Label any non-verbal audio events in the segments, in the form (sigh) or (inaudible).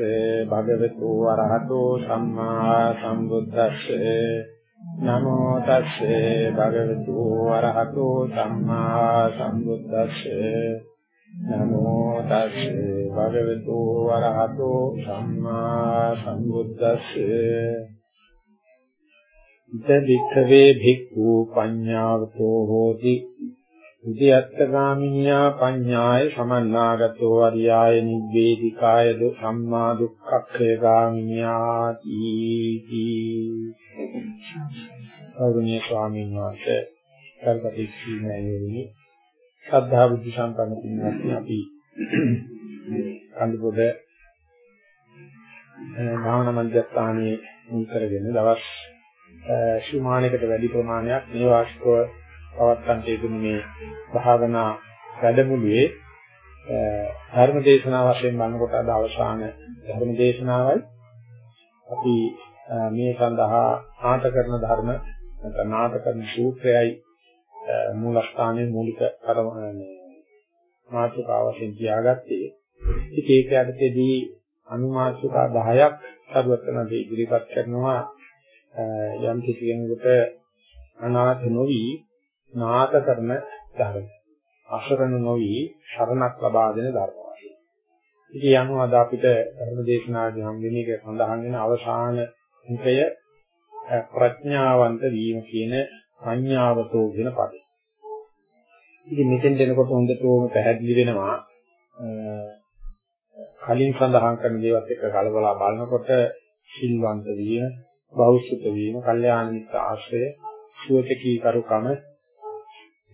තස්සේ භගවතු වරහතෝ සම්මා සම්බුද්දස්සේ නමෝ තස්සේ භගවතු වරහතෝ සම්මා සම්බුද්දස්සේ නමෝ තස්සේ භගවතු වරහතෝ සම්මා සම්බුද්දස්සේ ඉත වික්ඛවේ භික්ඛු පඤ්ඤාවතෝ හෝති උද්‍යත්තගාමිනියා පඤ්ඤාය සමන්නාගතෝ අරියාය නිබ්බේධිකාය දු සම්මා දුක්ඛක්ඛය ගාමිනියා තීති කෞරුණ්‍ය ස්වාමීන් වහන්සේ කල්පතික්ෂීමයි ශ්‍රද්ධා බුද්ධ සම්පන්න පින්වත්නි අපි කන්දපොඩ භාවනා මධ්‍යස්ථානයේ මුල් කරගෙන දවස් ශුමානයකට වැඩි ප්‍රමාණයක් නිවාසිකව පවත්වන්න යෙදුණු මේ භාවනා වැඩමුළුවේ ධර්ම දේශනාව වශයෙන් බලනකොට අද අවසාන ධර්ම දේශනාවයි අපි මේ සඳහා නාට කරන ධර්ම නැත්නම් නාට කරන සූත්‍රයයි මූලස්ථානයේ මූලික කරමනේ මාතෘකාව වශයෙන් තියාගත්තේ. ඉතින් ඒක යටතේදී අනුමාත්‍රිකා 10ක් සරුවත්නදී ඉදිරිපත් කරනවා යම් කිසි කෙනෙකුට අනාථ නොවි නාත කරන ධර්ම. අසරණ නොවි ශරණක් ලබා දෙන ධර්ම වශයෙන්. ඉතින් යනවා අද අපිට ධර්ම දේශනාදී හම් වෙන එක සඳහන් වෙන අවසාන මුඛය ප්‍රඥාවන්ත වීම කියන සංඥාවතෝ කියන පදේ. ඉතින් මෙතෙන් දෙනකොට හොඳටම පැහැදිලි වෙනවා කලින් සඳහන් කරන දේවල් එක්ක කලබලා බලනකොට සිල්වන්ත වීම, බෞද්ධ වීම, කල්යාණ මිත්‍ර ආශ්‍රය, සුවතකී කරුකම,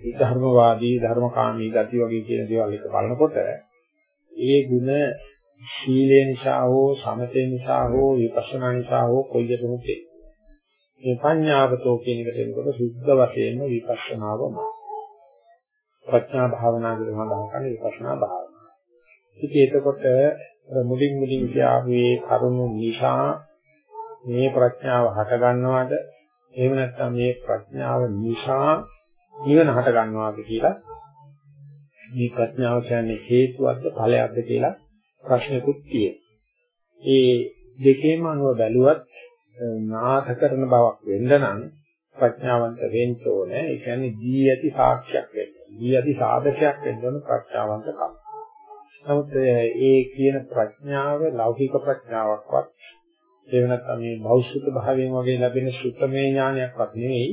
ධර්මවාදී, ධර්මකාමී ගති වගේ කියන දේවල් එක්ක බලනකොට ඒ ಗುಣ සීලේ නිසා හෝ සමතේ නිසා හෝ විපස්සනා නිසා හෝ කොයිදෙමුත් මේ පඤ්ඤාවතෝ කියන එකට එනකොට සුද්ධ වශයෙන්ම විපස්සනාවම ප්‍රඥා භාවනා කියලා සඳහන් කරන විපස්සනා භාවනාව. ඉතින් එතකොට මුලින් මුලින් කියාවේ කරුණු නිසා මේ ප්‍රඥාව හට ගන්නවාද? එහෙම නැත්නම් මේ ප්‍රඥාව නිසා නිවන හට ගන්නවාද කියලා මේ ප්‍රඥාව කියන්නේ හේතුවක්ද ඵලයක්ද කියලා ප්‍රශ්නකුත් තියෙනවා. ඒ දෙකේම අනුව බැලුවත් නාථ කරන බවක් වෙන්න නම් ප්‍රඥාවන්ත වෙන්න ඕනේ. ඒ කියන්නේ දී ඇති සාක්ෂියක් වෙන්න. දී ඇති සාධකයක් වෙන්න ඕන ප්‍රඥාවන්තකම. නමුත් ඒ කියන ප්‍රඥාව ලෞකික ප්‍රඥාවක්වත් ඒ වෙනත්නම් මේ භෞතික භාවයෙන් වගේ ලැබෙන සුත්තමේ ඥානයක්වත් නෙවෙයි.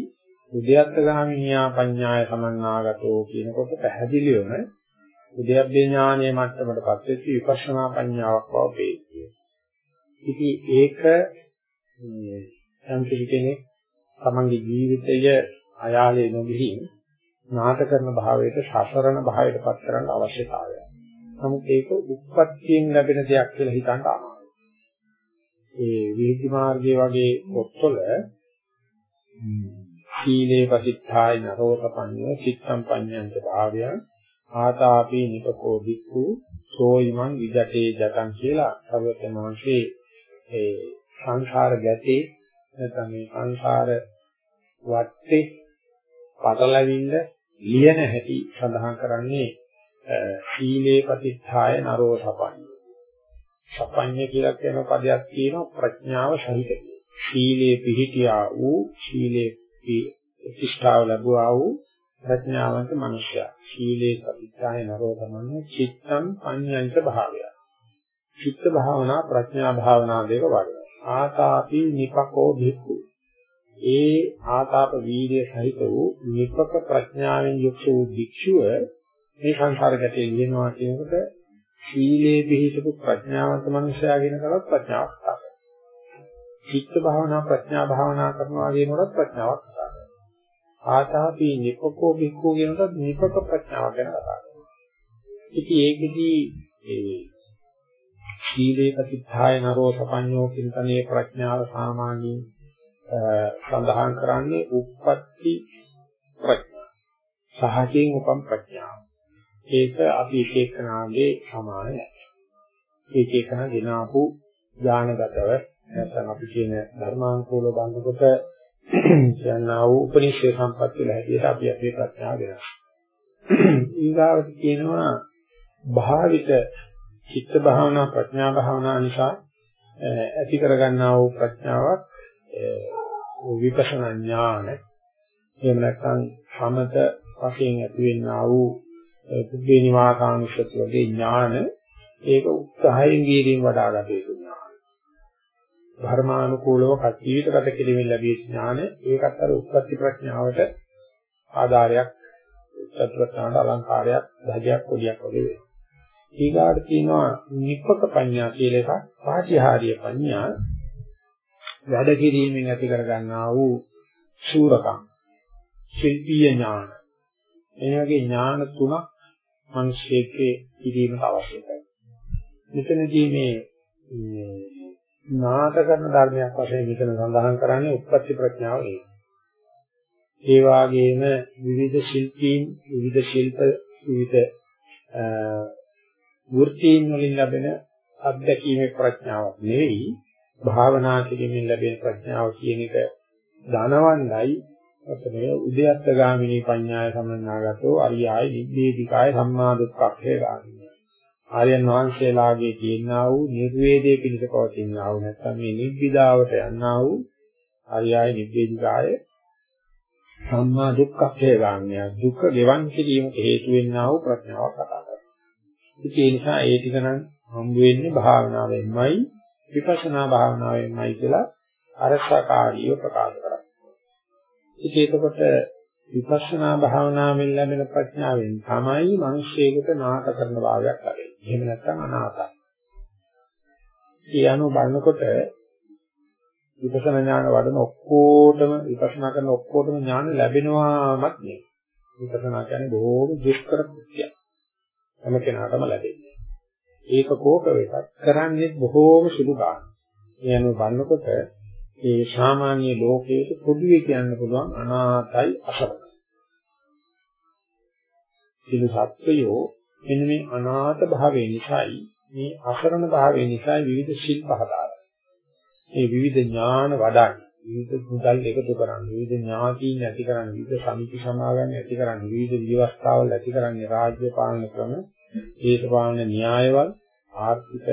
උද්‍යත්ත ගාමිනියා පඤ්ඤාය සමන්නාගතෝ කියනකොට පැහැදිලිවම උද්‍යප්පේ ඥානයේ මට්ටමටපත් වෙච්ච විපස්සනා පඤ්ඤාවක් බව පේනවා. ඉතින් ඒක යම් කෙනෙක් තමන්ගේ ජීවිතය අයාලේ නොගිහින් නාට කරන භාවයට සසරණ භාවයට පත් කරන්න අවශ්‍යතාවය. නමුත් ඒක උප්පත්තියෙන් ලැබෙන දෙයක් කියලා හිතන්න අමාරුයි. ඒ විහිදි මාර්ගයේ වගේ පොත්වල සීලේ පසිද්ධාය නරෝතපඤ්ඤෝ චිත්තම් පඤ්ඤන්ත භාවය ආතාපි නිපකෝ වික්ඛු සෝයිමං විජටේ ජතං කියලා සර්වතමංශේ ඒ සංසාර ගැටේ නැත්නම් මේ සංසාර වත්තේ පටලැවිල්ල ලියන හැටි සඳහන් කරන්නේ සීලේ ප්‍රතිත්ථාය නරෝ සපඤ්ඤ. සපඤ්ඤ කියලා කියන පදයක් තියෙනවා ප්‍රඥාව සහිත. සීලේ පිහිටියා වූ සීලේ ප්‍රතිෂ්ඨාව ලැබුවා වූ ප්‍රඥාවන්ත මනුෂ්‍යයා. සීලේ ප්‍රතිත්ථාය නරෝ සමන්නේ චිත්තං පඤ්ඤංච භාවය. චිත්ත භාවනා ප්‍රඥා භාවනා දෙක වඩනවා. ආතාපි නිපකෝ භික්ඛු ඒ ආතාප වීර්ය සහිත වූ නිපක ප්‍රඥාවෙන් යුක්ත වූ භික්ෂුව මේ සංසාර ගැටේ ලියනවා කියනකොට සීලේ පිහිටපු ප්‍රඥාවන්ත මනුෂ්‍යයා කියන කරත් ප්‍රඥාවක් කතා කරනවා. චිත්ත භාවනා ප්‍රඥා භාවනා කරනවා කියනකොට ප්‍රඥාවක් කතා කරනවා. ආතාපි නිපකෝ භික්ඛු කියනකොට නිපක ප්‍රඥාවක් ගැන කතා කරනවා. ඉතින් ඒකෙදී ඒ සීලේ ප්‍රතිථාය නරෝ සපඤ්ඤෝ කින්තනේ ප්‍රඥාව සාමාන්‍යයෙන් සඳහන් කරන්නේ උප්පත්ති ප්‍රඥා. සහජයෙන් උපම් ප්‍රඥාව. ඒක අපි එක එකනාගේ සමාන නැහැ. ඒක එකන ගෙනාපු ඥානගතව නැත්නම් අපි කියන ධර්මාංකෝල බඳකොට (coughs) කියනා වූ උපනිෂේ සම්පත් වල හැටියට අපි අපේ ප්‍රඥාව ගෙනවා. (coughs) ඊගාවට කියනවා භාවිත චිත්ත භාවනා ප්‍රඥා භාවනා නිසා ඇති කරගන්නා වූ ප්‍රඥාවක් විපස්සනා ඥාන එහෙම නැත්නම් සමත වශයෙන් ඇති වෙන්නා වූ බුද්ධේ නිවාසානුස්සති වගේ ඥාන ඒක උත්සාහයෙන් ගියකින් වඩා ගත යුතු ඥාන. ධර්මානුකූලව කච්චීවිතගත කිරීමෙන් ලැබිය ඥාන ඒකත් අර උත්පත්ති ප්‍රඥාවට ආධාරයක් උත්පත්ති ප්‍රඥාවට අලංකාරයක් ධජයක් පොඩියක් වගේ වෙනවා. ඊගාට තියෙනවා නිප්පක පඤ්ඤා කියලා එකක් පාටිහාරීය පඤ්ඤා වැඩ කිරීමෙන් ඇති කර ගන්නා වූ ශූරකම් ශිල්පීය ඥාන මේ වගේ ඥාන තුනක් මිනිස්සෙකේ ඉදීමට අවශ්‍යයි. මෙතනදී මේ නාට කරන ධර්මයක් වශයෙන් මෙතන සඳහන් කරන්නේ උප්පත්ති ප්‍රඥාව නේ. ඒ වගේම විවිධ ශිල්පීන් විවිධ ශිල්ප විවිධ වෘත්තීන් වලින් ලැබෙන අත්දැකීමේ ප්‍රඥාවක් නෙවෙයි භාවනා කිරීමෙන් ලැබෙන ප්‍රඥාව කියන එක ධනවන්දයි අපේ උද්‍යත්ත ගාමිනී පඤ්ඤාය සමන්නාගතෝ අරියාය නිබ්බේධිකාය සම්මා දුක්ඛේ ගාමිනී ආර්යයන් වහන්සේලාගේ තියෙනා වූ නිර්වේදයේ පිණිස පවතිනා වූ නැත්නම් මේ නිබ්බිදාවට යන්නා වූ ආර්යය නිබ්බේධිකාය සම්මා දුක්ඛේ ගාමිනී දුක්ඛ ගෙවන් කිරීමට හේතු වෙන්නා වූ ප්‍රඥාවක් කතා කරනවා. ඒ නිසා ඒ ටික නම් හම්බ වෙන්නේ භාවනාවෙන්මයි විපස්සනා භාවනාවෙන්මයි කියලා අරසකාරීව ප්‍රකාශ කරා. ඉතින් එතකොට විපස්සනා භාවනාවෙන් ලැබෙන ප්‍රඥාවෙන් තමයි මිනිස්සෙකුට නාට කරන භාවයක් ලැබෙන්නේ. එහෙම නැත්නම් අනාතයි. ඒ අනුව බලනකොට විපස්සනා ඥාන වඩන ඔක්කොටම විපස්සනා කරන ඔක්කොටම ඥාන ලැබෙනවාමත් නෙවෙයි. විපස්සනා කියන්නේ බොහෝම දුෂ්කර කෘත්‍යයක්. හැම කෙනාටම ලැබෙන්නේ. ඒක කෝක වේකත් කරන්නේ බොහෝම සුළු ගන්න. ඒ අනුව බලනකොට ඒ සාමාන්‍ය ලෝකයේ පොදුවේ කියන්න පුළුවන් අනාතයි අසරණයි. සිළු සත්වයෝ මෙන්න මේ අනාත භාවය නිසායි මේ අසරණ භාවය නිසා විවිධ ශිල්ප හදාගන්න. මේ විවිධ ඥාන වඩන්නේ විවිධ මුදල් එකතු කරන්නේ විවිධ ඥාතීන් ඇති කරන්නේ විවිධ සමිති සමාගම් ඇති කරන්නේ විවිධ විවස්ථාවල් ඇති කරන්නේ රාජ්‍ය පාලන ක්‍රම දේශපාලන න්‍යායවල ආර්ථික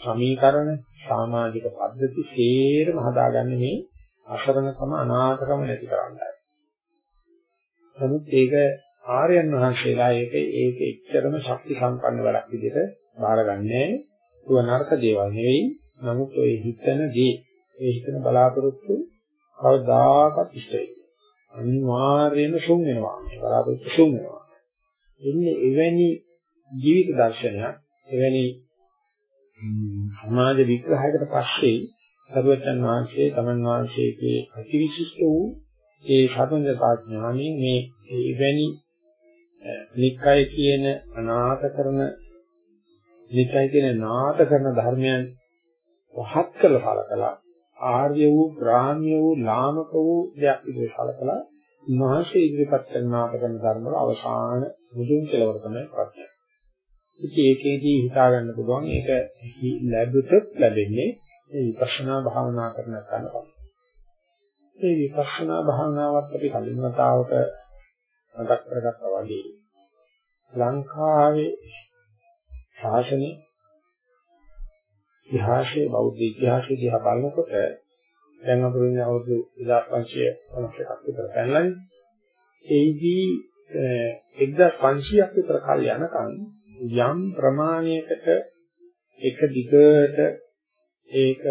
සමීකරණ සමාජික පද්ධති සේරම හදාගන්නේ මේ අසරණකම අනාථකම නැති කරන්නයි. නමුත් ඒක ආර්යයන් වහන්සේලා ඒක ඒක එච්චරම ශක්ති සම්පන්න වැඩක් විදිහට බාරගන්නේ නුව නරක දේවල් නෙවෙයි. නමුත් ඔය හිතන දේ ඒ හිතන බලාපොරොත්තු කවදාකවත් ඉෂ්ට වෙන්නේ. අනිවාර්යයෙන්ම සුන් වෙනවා. බලාපොරොත්තු සුන් වෙනවා. එන්නේ එවැනි ජීවිත දර්ශනයක් එවැනි සමාජ විග්‍රහයකට පස්සේ සර්වචන් වහන්සේ තමන් වහන්සේගේ අතිවිශිෂ්ට වූ ඒ සතුන්දතා ඥාණයෙන් මේ එවැනි නික්කය කියන අනාථ කරන නික්කය කියන නාථ කරන ධර්මයන් පහත් කළ කලකලා ආර්ය වූ ග්‍රාම්‍ය වූ ලාමක වූ දෙයක් විදිහට කලකලා මහසේ ඉදිරිපත් කරන නාථ කරන ධර්ම වල අවසාන මුදුන් කෙලවර තමයි ප්‍රඥා. ඉතින් ඒකේදී හිතා ගන්න පුළුවන් ඒක ලැබුතත් ලැබෙන්නේ මේ විපස්සනා භාවනා කරන තැනපත්. මේ විපස්සනා භාවනාවත් අපි කලින් වතාවට මතක් කරගත්තා වගේ ලංකාවේ ශාසනයේ ඉතිහාසයේ බෞද්ධ ඉතිහාසයේ දිහා බලනකොට දැන් අපේ ඉන්නේ අවුරුදු 2550ක් විතර පැනලානේ. ඒදී 1500ක් විතර කල් යනකම් යම් ප්‍රමාණයකට එක දිගට ඒක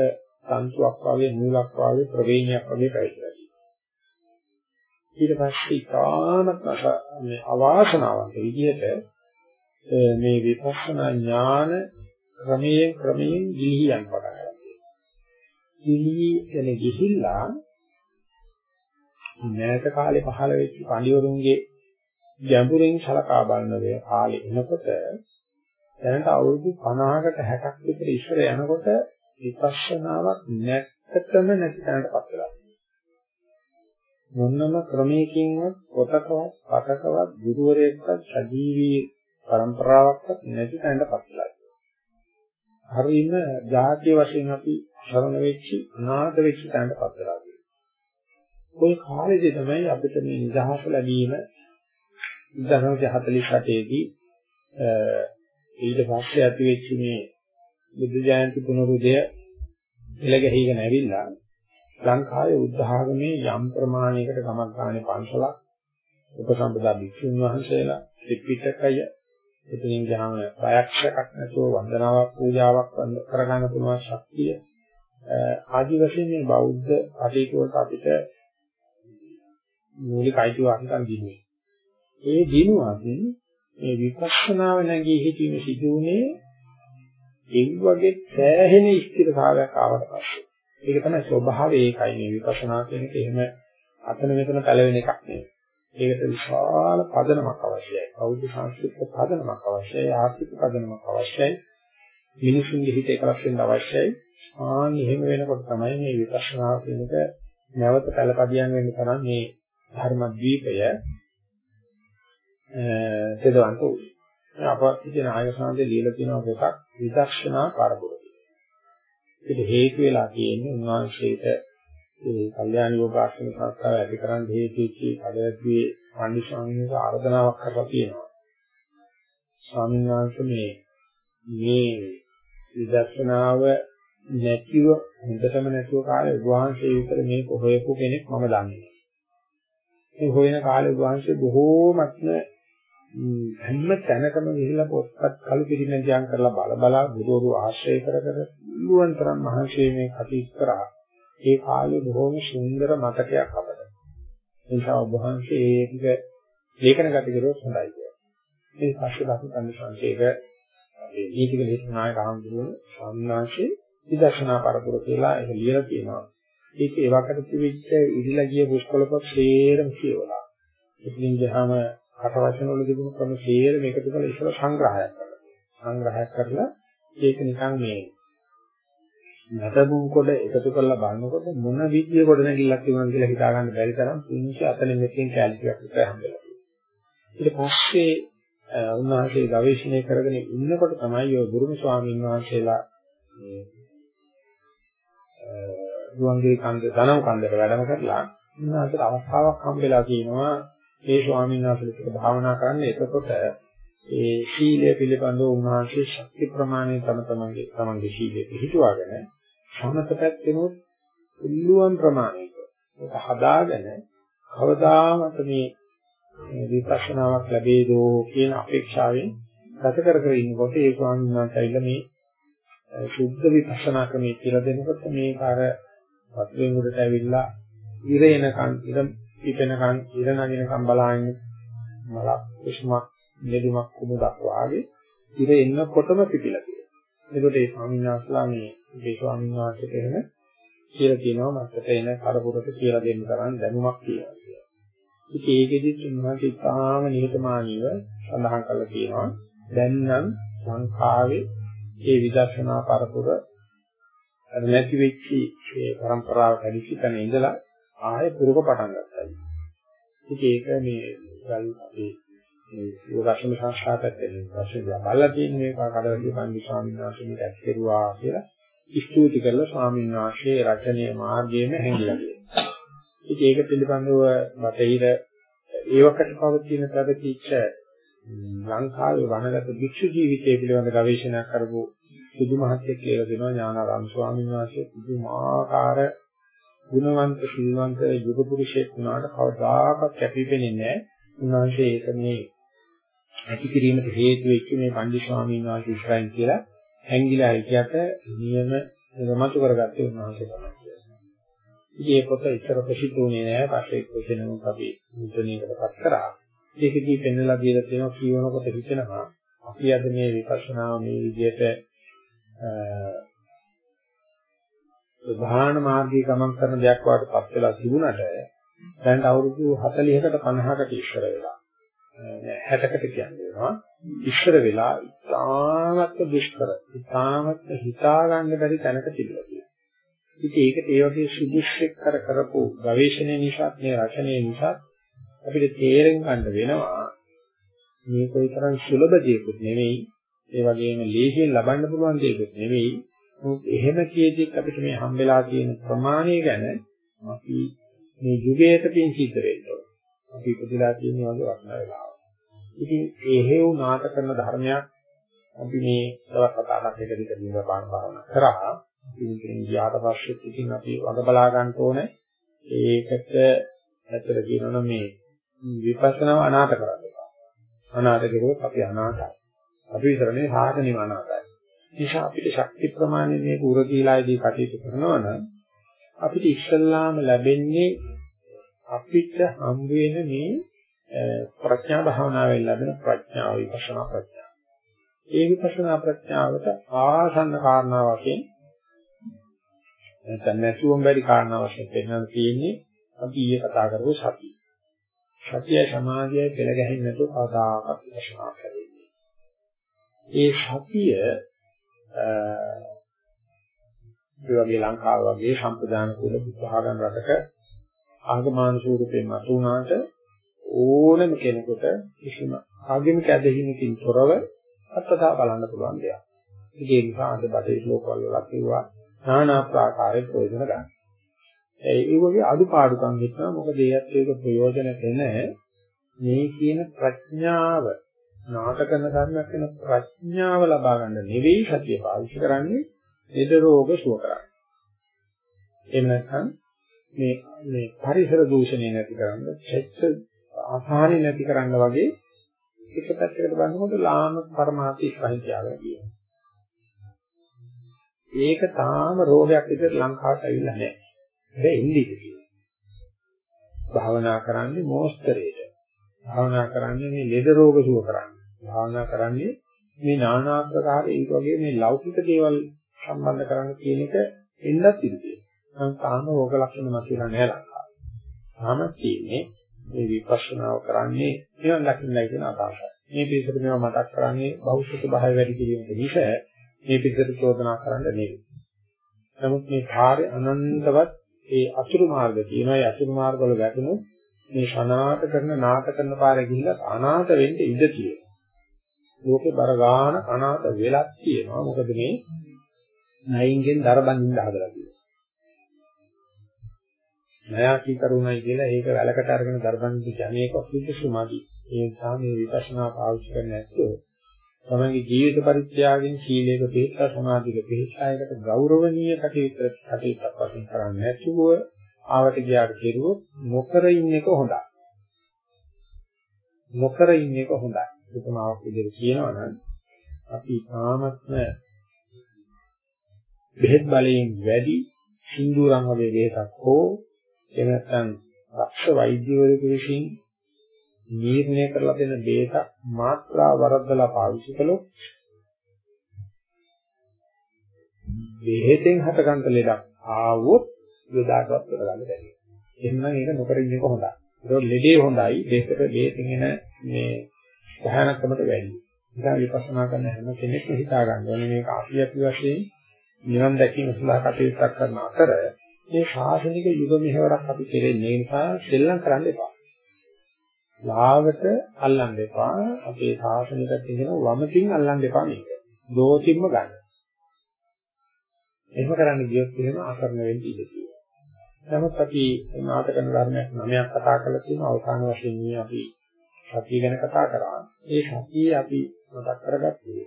තන්තුවක් වගේ නූලක් වගේ ප්‍රවේණයක් වගේ පැවිදිලා ඊට පස්සේ ඉතාමත් මේ අවාසනාවන්ත විදිහට මේ විපස්සනා ඥාන ක්‍රමයෙන් ක්‍රමයෙන් ගිලිහියන් පටන් ගන්නවා. ගිලිහිගෙන ගිහිල්ලා නැත කාලේ පහළ වෙච්ච පඬිවරුන්ගේ ගැඹුරින් සලකා බලන වේ කාලේ එනකොට දැනට අවුරුදු 50කට 60ක් විතර ඉස්සර යනකොට විපස්සනාවක් නැත්තටම නැති තැනටපත් වෙලා මොනම ක්‍රමයකින්වත් පොතකවත් පතකවත් ගුරුවරයෙක්වත් සජීවී પરම්පරාවක්වත් නැති තැනකටපත් වෙලා. හරියම ජාතිය වශයෙන් අපි ශරණ වෙච්චි අනාථ වෙච්ච තැනකටපත් වෙලා ওই කාලෙදී තමයි අපිට මේ නිදහස ලැබීම 1948 දී ඊට පස්සේ ඇති වෙච්ච මේ බුද්ධ ජයන්ති පුනරුදය එළගැහිගෙන ඇවිල්ලා ලංකාවේ බුද්ධ ආගමේ යම් ප්‍රමාණයකට ගමක් ගානේ පන්සලක් උපසම්පදා භික්ෂුන් වහන්සේලා ත්‍රිපිටකය එතනින් ගියාම ප්‍රයක්ෂකක් නැතුව වන්දනාවක් පූජාවක් කරගන්න පුළුවන් ශක්තිය ආදි වශයෙන් මේ බෞද්ධ කටයුතු වලට අපිට මූලික අයිතිවාසිකම් දිනුවේ. ඒ දිනුවකින් මේ විපස්සනාව නැගී හිතීම සිදුුනේ ඒ වගේ සෑහෙන ස්ථිරතාවයක් ආවට පස්සේ. ඒක තමයි ස්වභාවය ඒකයි මේ විපස්සනා කියන එක එහෙම අතන මෙතන පැලවෙන එකක් නෙවෙයි. ඒකට විශාල පදනමක් අවශ්‍යයි. බෞද්ධ සංස්කෘතික පදනමක් අවශ්‍යයි. ආර්ථික පදනමක් අවශ්‍යයි. මිනිසුන්ගේ හිත එකලස් වෙන්න අවශ්‍යයි. ආන් එහෙම වෙනකොට තමයි මේ විපස්සනා කියන එක නැවත පළපදියම් වෙන්න තරම් මේ ධර්මද්වීපය තෙදවන්ත උනේ. අපවත් කියන ආයසාන්දේ লীලා තියෙන කොටක් විදර්ශනා පරපුර. ඒක හේතු වෙලා තියෙන්නේ උන්වහන්සේට ඒ කල්යාණ යෝගාශ්‍රම සංස්ථාව ඇති කරන් හේතු වෙච්ච අදවැද්දී පන්දි ස්වාමීන් වහන්සේ ආර්දනාවක් කරලා තියෙනවා. ස්වාමීන් වහන්සේ මේ මේ විදර්ශනාව නැතිව හොඳටම නැතුව කාලේ වහන්සේ විතර මේක හොයපු කෙනෙක් මම දන්නේ. මේ හොයන කාලේ වහන්සේ බොහෝමත්ම හැම තැනකම ගිහිලා පොත්පත් කළු පිළිමෙන් ධ්‍යාන කරලා බල බලා බුදුරු ආශ්‍රය කර කර ලුවන් තරම් මහන්සිය මේ කටයුතු කරා. ඒ කාලේ බොහෝම සුන්දර මතකයක් අපට. ඒ නිසා ඔබ වහන්සේ ඒක ලේඛන ගත කරුවොත් හොඳයි කියලා. මේ පස්සේ දකින්න කන්නේ සංසේක මේ නීතික ලේඛනායක ආම්දුන ස්වාමීන් වහන්සේ විදර්ශනා පරපුර කියලා ඒක ලියලා තියෙනවා. ඒක ඒවකට තිබිච්ච ඉදිලා ගිය පුස්කොළපත් සේරම කියවලා. ඉතින් ගියාම කටවචන වල තිබුණු ක්‍රම සේරම එකතු කරලා ඉස්සර සංග්‍රහයක් කරලා. සංග්‍රහයක් කරලා ඒක නිකන් මේ නැතබුන් කොට එකතු කරලා බලනකොට මොන විදිය කොට නැගිල්ලක් තිබුණාද කියලා හිතා ගන්න බැරි තරම් පුංචි අතන මෙතෙන් කැලිටියක් විතර හම්බෙලා තියෙනවා. ඊට පස්සේ උන්වහන්සේ ගවේෂණය කරගෙන ඉන්නකොට තමයි ඔය ගුරුම ස්වාමීන් වහන්සේලා රුවන්ගේ කන්ද ධනම් කන්දට වැඩම කරලා උන්වහන්සේට අවස්ථාවක් හම්බෙලා තියෙනවා මේ ස්වාමීන් වහන්සේට භාවනා කරන්න එතකොට ඒ සීලය පිළිබඳව උන්වහන්සේ ශක්ති ප්‍රමාණය තම තමන්ගේ තමන්ගේ සීලය පිළිටුවාගෙන සමත පැත්තෙනොත් පුළුවන් ප්‍රමාණයක ඒක හදාගෙන කවදාමත් මේ විපස්සනාවක් ලැබේදෝ කියන අපේක්ෂාවෙන් ගත කර කර ඉන්නකොට ඒ ස්වාමීන් වහන්සේ ඇවිල්ලා මේ සුද්ධ විපස්සනා ක්‍රමයේ කියලා දෙනකොට මේක අර වතුරෙන් උඩට ඇවිල්ලා ඉර එනකන් ඉර පිපෙනකන් ඉර නගිනකන් බලාගෙන මලක් කුෂ්මක් නෙළුමක් කුමුදක් වාගේ ඉර එන්නකොටම පිපිලා තියෙනවා. එතකොට ඒ ස්වාමීන් වහන්සේලා මේ මේ ස්වාමීන් වහන්සේට එහෙම කියලා කියනවා මත්තට එන කරපුරට කියලා දෙන්න තරම් දැනුමක් තියෙනවා කියලා. ඉතින් ඒකෙදිත් උන්වහන්සේ ඉතාම නිහතමානීව සඳහන් කරලා තියෙනවා දැන් නම් ලංකාවේ ඒ විදර්ශනා පරපුර අර නැති වෙච්ච ඒ પરම්පරාව කැඩිච්ච තැන ඉඳලා ආයෙ පුරුක පටන් ගත්තා. ඉතින් ඒක මේ ගල් අපේ මේ යෝගාශ්‍රම සංස්ථාපකත් වෙන පස්සේ බලලා තියෙන මේ කඩවැලි පන්දි ස්වාමීන් වහන්සේ මේක ඇත්තරුවා කියලා ස්තුති කරලා ස්වාමීන් වහන්සේ රචනීය මාර්ගයේම හැංගිලා තියෙනවා. ඉතින් ඒක පිළිබඳව බටහිර ඒවකට පවතින ප්‍රගතිච්ච ලංකාවේ වනගත භික්ෂු ජීවිතය පිළිබඳ ගවේෂණයක් කරපු සුදු මහත්තයෙක් කියලා දෙනවා ඥානාරාම ස්වාමීන් වහන්සේ පුදුමාකාර ගුණවන්ත සිල්වන්ත යුග පුරුෂයෙක් වුණාට කවදාකවත් කැපිපෙන්නේ නැහැ. උන්වහන්සේ ඒක මේ ඇති කිරීමට හේතු වෙච්ච මේ පන්දි ස්වාමීන් වහන්සේ ඉස්සරහින් කියලා හැංගිලා හිටියට නියම රමතු කරගත්තේ උන්වහන්සේ තමයි. ඉතින් ඒ පොත ඉතර ප්‍රසිද්ධ වුණේ නැහැ. පස්සේ කොහෙනමුත් අපි මුද්‍රණයකටපත් කරා. ඒකදී පෙන්වලා දීලා තියෙනවා කියවනකොට හිතෙනවා අපි අද මේ විපස්සනා මේ විදිහට ප්‍රධාන මාර්ගයේ ගමන් කරන දෙයක් වඩපත් වෙලා තිබුණට දැන් අවුරුදු 40කට 50කට ඉස්සර වෙලා නෑ 60කට කියන්නේ වෙනවා ඉස්සර වෙලා ඉතාමත් දුෂ්කර ඉතාමත් හිතා ගන්න බැරි තැනක තිබුණා කියලා. ඉතින් ඒකට ඒ වගේ සුදුස්සෙක් කර කරපු ගවේෂණය නිසා මේ රචනය නිසා අපිට තේරෙන් ගන්න වෙනවා මේ කොයිතරම් සුලභ දෙයක්ද නෙවෙයි ඒ වගේම ලේසියෙන් ලබන්න පුළුවන් දෙයක්ද නෙවෙයි එහෙම කියද්දිත් අපිට මේ හම්බෙලා තියෙන ප්‍රමාණය ගැන අපි මේ යුගයට පින් සිද්ධ වෙන්න ඕන. අපි ඉපදලා තියෙන වගේ වටිනා වෙලාව. ඉතින් එහෙව් නාට කරන ධර්මයක් අපි මේ දවස් හතරක් එක දිගට නිර පාන භාවනා කරා. ඉතින් ගියාට පස්සෙත් ඉතින් අපි වග බලා ගන්න ඕනේ. ඒකට ඇත්තට කියනවනම් මේ විපස්සනාව අනාථ කරන්න එපා. අනාථ කෙරුවොත් අපි අනාථයි. අපි විතරනේ සාධනෙම අනාථයි. නිසා අපිට ශක්ති ප්‍රමාණය මේ පුරදීලායේදී කටයුතු කරනවා නම් අපිට ඉස්සල්ලාම ලැබෙන්නේ අපිට හම් වෙන මේ ප්‍රඥා භාවනාවෙන් ලැබෙන ප්‍රඥාව විපස්සනා ප්‍රඥාව. ඒ විපස්සනා ප්‍රඥාවට ආසන්න කාරණා වශයෙන් නැත්නම් නැසුවම් බැරි කාරණා වශයෙන් පෙන්වන්න තියෙන්නේ අපි ඊයේ කතා කරපු සතිය. සතිය සමාධියයි පෙළ ගැහෙන්නේ නැතුව කවදාකවත් විපස්සනා කරන්නේ. ඒ සතිය ඒ වගේ ලංකාව වගේ සම්ප්‍රදාන කුල බුද්ධඝම රටක ආගමාන ස්වරූපයෙන් මතුණාට ඕනම කෙනෙකුට කිසිම ආගමික ඇදහිීමකින් තොරව අත්දැක බලන්න පුළුවන් දෙයක්. ඒ නිසා අද බටේ ශ්ලෝකවල වල කිව්වා নানা ආකාරයේ ප්‍රයෝජන ගන්න. ඒ වගේ අඩුපාඩුකම් හිටනවා මොකද ඒත් ඒක ප්‍රයෝජන දෙන මේ කියන ප්‍රඥාව නාටකන ධර්මයක් වෙන ප්‍රඥාව ලබා ගන්න නෙවෙයි සතිය පාවිච්චි කරන්නේ ලෙඩ රෝග සුව කරන්න. එහෙම නැත්නම් මේ මේ පරිසර දූෂණය නැති කරන්න, චෛත්‍ය ආහාරي නැති කරන්න වගේ එක පැත්තකට බලනකොට ලාමක පරමාර්ථය ඉස්සරහින් තියාගෙන කියනවා. ඒක තාම රෝගයක් විදිහට ලංකාවට ඇවිල්ලා නැහැ. ඒක ඉන්දිය කියනවා. භාවනා කරන්නේ මොස්තරේට. භාවනා කරන්නේ මේ ලෙඩ රෝග සුව කරන්න. භාවනා කරන්නේ මේ নানা ආකාර ඒක වගේ මේ ලෞකික දේවල් සම්බන්ධ කරන්න කියන එක එන්නත් ඉන්නේ. නම් තාම රෝග ලක්ෂණ මතුවලා නැහැ ලංකාවේ. තාම තියෙන්නේ මේ විපස්සනාව කරන්නේ නිවන් දකින්නයි කියන අදහසයි. මේ පිළිසෙට මේවා මතක් කරන්නේ බෞද්ධ භාවය වැඩි කිරීමට නිසා මේ පිළිසෙට චෝදනා කරන්න නෙවෙයි. නමුත් මේ කාර්ය අනන්තවත් ඒ අතුරු මාර්ග තියෙනවා. ඒ අතුරු මාර්ග වල වැටුණොත් මේ ශනාත කරන නාට කරන පාරේ ගිහිල්ලා අනාථ වෙන්න ඉඩ තියෙනවා. ලෝකේ බර ගන්න අනාථ වෙලක් තියෙනවා. මොකද මේ නයින්ගෙන් දරබඳින්න හදලා තියෙනවා. නයාකී කරුණයි කියලා ඒක වැලකට අරගෙන දරබඳින්න කියන්නේ ඒක සුදුසුමදි. ඒ නිසා මේ විපස්සනා පාවිච්චි කරන්නේ නැත්නම් තමන්ගේ ජීවිත පරිත්‍යාගයෙන් සීලයක පිළිපද සමාධියක පිළිපදයකට ගෞරවනීය කටයුතු කටයුත්තක් වශයෙන් කරන්නේ නැතුව ආවට ගියාට කෙරුවොත් නොකර ඉන්න එක හොඳයි. නොකර ඉන්න එක හොඳයි. උපමාවක් විදිහට කියනවා නම් අපි තාමත්ම බෙහෙත් බලයෙන් වැඩි සින්දුරන් වගේ බෙහෙතක් හෝ එහෙම නැත්නම් රක්ෂ වෛද්‍යවරයෙකු විසින් නිර්ණය කරලා දෙන බෙහෙතක් මාත්‍රා වරද්දලා පාවිච්චි කළොත් බෙහෙතෙන් හටගන්න ලෙඩක් ආවොත් යොදාගත් කරගන්න බැහැ. එහෙනම් ඒක නොකර ඉන්න එක හොඳයි. ඒක ලෙඩේ හොඳයි. බෙහෙතට බෙහෙතෙන් එන මේ භයානකමට වැඩි. ඉතින් විපස්සනා කරන හැම කෙනෙක්ම හිතා ගන්න ඕනේ මේක අපි අපි වශයෙන් නිවන් දැකීම සඳහා කටයුත්තක් කරන අතර මේ ශාසනික යුග මෙහෙවරක් අපි කෙරෙන්නේ නිසා සෙල්ලම් කරන්න එපා. ලාවට අල්ලන්න එපා. අපේ ශාසනික තියෙන වමකින් අල්ලන්න එපා මේක. දෝතිම්ම ගන්න. එහෙම කරන්න ගියොත් එහෙම අකරණ වෙන්න ඉඩ තියෙනවා. නමුත් අපි නාටකන ධර්මයක් නමයක් කතා කරලා තියෙන අවසාන වශයෙන් මේ අපි සතිය ගැන කතා කරා. ඒ සතිය අපි මතක් කරගත්තේ.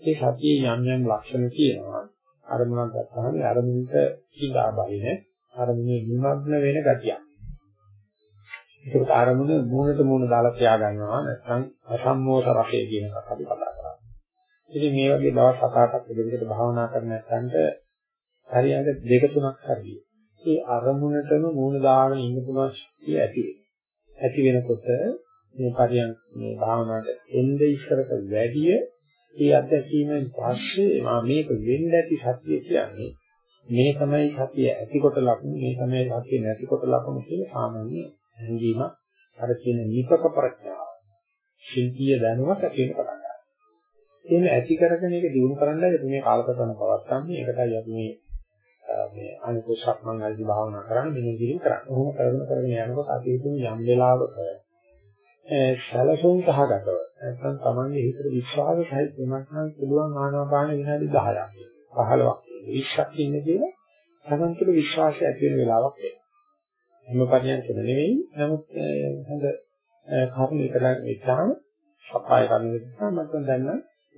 ඒ සතියේ යම් යම් ලක්ෂණ තියෙනවා. අරමුණක් ගත්තාම අරමුණට ඉඳා බයින අරමුණේ නිමග්න වෙන ගතියක්. ඒකට අරමුණ මූණට මූණ දාලා තියා ගන්නවා නැත්නම් අසම්මෝස රසය කියන එකක් අපි කතා කරා. ඉතින් මේ වගේ දවස් හත අටක් දෙකට භාවනා කරන නැත්නම්ට හරියට දෙක තුනක් හරියි. ඒ අරමුණටම මූණ දාගෙන ඉන්න පුළුවන් ශක්තිය ඇති ඇති වෙනකොට මේ පරියන් මේ භාවනාවට එnde ඉස්සරට වැඩිය ඒ අත්දැකීමෙන් පස්සේ මා මේක වෙන්න ඇති සත්‍ය කියන්නේ මේ තමයි සතිය ඇතිකොට ලකුණු මේ තමයි සතිය නැතිකොට ලකුණු කියලා සාමාන්‍ය හැඟීම අර කියන දීපක ප්‍රඥාව ශිල්පීය දැනුමක් ඇති වෙන පටන් ගන්නවා. එහෙම ඇති කරගෙන ඒක දිනු කරන්නයි මේ කාලසටහන පවත්න්නේ. ඒකටයි අපි මේ මේ අනිකුත් සක්මන් ආදී භාවනා කරන්නේ මෙන්න විදිහට කරන්නේ. ඔහොම කරගෙන කරගෙන යනකොට අපි හිතමු යම් වෙලාවක සැලසුම් සහගතව නැත්නම් Tamange හිතට විශ්වාස සහිත වෙනස් නම් පුළුවන් ආනාපාන විනාඩි 10ක් 15ක් 20ක් ඉන්න කියලා Taman තුළ විශ්වාසය ඇති වෙන වෙලාවක් එනවා. හැම පරියන්කම නෙවෙයි නමුත් හොඳ කර්ම විතරක් වෙච්චාම සපාය කරන නිසා මට දැන්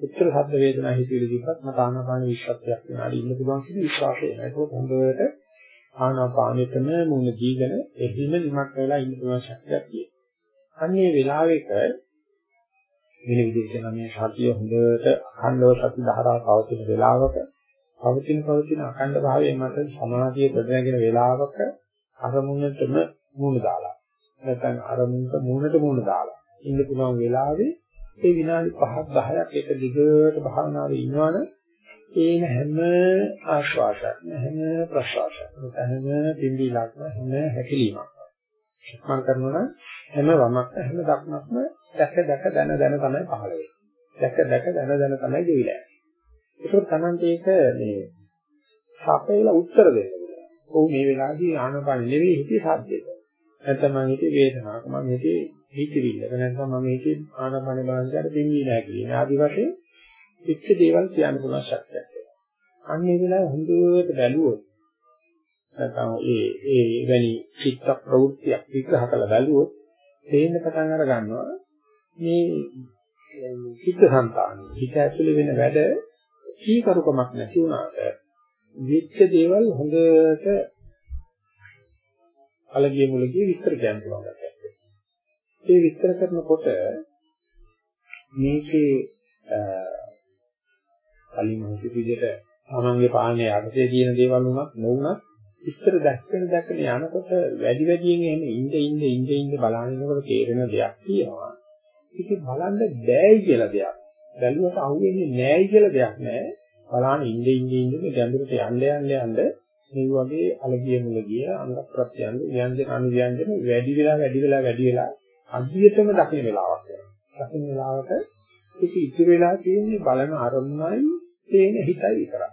උත්තර ශබ්ද වේදනා හිතවිලි දීපත් මට ආනාපාන විශ්වාසයක් වෙනාලි ඉන්න පුළුවන් කියන විශ්වාසය එනවා. ඒක හොඳට ආනාපානෙතම මුණ දීගෙන එහිම නිමක් වෙලා ඉන්න පුළුවන් ශක්තියක් තියෙනවා. අන්නේ වෙලාවෙක වෙන විදිහට නම් මේ සතිය හොඳට අඛණ්ඩව සති ධාරාව පවතින වෙලාවක පවතින පවතින අඛණ්ඩ භාවයෙන් මත සමාධිය ප්‍රදගෙන වෙලාවක අරමුණටම මූණ දාලා නැත්නම් අරමුණට මූණට මූණ දාලා ඉන්න පුළුවන් වෙලාවේ ඒ විනාඩි 5ක් 10ක් එක දිගට භාවනාවේ ඉන්නවනම් ඒන හැම ආශ්වාසයක්ම හැම ප්‍රශ්වාසයක්ම හැම පිම්බීලක්ම හැම හැකිලීමක් මම කරනවා හැම වමක්ම හැම දක්මක්ම දැක දැක දන දන තමයි පහළ වෙන්නේ. දැක දැක දන දන තමයි දෙවිලා. ඒක තමයි ඒක මේ සපේලා උත්තර දෙන්නේ. ඔව් මේ වෙලාවේදී ආනපාන නෙවෙයි හිතේ සාධ්‍යද. නැත්නම් මම හිතේ වේදනාවක් මම හිතේ හිතවිල්ල. නැත්නම් මම හිතේ ආනපාන බලන්ජාට දෙන්නේ නැහැ කියන ආදි වශයෙන් එච්ච දේවල් කියන්න පුළුවන් ශක්තියක් තියෙනවා. අන්න ඒ වෙලාවේ හොඳට බැලුවොත් නැත්නම් ඒ ඒ වැනි චිත්ත ප්‍රවෘත්තියක් විග්‍රහ කරලා බැලුවොත් තේින්න පටන් අර ගන්නවා මේ චිත්ත සංතාන හිත ඇතුලේ වෙන වැඩ කීකරුකමක් නැති වුණාට විච්ඡ දේවල් හොඳට අලගිය මුලගිය විස්තර කියන්න පුළුවන් ගැටයක්. ඒ විස්තර කරනකොට මේකේ කලින් හිත විදිහට තමන්ගේ පාලනයේ යටතේ තියෙන දේවල් වුණත් නොවුණත් ඉස්තර දැක්කෙන දැක්කෙන යනකොට වැඩි වැඩියෙන් එහෙම ඉඳ ඉඳ ඉඳ ඉඳ බලනකොට තේරෙන දෙයක් තියෙනවා. ඒක බලන්න බෑයි කියලා දෙයක්. බැලුවට අහුවෙන්නේ නෑයි කියලා දෙයක් නෑ. බලන්න ඉඳ ඉඳ ඉඳ ගැඹුරට යන්න යන්න යන්න මේ වගේ අලගිය මුලගිය අංග ප්‍රත්‍යංග ව්‍යංජන අනුව්‍යංජන වැඩි වෙලා වැඩි වෙලා වැඩි වෙලා අධියතම දකින්න වෙලාවක් වෙනවා. දකින්න වෙලාවට ඒක ඉතුරු වෙලා තියෙන්නේ බලන අරමුණයි තේන හිතයි විතරයි.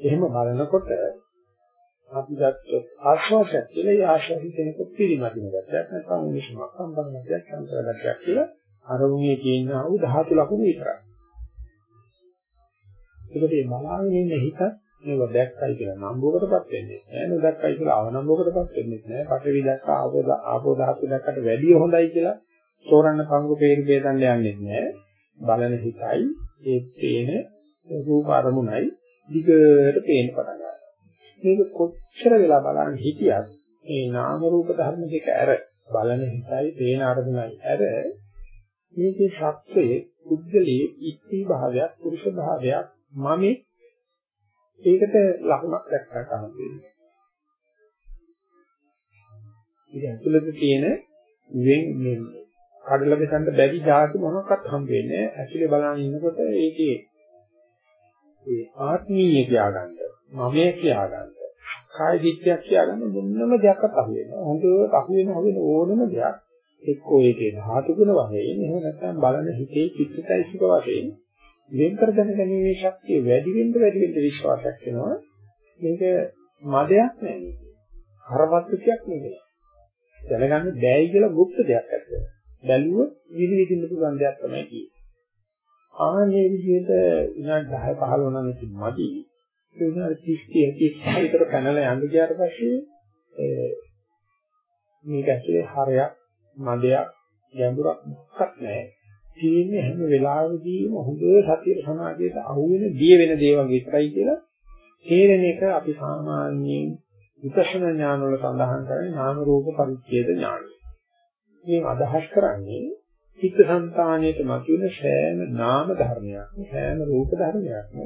එහෙම බලනකොට අපි ගත්තොත් ආශ්වාසයක් කියලා ඒ ආශ්වාසය කෙනෙකුට පිළිමදින ගැටයක් නැත්නම් උණුසුමක් සම්බන්ධයක් සංකල්පයක් කියලා අරමුණේ තියෙන ආ වූ ධාතු ලක්ෂණ විතරයි. ඒකට මේ බලාගෙන ඉන්න හිත මේව දැක්කයි කියලා නම්බුවකටපත් වෙන්නේ නැහැ. නොදැක්කයි කියලා අවනම්බුවකටපත් වෙන්නේ නැහැ. පටවි දැක්කා ආපෝ ආපෝ ධාතු දැක්කට වැඩිය හොඳයි කියලා තෝරන්න පංගු peer බේදන්න යන්නේ නැහැ. බලන හිතයි ඒ පේන රූප අරමුණයි දිගට පේන්න පටන් ගන්නවා. මේක කොච්චර වෙලා බලන්න හිටියත් මේ නාම රූප ධර්ම දෙක ඇර බලන හිතයි පේන අරමුණයි ඇර මේකේ ශක්තියේ උද්දලී ඉති භාවයක් පුරුෂ භාවයක් මම ඒකට ලකුණක් දැක්කා තමයි. ඉතින් ඇතුළත තියෙන වෙන් මේ කඩල බෙසන්න බැරි જાති මොනක්වත් හම් වෙන්නේ නැහැ. ඇතුලේ බලන ඉන්නකොට ඒකේ ඒ ආත්මීය කියාගන්න මමයේ කියාගන්න කාය දිට්ඨියක් කියාගන්න මොනම දෙයක්වත් අහු වෙනවා හොඳට අහු වෙන අහු වෙන ඕනම දෙයක් එක්කෝ ඒකේ ධාතු ගුණ වශයෙන් එහෙම නැත්නම් බලන හිතේ චිත්තයිසික වශයෙන් වෙන් කර දැනගැනීමේ ශක්තිය වැඩි වෙන්න වැඩි වෙන්න විශ්වාසයක් වෙනවා මේක මදයක් නෙවෙයි හරවත්තියක් නෙවෙයි දැනගන්න බෑයි කියලා গুপ্ত දෙයක් ඇත්තද බැලුවොත් විවිධින්න පුළුවන් දෙයක් තමයි කියන්නේ ආනේ විදිහට විනාඩි 10 15 නම් ඉතින් මදි. ඒ විනාඩි 30 30 විතර පැනලා යන්න ගියාට පස්සේ මේක ඇතුලේ හරයක් මදයක් ගැඹුරක් මොකක් නැහැ. තියෙන්නේ හැම වෙලාවෙදීම හොඳ සතිය සමාධියට අහුවෙන දිය වෙන දේවල් විතරයි කියලා තේරෙන එක අපි සාමාන්‍යයෙන් විපස්සනා ඥාන වල සඳහන් කරන්නේ නාම රූප පරිච්ඡේද ඥානය. මේ අදහස් කරන්නේ චිත්තසංතානයේ මතුවෙන සෑම නාම ධර්මයක්ම සෑම රූප ධර්මයක්ම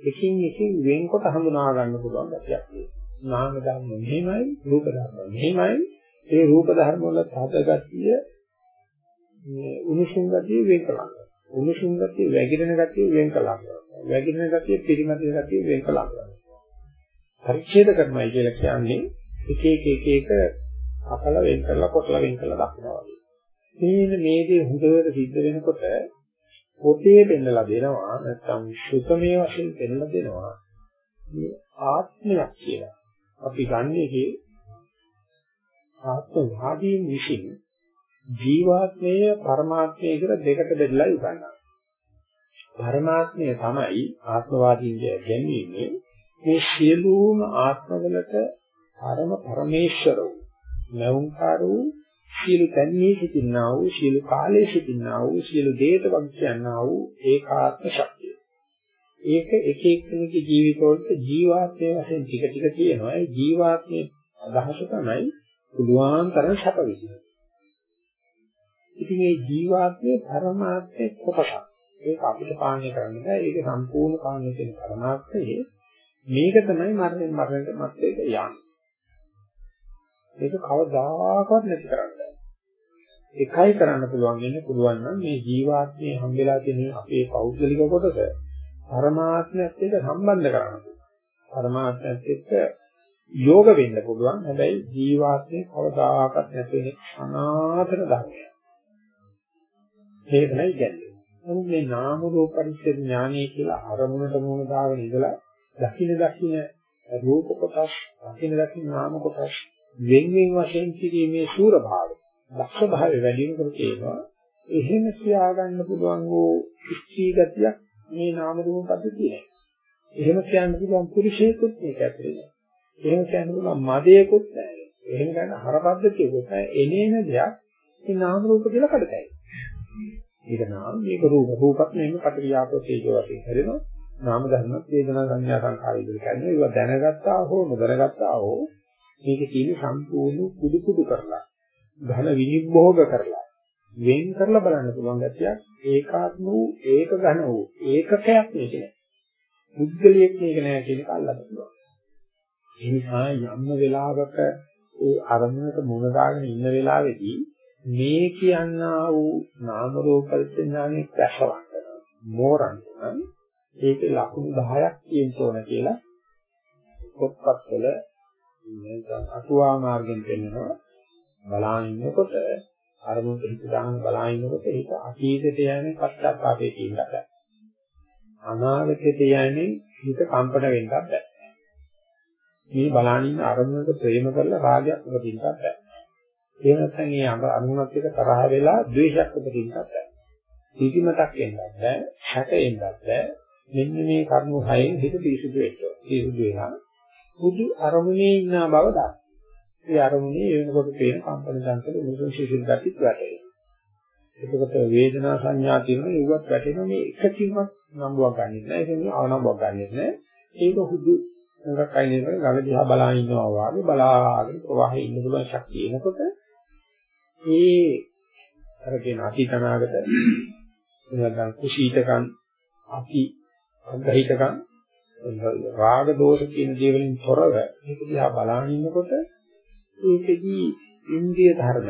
එකින් එකින් වෙන්කොට හඳුනා ගන්න පුළුවන් ගැටියක් තියෙනවා. නාම ධර්ම මෙහෙමයි රූප ධර්ම මෙහෙමයි ඒ රූප ධර්ම වල තදගතිය මේ උණුසුම් ගතිය වෙන් කළා. උණුසුම් ගතිය වැగిරෙන ගතිය වෙන් කළා. වැగిරෙන ගතිය පිරිමැදින ගතිය වෙන් කළා. පරිච්ඡේද කරනයි කියලා කියන්නේ එක එක එක එක අකල වෙන් කරලා කොටලා වෙන් කරලා දක්වනවා වගේ. මේන මේ දේ හොඳට සිද්ධ වෙනකොට පොතේ පෙන්නලා දෙනවා නැත්නම් සුතමේ වශයෙන් පෙන්නලා දෙනවා මේ ආත්මයක් කියලා. අපි ගන්න එකේ ආත්මවාදීන් විසින් ජීවාත්මය පරමාත්මය කියලා දෙකට බෙදලා උගන්වනවා. පරමාත්මය තමයි ආත්මවාදීන්ගේ ගැන්වීමේ මේ සියලුම ආත්මවලට පරම පරමේශ්වර වූ, නැවුම්කාර වූ සියලු තන්හි සිටිනා වූ සියලු කාලයේ සිටිනා වූ සියලු දේත වගේ කියනා වූ ඒකාත්ම ශක්තිය. ඒක එක එක්කෙනෙකුගේ ජීවිතවලට ජීවාත්මයේ වශයෙන් ටික ටික තියෙනවා. ඒ ජීවාත්මයේ අදහස තමයි පුළුවන් තරම් සැප විඳින. ඉතින් මේ ජීවාත්මයේ පරමාර්ථයේ කොටසක්. ඒක අපිට පාලනය කරන්න බෑ. ඒක සම්පූර්ණ පාලනය කරන පරමාර්ථයේ මේක තමයි මරණය මරණයට මැත්තේට යන්නේ. ඒක කවදාකවත් නැති කරන්න බෑ. එකයි කරන්න පුළුවන් වෙන්නේ පුළුවන් නම් මේ ජීවාත්මයේ හම්බෙලා තියෙන අපේ පෞද්ගලික කොටස පරමාත්මයත් එක්ක සම්බන්ධ කරගන්න. පරමාත්මයත් එක්ක යෝග වෙන්න පුළුවන්. හැබැයි ජීවාත්මේ කවදාකවත් නැති වෙන අනාතර ධර්මයක්. ඒක නයි කියන්නේ. නමුත් මේ නාම රූප පරිච්ඡේද ඥානය කියලා අරමුණට මුණ දාගෙන ඉඳලා දකින දකින රූප කොටස්, දකින දකින නාම කොටස් වෙන වෙන වශයෙන් කිරීමේ සූර භාවය, දක්ෂ භාවය වැඩි වෙනකොට කියනවා එහෙම සියාගන්න පුළුවන් වූ ඉස්චී ගතියක් මේ නාම රූප පද්ධතිය නෑ. එහෙම කියන්න පුළුවන් පුරුෂයෙකුත් මේක ඇතුලේ නෑ. එහෙම කියන්න පුළුවන් මදයකුත් නෑ. එහෙම ගන්න හරපද්ධතියකුත් නෑ. එනේන දෙයක් මේ නාම රූප කියලා කඩතයි. ඒක නාම මේක රූප රූපත් නෙමෙයි පටිවිආපෝ තේජෝ වශයෙන් හැදෙනවා. නාම ධර්මත් වේදනා සංඥා සංකාර විදිහට කියන්නේ ඒවා දැනගත්තා හෝ නොදැනගත්තා හෝ මේක තියෙන සම්පූර්ණ කුඩු කුඩු කරලා ඝන විනිභෝග කරලා වෙන් කරලා බලන්න පුළුවන් ගැතියක් ඒකාත්ම වූ ඒක ඝන වූ ඒකකයක් මේක නෑ. පුද්ගලියෙක් මේක නෑ කියන එක අල්ලන්න පුළුවන්. ඒ නිසා යම් වෙලාවක ඒ අරමුණට මුණ දාගෙන ඉන්න වෙලාවේදී මේ කියනා වූ නාම රූප පරිඥානේ පැසවන්න මෝරන්න ඒකේ ලකුණු 10ක් තියෙන්න ඕන කියලා පොත්පත්වල නැත්නම් අටුවා මාර්ගෙන් පෙන්නනවා බලානින්නකොට අරමුණට හිත දාන බලානිනකොට ඒක අතීතයට යන්නේ පස්සක්කාපේ තියෙන්නත් බෑ. අනාගතයට යන්නේ හිත කම්පන වෙන්නත් බෑ. මේ බලානින්න අරමුණට ප්‍රේම කරලා රාගයක් උපදින්නත් බෑ. එහෙම නැත්නම් මේ අරමුණත් එක්ක තරහ වෙලා ද්වේෂයක් උපදින්නත් බෑ. පිටිමතක් එන්නත් බෑ, හැට එන්නත් බෑ. මෙන්න මේ කර්ම හයෙන් හිත පිරිසුදු වෙන්න. පිරිසුදු වෙනා බුදු අරමුණේ ඉන්න බව දාන්න. ඒ අරමුණේ වෙනකොට පේන කම්පන චංචල උණුසුම් සිසිල් ගතිත් වැටේ. එතකොට වේදනා සංඥා තියෙනවා ඒවත් වැටෙනවා මේ එකකින්වත් නම්බුවක් ගන්නෙ නැහැ ඒක නේ ආනම්බුවක් ගන්නෙ නැහැ ඒක හුදු එකක් අයින් කරගෙන ගල දිහා බලා ඉන්නවා වගේ බලාගෙන ප්‍රවාහයේ ඉන්න පුළුවන් ශක්තිය එනකොට ඒ අර කියන අතීතනාගත එනනම් කුසීතකම් අති අග්‍රහිතකම් රාග දෝෂ කියන දේවලින් තොරව මේක දිහා බලාගෙන ඉන්නකොට ඒකෙදී ඉන්ද්‍රිය ධර්ම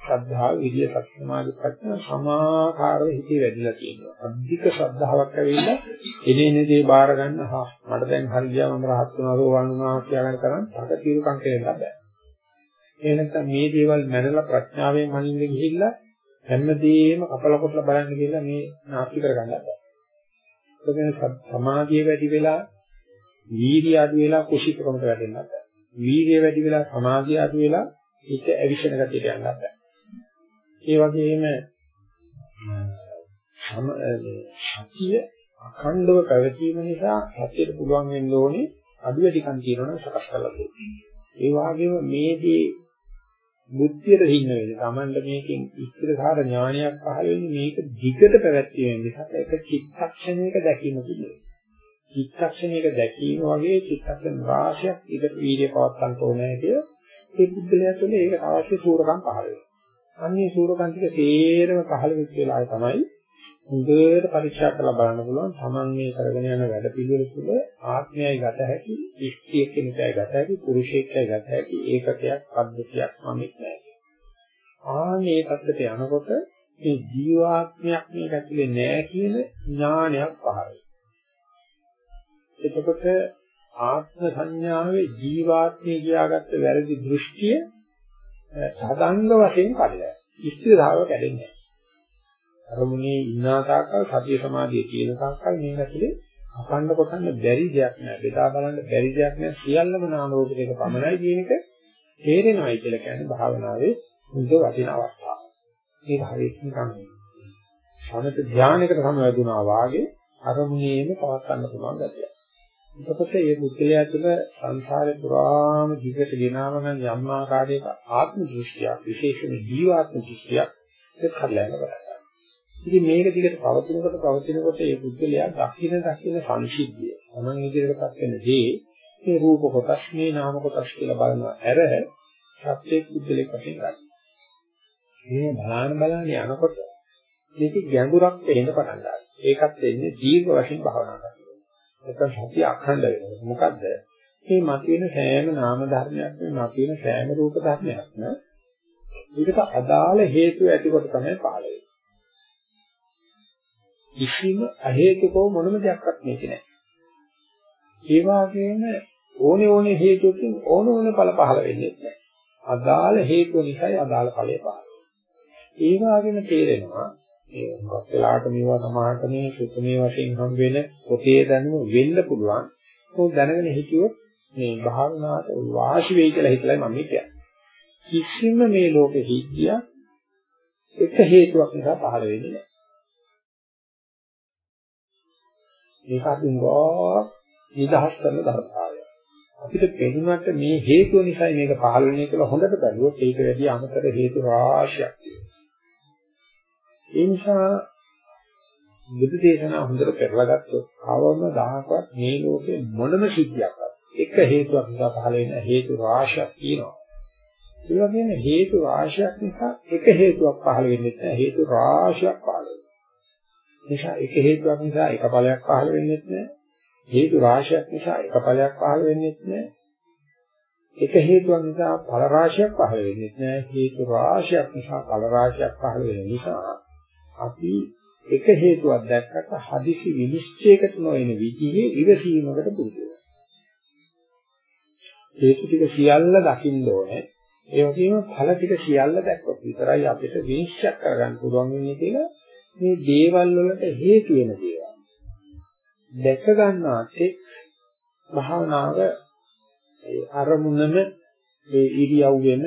ශ්‍රද්ධාව, විරිය, සති, සමාධි, ප්‍රඥා සමාකාරව හිතේ වැඩිලා තියෙනවා. අධික ශ්‍රද්ධාවක් ඇවිල්ලා එනේන දේ බාර ගන්න හා මට දැන් හරි ගියා මම රහත් වෙනවා රෝවන් වුණා කියලා කරන් තක తీරුකම් කෙරෙන්න බෑ. ඒ නැත්නම් මේ දේවල් මැනලා ප්‍රඥාවෙන් මනින්න ගිහිල්ලා හැමදේම කපල කොටලා බලන්න ගිහිල්ලා මේ නාස්ති කරගන්න බෑ. ඒකෙන් සමාධිය වැඩි වෙලා වීර්ය අඩු වෙලා කුසීතකමට වැටෙන්නත් බෑ. වීර්ය වැඩි වෙලා සමාධිය අඩු වෙලා ඒක අවිෂණ ගතියට යන්නත් බෑ. ඒ වගේම සම සතිය අඛණ්ඩව පැවතීම නිසා සතියට පුළුවන් වෙන්න ඕනේ අඩු වැඩිකම් කියනවනම් සකස් කරලා දෙන්න. ඒ වගේම මේදී බුද්ධියට හින්න වෙන්නේ. Tamanda මේකෙන් ඉස්තරසාර ඥානයක් පහළ වෙන්නේ මේක දිගට පැවැත්වීම නිසා ඒක චිත්තක්ෂණයක දැකීම කියන්නේ. චිත්තක්ෂණයක දැකීම වගේ චිත්තක්ෂණ රාශියක් ඊට වීර්ය පවත්වන්න ඕනේ කිය ඒ බුද්ධලයා තුළ ඒකට අවශ්‍ය සූරකම් පහළ වෙනවා. අන්නේ සූරකම් ටික තේරම පහළ වෙච්ච වෙලාවේ තමයි හොඳට පරීක්ෂා කරලා බලන්න පුළුවන් Taman මේ කරගෙන යන වැඩ පිළිවෙල තුළ ආත්මයයි ගත හැකි, ඉස්තිය කෙනෙක්යි ගත හැකි, පුරුෂයෙක්යි ගත හැකි ඒකකයක් පද්ධතියක් මමෙක් නැහැ. ආනේ පැත්තට යනකොට මේ ජීවාත්මයක් මේක ඇතුලේ නැහැ කියන ඥානයක් පහළ වෙනවා. එතකොට ආත්ම සංඥාවේ ජීවාත්මය කියාගත්ත වැරදි දෘෂ්ටිය සාධංග වශයෙන් කඩලා. ඉස්තිරතාව කැඩෙන්නේ නැහැ. අරමුණේ ඉන්නා තාක්කල් සතිය සමාධිය කියන තාක්කල් මේ ඇතුලේ අකණ්ඩ කොටන්න බැරි දෙයක් නෑ. බෙදා බලන්න බැරි දෙයක් නෑ. සියල්ලම නාම රූප දෙක පමණයි කියන එක තේරෙනවයි කියලා කියන්නේ භාවනාවේ මුද වටින අවස්ථාව. මේක හරියට නිකන් සමත ධානයකට සමවැදුනා වාගේ අරමුණේම පවත් ගන්න පුළුවන් ගැතියක්. එතකොට මේ පුද්ගලයා තුළ සංසාරේ පුරාම ජීවිත ගෙනාව නම් යම් ආකාරයක ආත්ම දෘෂ්ටියක් විශේෂම ජීවාත්ම දෘෂ්ටියක් ඒක හදලා යනවා. ඉතින් මේක දිගට පවතිනකොට පවතිනකොට මේ පුද්ගලයා දකින්න දකින්න සංසිද්ධිය. තමන් ඉදිරියටපත් වෙන දේ මේ රූප කොටස් මේ නාම කොටස් කියලා බලනවා. ඇර සත්‍යයේ පුද්ගලෙක් වශයෙන් ගන්න. මේ බලන බලන යනකොට මේක ගැඹුරක් වෙන්න පටන් ගන්නවා. ඒකත් වෙන්නේ දීර්ඝ වශයෙන් භාවනා කරනවා. නැත්නම් සතිය අඛණ්ඩ වෙනවා. මොකද්ද? මේ මතුවෙන සෑම නාම ධර්මයක්ම මතුවෙන සෑම රූප ධර්මයක්ම ඒකට අදාළ හේතු ඇතිකොට තමයි පහළ වෙන්නේ. කිසිම අහේතුකව මොනම දෙයක්වත් මේක නැහැ. ඒ වගේම ඕනේ ඕනේ හේතුකින් ඕන ඕන ඵල පහළ වෙන්නේ නැහැ. අදාළ හේතුව නිසායි අදාළ ඵලය පහළ වෙන්නේ. ඒ වගේම තේරෙනවා ඒ මොකක් වෙලාවට මේවා සමාහට මේ සුතමේ වශයෙන් හම් වෙන පොතේ දැනුම වෙන්න පුළුවන්. ඒක දැනගෙන හිටියොත් මේ භාවනාවට වාසි වෙයි කියලා හිතලා මම කියන්නේ. කිසිම මේ ලෝකෙ හිද්ධිය එක හේතුවක් නිසා පහළ වෙන්නේ නැහැ. මේක අපි ගෝ නිදහස් කරන ධර්මතාවය. අපිට පෙනුනට මේ හේතුව නිසා මේක පහළ වෙන්නේ කියලා හොඳට බැලුවොත් ඒක වැඩි අමතර හේතු රාශියක් තියෙනවා. ඒ නිසා බුදු දේශනා හොඳට පෙරලා ගත්තොත් කවම දහහක්වත් මේ ලෝකේ මොනම සිද්ධියක්වත් එක හේතුවක් නිසා පහළ වෙන හේතු රාශියක් තියෙනවා. ඒ වගේම හේතු රාශියක් නිසා එක හේතුවක් පහළ වෙන්නේ නැහැ හේතු රාශියක් පහළ වෙනවා. නිසා එක හේතුවක් නිසා එක ඵලයක් පහළ වෙන්නේ නැහැ. හේතු රාශියක් නිසා එක ඵලයක් පහළ වෙන්නේ නැහැ. එක හේතුවක් නිසා ඵල රාශියක් පහළ වෙන්නේ නැහැ. හේතු රාශියක් නිසා ඵල රාශියක් පහළ වෙන නිසා අපි එක හේතුවක් දැක්කට හදිසි විනිශ්චයකට නොවන විදිහේ ඉවසීමකට පුරුදු වෙනවා. හේතු ටික සියල්ල දකින්න ඕනේ. ඒ වගේම ඵල ටික සියල්ල දැක්කොත් විතරයි අපිට විනිශ්චය කරගන්න පුළුවන් වෙන්නේ කියලා මේ දේවල් වලට හේතු වෙන දේවල්. දැක ගන්නාට භාවනාව ඒ අරමුණම ඒ ඉරියව්වෙම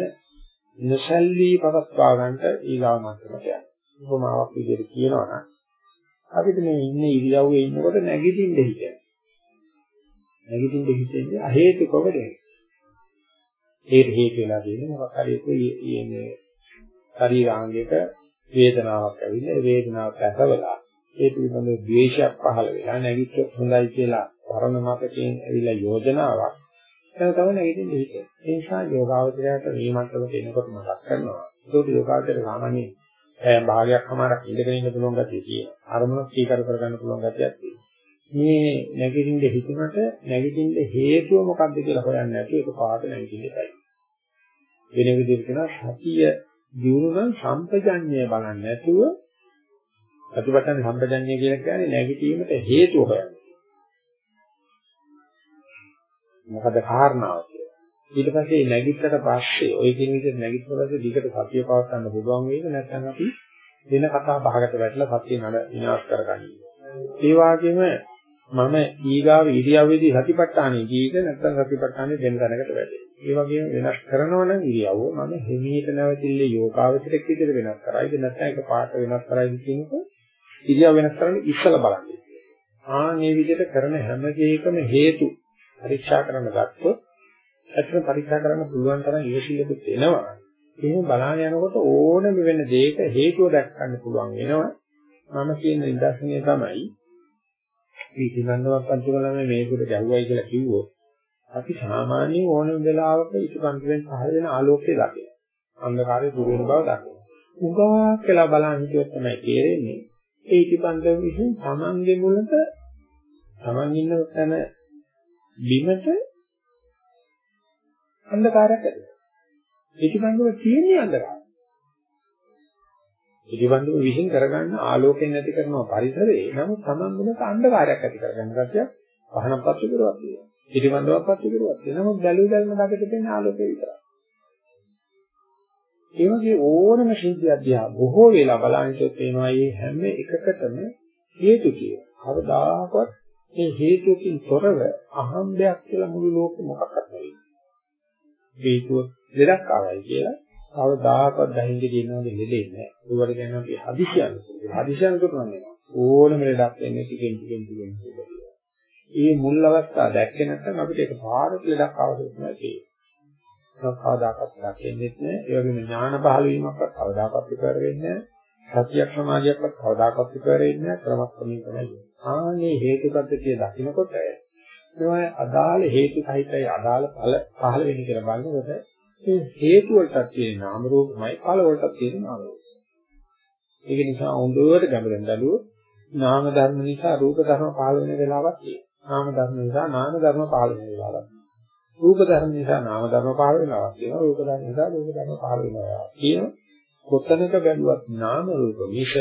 නොසැල්වී පවත්වා ගන්නට ඊගාව මට්ටමට යනවා. උපමාවක් විදිහට කියනවා නම් අපිට මේ ඉන්නේ ඉරියව්වේ ඉන්නකොට නැගිටින්න හිතෙනවා. නැගිටින්න හිතෙන්නේ අහේතුකව දෙයක්. ඒකට හේතු වෙලා තියෙන්නේ මොකක් හරි මේ ශරීරාංගයක වේදනාවක් ඇවිල්ලා ඒ වේදනාව පැසවලා ඒ පිළිබඳව ද්වේෂයක් පහළ වෙලා නැගිට්ටොත් හොඳයි කියලා පරණ මතකයෙන් ඇවිල්ලා යෝජනාවක් එතන තමයි නැගිටින්න හිතේ. ඒ නිසා යෝගාවචරයට මේ මට්ටමට එනකොට මතක් කරනවා. ඒකට යෝගාවචරයට සාමාන්‍යයෙන් ඒ භාගයක් හමාරක් ඉඳගෙන ඉන්න පුළුවන් ගතිය තියෙනවා. අරමුණක් සීකර කරගන්න පුළුවන් ගතියක් තියෙනවා. මේ නැගිටින්න හිතුනට නැගිටින්න හේතුව මොකක්ද කියලා හොයන්නේ නැතුව ඒක පාට නැගිටින්න බෑ. වෙන විදිහට කියනවා සතිය දිනු නම් සම්පජඤ්ඤය බලන්නේ නැතුව ප්‍රතිපත්තන සම්පජඤ්ඤය කියලා කියන්නේ නැගිටීමට හේතු හොයන්නේ. මොකද කාරණාව කියලා. ඊට පස්සේ නැගිට්ටට පස්සේ ওই කියන විදිහට නැගිට්ටට පස්සේ දිගට සතිය පවත් ගන්න පුළුවන් වේද නැත්නම් අපි වෙන කතා බහකට වැටලා සතිය නඩ විනාශ කරගන්නවා. ඒ වගේම මම ඊගාව ඉරියව්වේදී සතිපට්ඨානෙ ජීවිත නැත්නම් සතිපට්ඨානෙ දෙන්න තැනකට වැටේ. ඒ වගේම වෙනස් කරනවා නම් ඉරියව්ව මම හිමීට නැවතිල්ල යෝගාවචරයක් විදිහට වෙනස් කරයිද නැත්නම් ඒක පාට වෙනස් කරයිද කියන එක ඉරියව් වෙනස් කරන්න ඉස්සලා බලන්න. ආ මේ විදිහට කරන හැම දෙයකම හේතු පරීක්ෂා කරන්න ගත්තොත් ඇත්තට පරීක්ෂා කරන්න පුළුවන් තරම් ඉවසිල්ලකුත් එනවා. එහෙම බලන්න යනකොට ඕනම වෙන දෙයක හේතුව දක්වන්න පුළුවන් වෙනවා. මම කියන නිදර්ශනය තමයි මේ දිනන්නවත් පන්තිවලම මේකට ගැහුවයි කියලා කිව්වොත් අපි සාමාන්‍ය ඕනම වෙලාවක ඉතිපන්තිෙන් පහළ වෙන ආලෝකය දකිනවා. අන්ධකාරය දුර වෙන බව දකිනවා. උගා කියලා බලන් හිටියොත් තමයි තේරෙන්නේ. ඒ ඉතිපන්තිෙන් විසින් Tamange මුලට Taman ඉන්න තැන බිමට අන්ධකාරයක් ඇති වෙනවා. ඉතිපන්තිෙ තියෙන්නේ අන්ධකාරය. ඉතිබඳු විහිං කරගන්න ආලෝකයෙන් ඇති කරන පරිසරේ නමුත් Taman මුලට අන්ධකාරයක් ඇති කරගන්න ගැතිය පහනක් පත්තු කරුවක් තියෙනවා. ඉතිබඳුවක් පත්තු කරුවක් තියෙනවා. නමුත් බැලු බැලම ළඟට තියෙන ආලෝකය විතරයි. ඒ වගේ ඕනම ශිල්පිය අධ්‍යා බොහෝ වෙලා බලන්නේ තේනවා මේ හැම එකකටම හේතු කියලා. කවදාකවත් මේ හේතුකින් තොරව අහම්බයක් කියලා මුළු ලෝකෙ මොකක්වත් නෙවෙයි. හේතුව දෙයක් ආවයි කියලා කවදාකවත් දහින්ද කියනවාගේ ලෙඩේ නැහැ. ඒවට කියනවා අපි හදිසියන්. හදිසියන් කරනවා ඕනම ලෙඩක් එන්නේ ටිකෙන් ටිකෙන් ටිකෙන් ටිකෙන්. ඒ මුල් අවස්ථාව දැක්කේ නැත්නම් අපිට ඒක පාරට ලඩක් අවශ්‍ය නැහැ තියෙන්නේ. කවදාකවත් දැක්කෙන්නේ නැහැ. ඒ වගේම ඥාන පහළ වීමක්වත් කවදාකවත් ඉවර වෙන්නේ නැහැ. සතියක් සමාධියක්වත් කවදාකවත් ඉවර වෙන්නේ නැහැ. ක්‍රමක්‍රමයෙන් තමයි. ආනේ හේතුපද්ධතිය දකිනකොට මේවා අදාළ හේතු සහිතයි අදාළ ඵල පහළ වෙන්නේ කියලා බලනකොට මේ හේතු වලට තියෙන නාම රූපමයි ඵල වලට තියෙන නාම රූප. ඒක නිසා හොඳට ගැඹුරින් බැලුවොත් නාම ධර්ම නිසා රූප ධර්ම පහළ වෙන වෙලාවක් තියෙනවා. නාම ධර්ම නිසා නාම ධර්ම පහළ වෙන වෙලාවක්. රූප ධර්ම නිසා නාම ධර්ම පහළ වෙනවා කියනවා. රූප ධර්ම නිසා රූප ධර්ම පහළ වෙනවා කියන කොතනක බැලුවත් නාම රූප මිස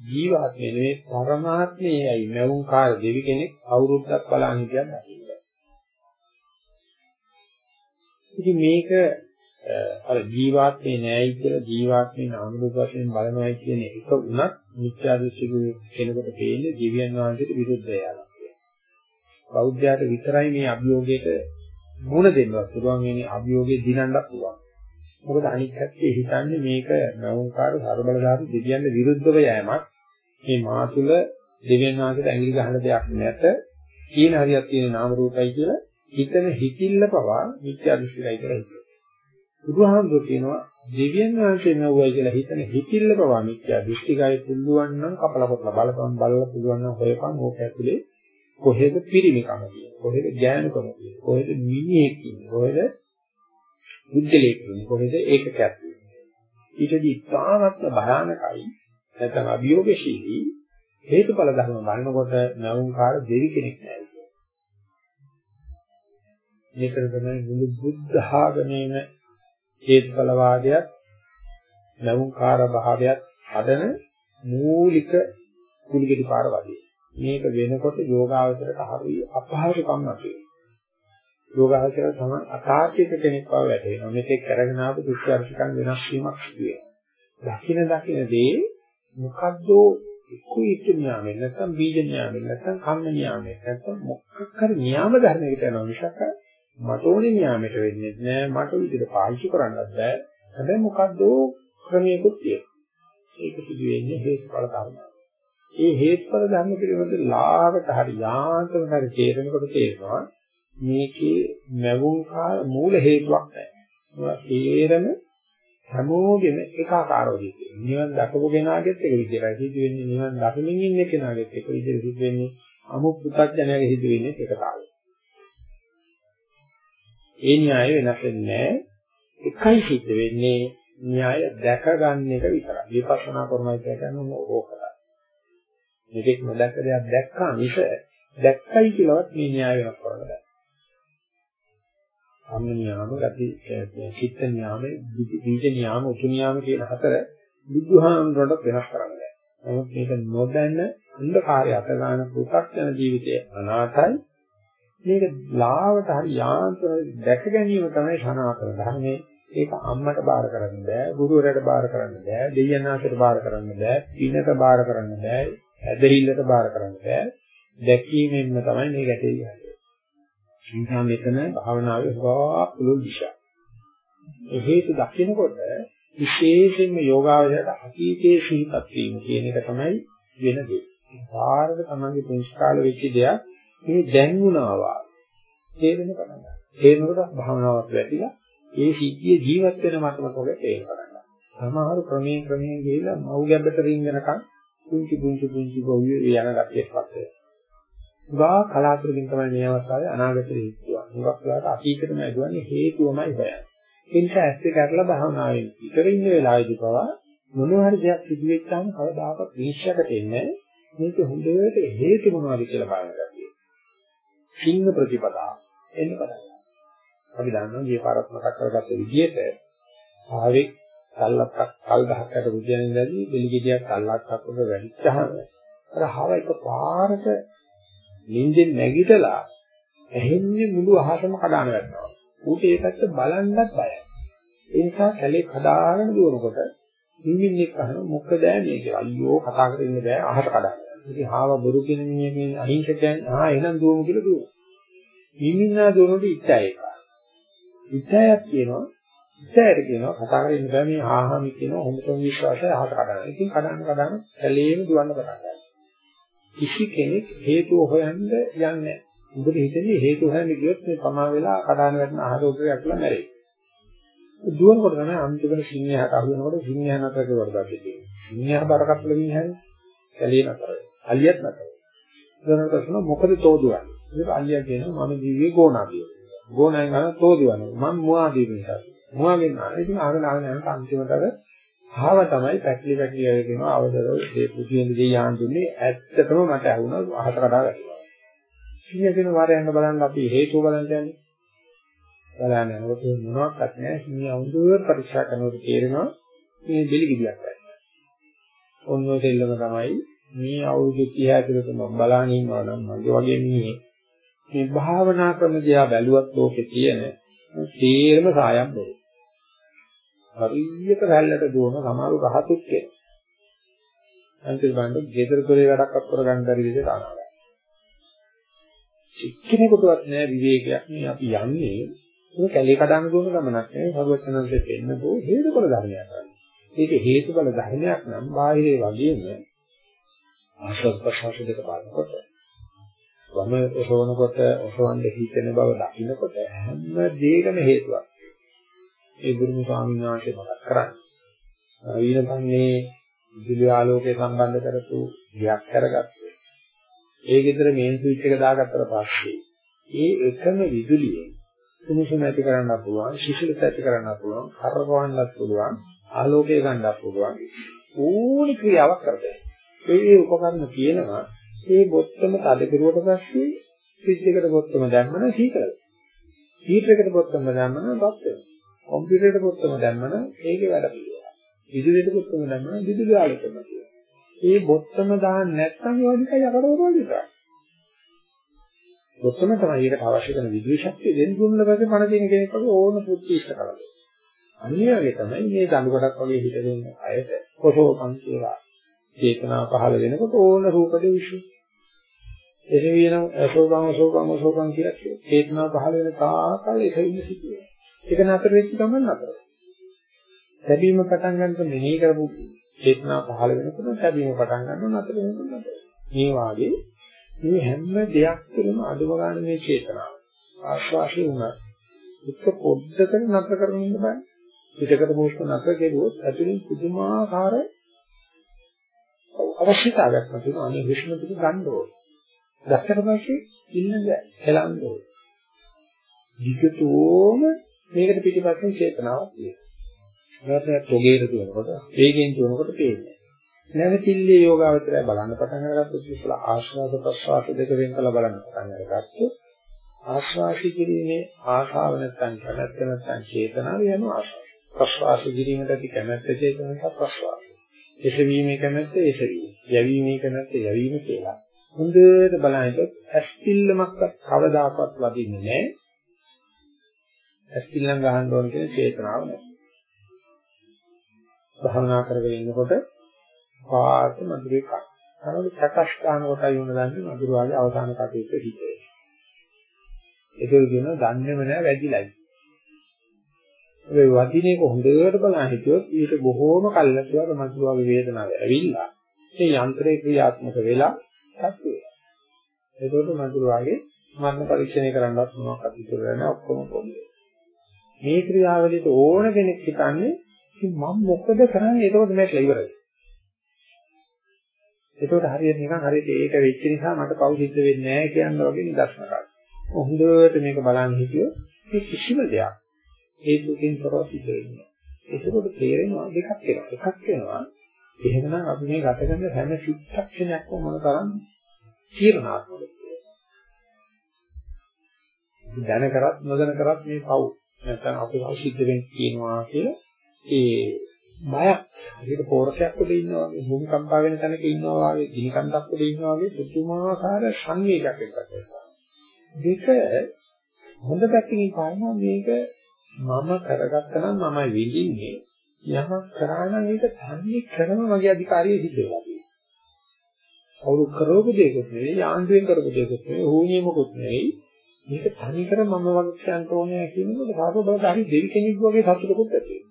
ජීවත් වෙන්නේ පරමාත්මයයි නැවුම්කාර දෙවි කෙනෙක් අවුරුද්දක් බලන් හිටියත් දකින්න. ඉතින් මේක අර ජීවාත්මේ නෑයි කියලා ජීවාත්මේ නාම රූප වශයෙන් බලනවායි කියන එක උනත් මිත්‍යා දෘෂ්ටික කෙනෙකුට පේන්නේ දිව්‍යන් වහන්සේට විරුද්ධ යාලා. බෞද්ධයාට විතරයි මේ අභියෝගයට මුණ දෙන්නවත් පුළුවන් මේ අභියෝගේ දිනන්නත් පුළුවන්. මොකද අනිත් පැත්තේ හිතන්නේ මේක නවුන්කාර ਸਰබලධාරී දෙවියන් විරුද්ධව යෑමක්. මේ මා තුල දෙවියන් වහන්සේට ඇඟිලි ගහන දෙයක් නැත. කියන හරියක් තියෙන නාම රූපයි කියලා හිතන හිතිල්ල පවා මිත්‍යා දෘෂ්ටිකයි කියලා හිතනවා. බුදුහාමුදුරුවෝ කියනවා දෙවියන් වහන්සේ නවුවයි කියලා හිතන හිතිල්ල පවා මිත්‍යා දෘෂ්ටිකයි පුළුවන් නම් කපල කොටලා බලපන් බලලා පුළුවන් නම් හොයපන් ඕක ඇතුලේ කොහෙද පිරිමිකම තියෙන්නේ? කොහෙද ඥානකම තියෙන්නේ? කොහෙද මිනිහෙක් ඉන්නේ? කොහෙද බුද්ධලෙක් ඉන්නේ? කොහෙද ඒකකයක් තියෙන්නේ? ඊටදී ඉතාමත්ම භයානකයි. නැත්නම් අභියෝගශීලී හේතුඵල ධර්ම බලනකොට නවුන්කාර දෙවි කෙනෙක් නෑ මේකට තමයි මුළු බුද්ධ ආගමේම හේතුඵල වාදයක් නවුන්කාර භාවයක් හදන මූලික කුලිගෙඩි පාර වගේ. මේක වෙනකොට යෝගාවචරයට හරි අපහසුකම් නැති යෝගාවචර තමයි අතාර්කික කෙනෙක් බව වැටෙනවා. මේකේ කරගෙන ආපු දුක්ඛාර්ථකම් වෙනස් වීමක් සිදු වෙනවා. දකින දකින දේ මොකද්ද කුයිත් න්යාමෙන් නැත්නම් බීජ න්යාමෙන් නැත්නම් කම්ම න්යාමෙන් නැත්නම් මොකක් හරි න්යාම ධර්මයකට යනවා මිසක් මට ඕනේ න්යාමයට වෙන්නේ නැහැ මට විදිහට පාවිච්චි කරන්නත් බෑ හැබැයි මොකද්ද ක්‍රමයකට තියෙන්නේ ඒක සිදු වෙන්නේ හේතුඵල ධර්ම. ඒ හේතුඵල ධර්ම පිළිබඳ ලාභට හරි යාන්තම හරි තේරෙනකොට තේරෙනවා මේකේ නැවුම් කාල මූල හේතුවක් නැහැ. ඒරම හැමෝගෙම එකාකාරව දෙන්නේ. නිවන් දකපු කෙනාගෙත් එක විදිහටයි සිදු වෙන්නේ. නිවන් දකිමින් ඉන්න කෙනාගෙත් එක විදිහට සිදු වෙන්නේ. අමු පුතඥයාගේ සිදු වෙන්නේ එක කාලෙ. ඒ න්‍යාය වෙනස් වෙන්නේ එකයි සිද්ධ වෙන්නේ න්‍යාය දැක ගන්න එක විතරයි. විපස්සනා කරනවා කියන්නේ ඕකයි. මේකෙක් නොදැක්ක දෙයක් දැක්කා මිස දැක්කයි කියලාවත් මේ න්‍යාය වෙනස් කරන්න බෑ. අම්ම න්‍යාම, ගති චිත්ත න්‍යාම, බීජ න්‍යාම, උතු න්‍යාම කියන හතර බුදුහාමුදුරන්ට වෙනස් කරන්න බෑ. නමුත් මේක නොදැන අන්ධකාරය අත ගන්න පු탁ජන ජීවිතය අනාතයි. මේක ලාවට හරි යාන්ත්‍ර දැක ගැනීම තමයි සනාතන ධර්මයේ. ඒක අම්මට බාර කරන්න බෑ, ගුරුවරයාට බාර කරන්න බෑ, දෙයයන් ආශ්‍රිත බාර කරන්න බෑ, පිනට බාර කරන්න බෑ, ඇදහිල්ලට බාර කරන්න බෑ. දැකීමෙන්ම තමයි මේ ගැටේ යන්නේ. නිසා මෙතන භාවනාවේ හොවා පුළුල් දිශා. ඒ හේතු දකිනකොට විශේෂයෙන්ම යෝගාවචරයට අතීතයේ සිහිපත් වීම කියන එක තමයි වෙන දේ. සාරද තමන්ගේ පුංචි කාලේ වෙච්ච දෙයක් මේ දැන් වුණාවා. තේරෙන පටන් ගන්නවා. තේරෙනකොට භාවනාවක් වැටිලා ඒ සිද්ධිය ජීවත් වෙන මට්ටමක වගේ තේරෙන පටන් ගන්නවා. සමහර ක්‍රමයෙන් ක්‍රමයෙන් ගිහිලා මව් ගැබ්බට රින්ගනකම් පුංචි පුංචි පුංචි ගොවිය යන ගැටියක් පස්සේ. උගා කලාතුරකින් තමයි මේ අවස්ථාවේ අනාගතේ හේතුව. මුගක් වෙලාවට අතීතෙටම ඇදුවන්නේ හේතුවමයි හොයන්නේ. ඒ නිසා ඇස් දෙක අරලා භාවනාවෙන් ඉතර ඉන්න වෙලාවේදී පවා මොනවා හරි දෙයක් සිදු වෙච්චාම කවදාකවත් විශ්යකට එන්නේ මේක හොඳට හේතු මොනවද කියලා බලන්න ගැතියි. සිංහ ප්‍රතිපදාව එන්න පටන් ගන්නවා. අපි දන්නවා මේ පාරක් මතක් කරගත්ත විදිහට ආවේ කල්ලක් කල් ගහකට බුදියන් ඉඳදී බෙලිගෙඩියක් කල්ලක් අක්කක වැටිච්චහම අර හව එක පාරට නිින්දෙන් නැගිටලා ඇහෙන්නේ මුළු අහසම කඩාන වැටෙනවා. ඌට ඒ පැත්ත බලන්නත් බයයි. ඒ නිසා කැලේ කඩාගෙන දුවනකොට නිමින්නෙක් අහන මොකද මේ කියලා. අයියෝ කතා කරගෙන ඉන්න බෑ අහස කඩාන. ඉතින් හාව බොරු කියන මිනිහකින් අහිංසකයන් ආ එහෙනම් දුවමු කියලා දුවනවා. නිමින්නා දුවනකොට ඉච්ඡා එක. ඉච්ඡායක් කියනවා ඉස්සරහට කියනවා කතා කරගෙන ඉන්න බෑ මේ ආහාමි කියනවා හොඳටම විශ්වාසය අහස කඩනවා. ඉතින් කඩන කඩන කැලේම දුවන්න පටන් ගන්නවා. කිසි කෙනෙක් හේතුව හොයන්න යන්නේ නැහැ. මොකද හිතන්නේ හේතු හොයන්න ගියොත් මේ සමා වෙලා කඩාන වැටෙන ආහාර උපයක් කියලා මැරෙයි. දුවනකොට තමයි අන්තිමට සිංහයාට අහු වෙනකොට සිංහයා නතර කරවට ගත්තේ. සිංහයා බරකටල මිනිහනේ. කැලිය නතර. අලියත් නතර. දුවනකොට අසන මොකද තෝදුවන්නේ? ඒක අලියා කියනවා මම ජීවියේ ගෝණාදිය. ගෝණයෙන් ගන්න තෝදුවන්නේ. මම මුවාදී නිසා. මුවාගෙන් ආන. ඉතින් ආගෙන ආගෙන යනකොට අන්තිමට අර ආව තමයි පැටලි පැටලි වගේ කියනවා අවදර මේ පුතියෙන් දෙය යාන් දුන්නේ ඇත්තටම මට ඇහුණා අහත කඩා වැටුණා. සිහිය කියන වාරය යන බලන්න අපි හේතුව බලන්න යන්නේ. බලන්න යනකොට මොනවත් නැහැ. සිහිය අවුදුර පරීක්ෂා කරනකොට තේරෙනවා මේ බෙලි කිඩියක් නැහැ. ඔන්න ඔය දෙල්ලම තමයි මේ අවුරුදු 30 ඇතුළත මම බලන් ඉන්නවා නම් මගේ වගේ මිනිහෙක් මේ භාවනා ක්‍රම දිහා බැලුවත් ලෝකේ තියෙන තේරම සායක් බොරු. හරියට රැල්ලට දුවන සමහර රහතුත් කියන. අන්තිම බණ්ඩ ගෙදර දොරේ වැඩක් කරගන්න බැරි විදිහට අනාගතයි. එක්කෙනෙකුටවත් නෑ විවේකයක් මේ අපි යන්නේ ඒක කැලේ කඩන්න දුවන ගමනක් නෙවෙයි භගවත්නන්සේ පෙන්නපෝ හේතුඵල ධර්මයක්. ඒක හේතුඵල ධර්මයක් නම් බාහිරේ වගේම ආශ්‍රව ප්‍රසවාස දෙක බලනකොට වම ඔසවනකොට ඔසවන්න හිතෙන බව දකින්නකොට හැම දෙයකම හේතුවක්. ඒ ගුරුම ස්වාමීන් වහන්සේ මතක් කරන්නේ. ඊළඟන්නේ විදුලි ආලෝකය සම්බන්ධ කරපු ගියක් කරගත්තේ. ඒ ගෙදර මේන් ස්විච් එක දාගත්තට පස්සේ ඒ එකම විදුලියෙන් සුමුසුම ඇති කරන්න පුළුවන්, ශිශිලත ඇති කරන්න පුළුවන්, කරකවන්නත් පුළුවන්, ආලෝකය ගන්නත් පුළුවන්. ඕනි ක්‍රියාවක් කරදේ. ඒ උපකරණ කියනවා ඒ බොත්තම තද කරුවට පස්සේ ස්විච් එකට බොත්තම දැම්මම සීතල. හීටර් එකට බොත්තම දැම්මම රත් වෙනවා. කම්පියුටරේට බොත්තම දැම්මම ඒකේ වැඩ පිළිවෙල. විදුලියට බොත්තම දැම්මම විදුලි ආලෝකම කියනවා. ඒ බොත්තම දාන්න නැත්නම් ඒ වගේ යකඩ වල විතරයි. බොත්තම තමයි ඒකට අවශ්‍ය කරන විදුලි ශක්තිය දෙන්න දුන්න පස්සේ පණ තියෙන කෙනෙක් වගේ ඕන පුත්ති ඉෂ්ට කරලා. අනිත් වගේ තමයි මේ දඬු කොටක් වගේ හිටගෙන අයට කොසෝපන් කියලා චේතනාව පහළ වෙනකොට ඕන රූපද විශ්ව. එසේ වෙනම අසෝභං අසෝභං අසෝභං කියලා චේතනාව පහළ වෙන තාකල් ඒක ඉන්න සිටියේ. ඒක නතර වෙච්ච ගමන් නතර. ලැබීම පටන් ගන්නකොට මෙනෙහි කරපු චේතනාව පහළ වෙනකොට ලැබීම පටන් ගන්නවා නතර වෙනකොට නතර. මේ වාගේ මේ හැම දෙයක් තුළම අඩුව ගන්න මේ චේතනාව. ආශ්වාසය උනත් එක පොඩ්ඩකට නතර කරගෙන ඉන්න බෑ. පිටකට මොස්ක නතර කෙරුවොත් ඇතුලින් පුදුමාකාර අවශ්‍යතාවයක් නැතිව අනේ විශ්ම පිට ගන්න ඕනේ. දැක්කට පස්සේ ඉන්න බෑ. හෙලන්න ඕනේ. විකතෝම මේකට පිටිපස්සෙන් චේතනාවක් තියෙනවා. ඊට පොගේට දුවනකොට, වේගෙන් දුවනකොට පේන්නේ. නැවතිල්ලේ යෝගාවචරය බලන්න පටන් අරගත්තොත් ඉස්සලා ආශ්වාස ප්‍රශ්වාස දෙක වෙන් කළ බලන්න පටන් අරගත්තොත් ආශ්වාස කිරීමේ ආශාව නැත්නම් කැමැත්ත නැත්නම් චේතනාව යනවා ආශ්වාස. ප්‍රශ්වාස කිරීමට ඇති කැමැත්ත චේතනාව ප්‍රශ්වාස. එසවීමේ කැමැත්ත එසවීම. යැවීමේ කැමැත්ත යැවීම කියලා. හොඳට බලනකොට ඇස්තිල්ලමක්වත් කවදාකවත් වදින්නේ නැහැ. ඇස්තිල්ලම් ගහන්න ඕන කියන චේතනාව නැහැ. භාවනා කරගෙන ඉන්නකොට පාට මధుරේ කන. අනවල ප්‍රකාශ කරන කොටයි වුණ දන්නේ මధుරවාගේ අවසාන කටයුත්ත සිද්ධ වෙනවා. ඒක කියනවා දන්නේම නැහැ වැඩිලයි. ඒ වදිනේක හොඳට බලන් හිටියොත් ඊට බොහෝම කල්ලාතුවක මතුවාගේ වේදනාව ඇවිල්ලා මේ යන්ත්‍රේ ක්‍රියාත්මක වෙලා සත්‍ය වෙනවා. ඒකෝට මතුවාගේ මරණ පරීක්ෂණය කරන්නවත් මොනවක්වත් ඉතුරු නැහැ ඔක්කොම පොඩි. මේ ක්‍රියාවලියට ඕන කෙනෙක් හිතන්නේ මම මොකද කරන්නේ ඒකෝට මේක ඉවරයි. ඒකෝට හරියට නිකන් හරියට ඒක වෙච්ච නිසා මට පව් සිද්ධ වෙන්නේ නැහැ කියන වගේ නිදර්ශනයක්. හොඳට මේක බලන් හිටියොත් කිසිම දෙයක් ඒ දුකින් තොරව සිද්ධ වෙනවා. ඒකකොට තේරෙනවා දෙකක් වෙනවා. එකක් වෙනවා එහෙනම් අපි මේ ගත කරන හැම චිත්තක්ෂණයක්ම මොන තරම් තීරණාත්මකද දැන කරත් නොදැන කරත් මේ පව් නැත්නම් අපේ සිද්ධ වෙන්නේ කියනවා කියලා ඒ බයක්. හරියට පෝරකයක් උඩ ඉන්නවා වගේ භූමිකම්පා වෙන තැනක ඉන්නවා වගේ දිනකන්දක් උඩ ඉන්නවා වගේ පුදුමාකාර සංවේගයක් එක්ක තියෙනවා. දෙක හොඳ පැත්තකින් බලනවා මේක මම කරගත්තා නම් මමයි විඳින්නේ. යමක් කරා නම් ඒක තන්නේ කරම මගේ අධිකාරිය සිද්ධ වෙලා තියෙනවා. කවුරු කරවපු දෙයක්වත් නෙවෙයි යාන්ත්‍රයෙන් කරපු දෙයක්වත් නෙවෙයි ඕනියමකුත් නෙවෙයි මේක තනි කර මම වගේ කියන්න ඕනේ කියනකොට සාප බලට හරි දෙවි කෙනෙක් වගේ සතුටකුත් ඇති වෙනවා.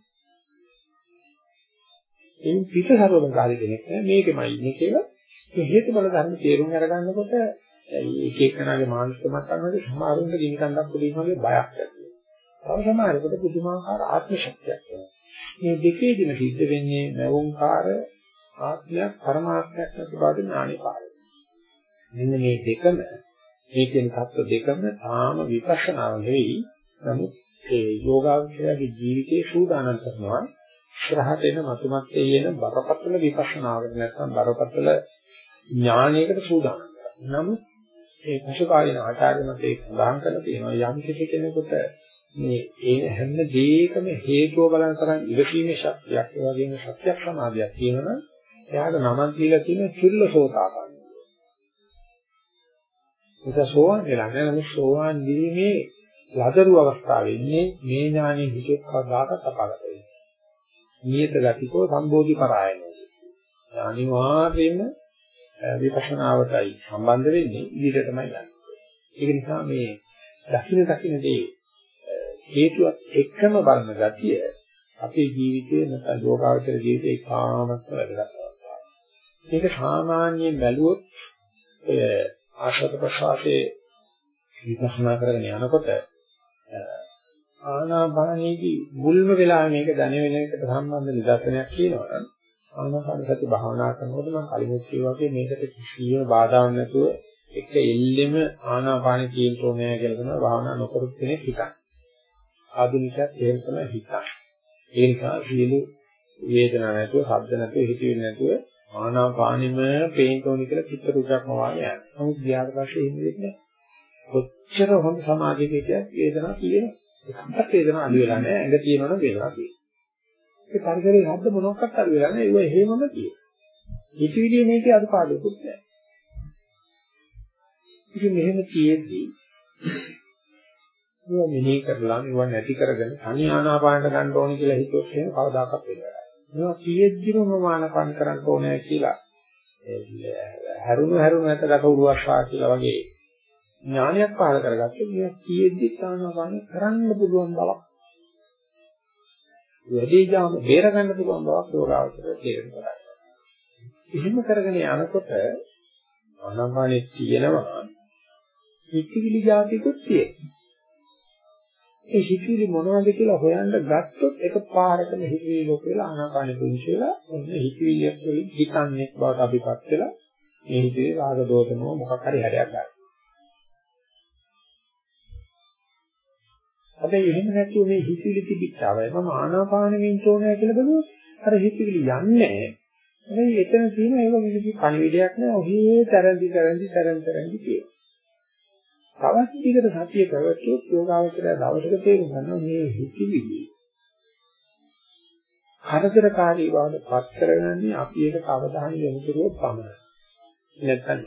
එයින් පිට සර්වබලකාරී කෙනෙක් නෑ මේකමයි ඉන්නේ කියලා ඒ හේතු බල ධර්ම තේරුම් අරගන්නකොට එක එකනාගේ මානසික මට්ටම් වල සමහරුන්ට ගිනි කන්දක් පුදින වගේ බයක් ඇති වෙනවා. තව සමහරකට පුදුමාකාර ආත්ම ශක්තියක් එනවා. මේ දෙකේදීම සිද්ධ වෙන්නේ නවුංකාර ආත්මයක් පරමාර්ථයක් ප්‍රතිපාදන ඥානෙපාරයි. මෙන්න මේ දෙකම මේ කියන தত্ত্ব දෙකම තාම විපස්සනාව නෙවෙයි නමුත් ඒ යෝගාවචරයේ ජීවිතේ සූදානම් කරනවා ඉස්සරහට එන මතුමත් එන බරපතල විපස්සනාවකට නැත්නම් බරපතල ඥානයකට සූදානම් කරනවා. නමුත් ඒ පසුකාලීන ආචාර්ය මතේ සඳහන් කරලා තියෙනවා යම් කෙනෙකුට මේ ඒ හැම දෙයකම හේතුව බලන තරම් ඉවසීමේ ශක්තියක් ඒ වගේම සත්‍යක් සමාධියක් තියෙනවා එයාට නමක් දීලා තියෙන චුල්ලසෝතාපන්න. ඒක සෝවාන් වෙලා නෑ නමුත් සෝවාන් වීමේ ලදරු අවස්ථාවෙන්නේ මේ ඥානෙ හිතෙක් කවදාකවත් අපාගත වෙන්නේ. නියත ගතිකෝ සම්බෝධි පරායනෝ. අනිවාර්යයෙන්ම විපස්සනාවටයි සම්බන්ධ වෙන්නේ ඉදිරියට තමයි යන්නේ. ඒක නිසා මේ දකින්න දකින්නදී හේතුවත් එක්කම බලන ගතිය අපේ ජීවිතයේ නැත්නම් යෝගාවචර ජීවිතේ ඉතාමත් වැදගත්. මේක සාමාන්‍යයෙන් බැලුවොත් ඔය ආශ්‍රද ප්‍රසවාසයේ විපස්සනා කරගෙන යනකොට ආනාපානීයදී මුල්ම වෙලාවේ මේක දැනෙන එකට සම්බන්ධ නිදර්ශනයක් කියනවා නම් ආනාපාන සති භාවනා කරනකොට මම කලිමුත් කිව්වා වගේ මේකට කිසියම් බාධාවක් නැතුව එක එල්ලෙම ආනාපාන කීන්ත්‍රෝණය කියලා තමයි භාවනා නොකරු කෙනෙක් හිතන්නේ. ආධුනිකයත් එහෙම තමයි හිතන්නේ. ඒ නිසා සියලු වේදනා නැතුව, ශබ්ද නැතුව, හිතවිලි නැතුව ආනාපානෙම පේන්න ඕනි කියලා චිත්ත රූපයක්ම වාගේ යනවා. නමුත් ගියාට පස්සේ එහෙම වෙන්නේ නැහැ. කොච්චර හොඳ සමාධියක හිටියත් වේදනාවක් තියෙනවා. එකක්වත් වේදනාවක් අඩු වෙලා නැහැ. ඇඟ තියෙනවනම් වේදනාවක් තියෙනවා. ඒ පරිසරයේ ශබ්ද මොනක්වත් අඩු වෙලා නැහැ. ඒව එහෙමම තියෙනවා. හිතවිලියේ මේකේ අඩපාඩුකුත් නැහැ. ඉතින් මෙහෙම තියෙද්දි ඒවා මෙනෙහි කරලා ඒවා නැති කරගෙන තනි ආනාපානට ගන්න ඕනේ කියලා හිතුවොත් එහෙම කවදාකවත් වෙන්නේ නැහැ. මේවා කියෙද්දිම මානපන් කරන්න ඕනේ කියලා හැරුණු හැරුණු නැත ගත උරුවස්වා කියලා වගේ ඥානයක් පහල කරගත්තොත් මේ කියෙද්දි ආනාපාන කරන්න පුළුවන් බවක් වැඩි ජාම බේර ගන්න පුළුවන් බවක් යෝගාවචරයට තේරෙනවා. එහෙම කරගෙන යනකොට ආනාපානෙ තියෙනවා හිතවිලි જાතිකුත් තියෙනවා. ඒ හිතවිලි මොනවද කියලා හොයන්න ගත්තොත් ඒක පාරකම හිතවිලි ලෝක වෙලා ආනාපානෙ පුංචිලා ඔන්න හිතවිලියක් වලින් හිතන්නේ බවට අපිපත් වෙලා මේ හිතේ රාග දෝෂනෝ මොකක් හරි හැරයක් ගන්න. හැබැයි එහෙම නැතුව මේ හිතවිලි තිබිච්චාවයි මම ආනාපානෙ වින්චෝනය කියලා බැලුවොත් අර හිතවිලි යන්නේ හැබැයි එතන තියෙන ඒක කිසි පණිවිඩයක් නෑ ඔහේ තරන්දි තරන්දි තරන් තරන්දි කියන. තවත් දිගට සතිය පැවැත්වුවොත් යෝගාවචරය දවසක තේරුම් ගන්නවා මේ හිතිවිලි. හතරකාරී බවට පත් කරගන්නේ අපි ඒක කවදාහරි යොමු කරුවොත් පමණයි. නැත්නම්